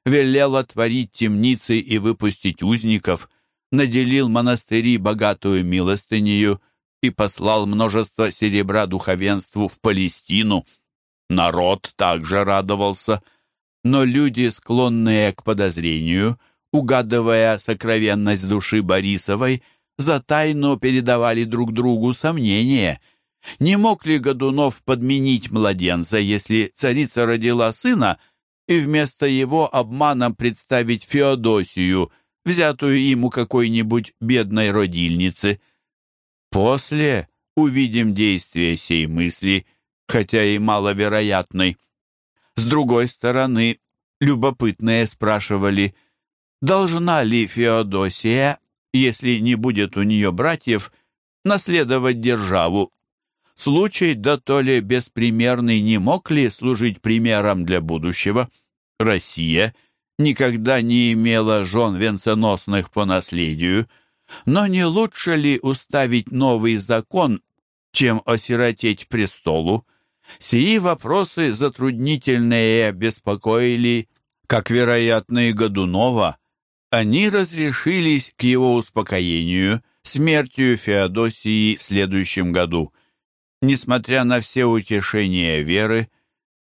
велел отворить темницы и выпустить узников, наделил монастыри богатую милостынею и послал множество серебра духовенству в Палестину. Народ также радовался, но люди, склонные к подозрению, угадывая сокровенность души Борисовой, за тайну передавали друг другу сомнения. Не мог ли Годунов подменить младенца, если царица родила сына, и вместо его обманом представить Феодосию, взятую ему какой-нибудь бедной родильницы? После увидим действие сей мысли, хотя и маловероятной. С другой стороны, любопытные спрашивали, должна ли Феодосия, если не будет у нее братьев, наследовать державу. Случай, да то ли беспримерный, не мог ли служить примером для будущего? Россия никогда не имела жен венценосных по наследию, но не лучше ли уставить новый закон, чем осиротеть престолу? Сии вопросы затруднительные беспокоили, как, вероятно, и Годунова. Они разрешились к его успокоению смертью Феодосии в следующем году. Несмотря на все утешения веры,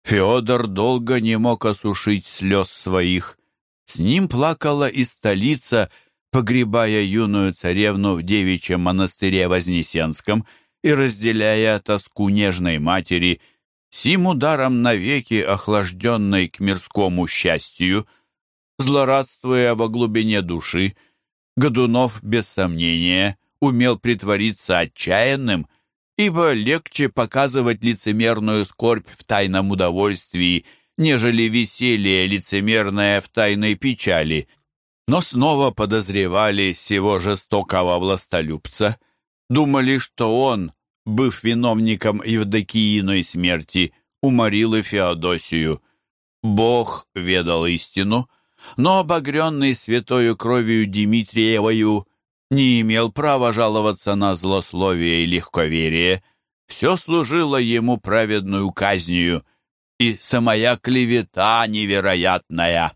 Феодор долго не мог осушить слез своих. С ним плакала и столица, погребая юную царевну в девичьем монастыре Вознесенском – и, разделяя тоску нежной матери, сим ударом навеки охлажденной к мирскому счастью, злорадствуя во глубине души, Годунов, без сомнения, умел притвориться отчаянным, ибо легче показывать лицемерную скорбь в тайном удовольствии, нежели веселье лицемерное в тайной печали. Но снова подозревали сего жестокого властолюбца — Думали, что он, быв виновником Евдокииной смерти, уморил и Феодосию. Бог ведал истину, но обогренный святою кровью Дмитриевою не имел права жаловаться на злословие и легковерие. Все служило ему праведную казнью, и самая клевета невероятная.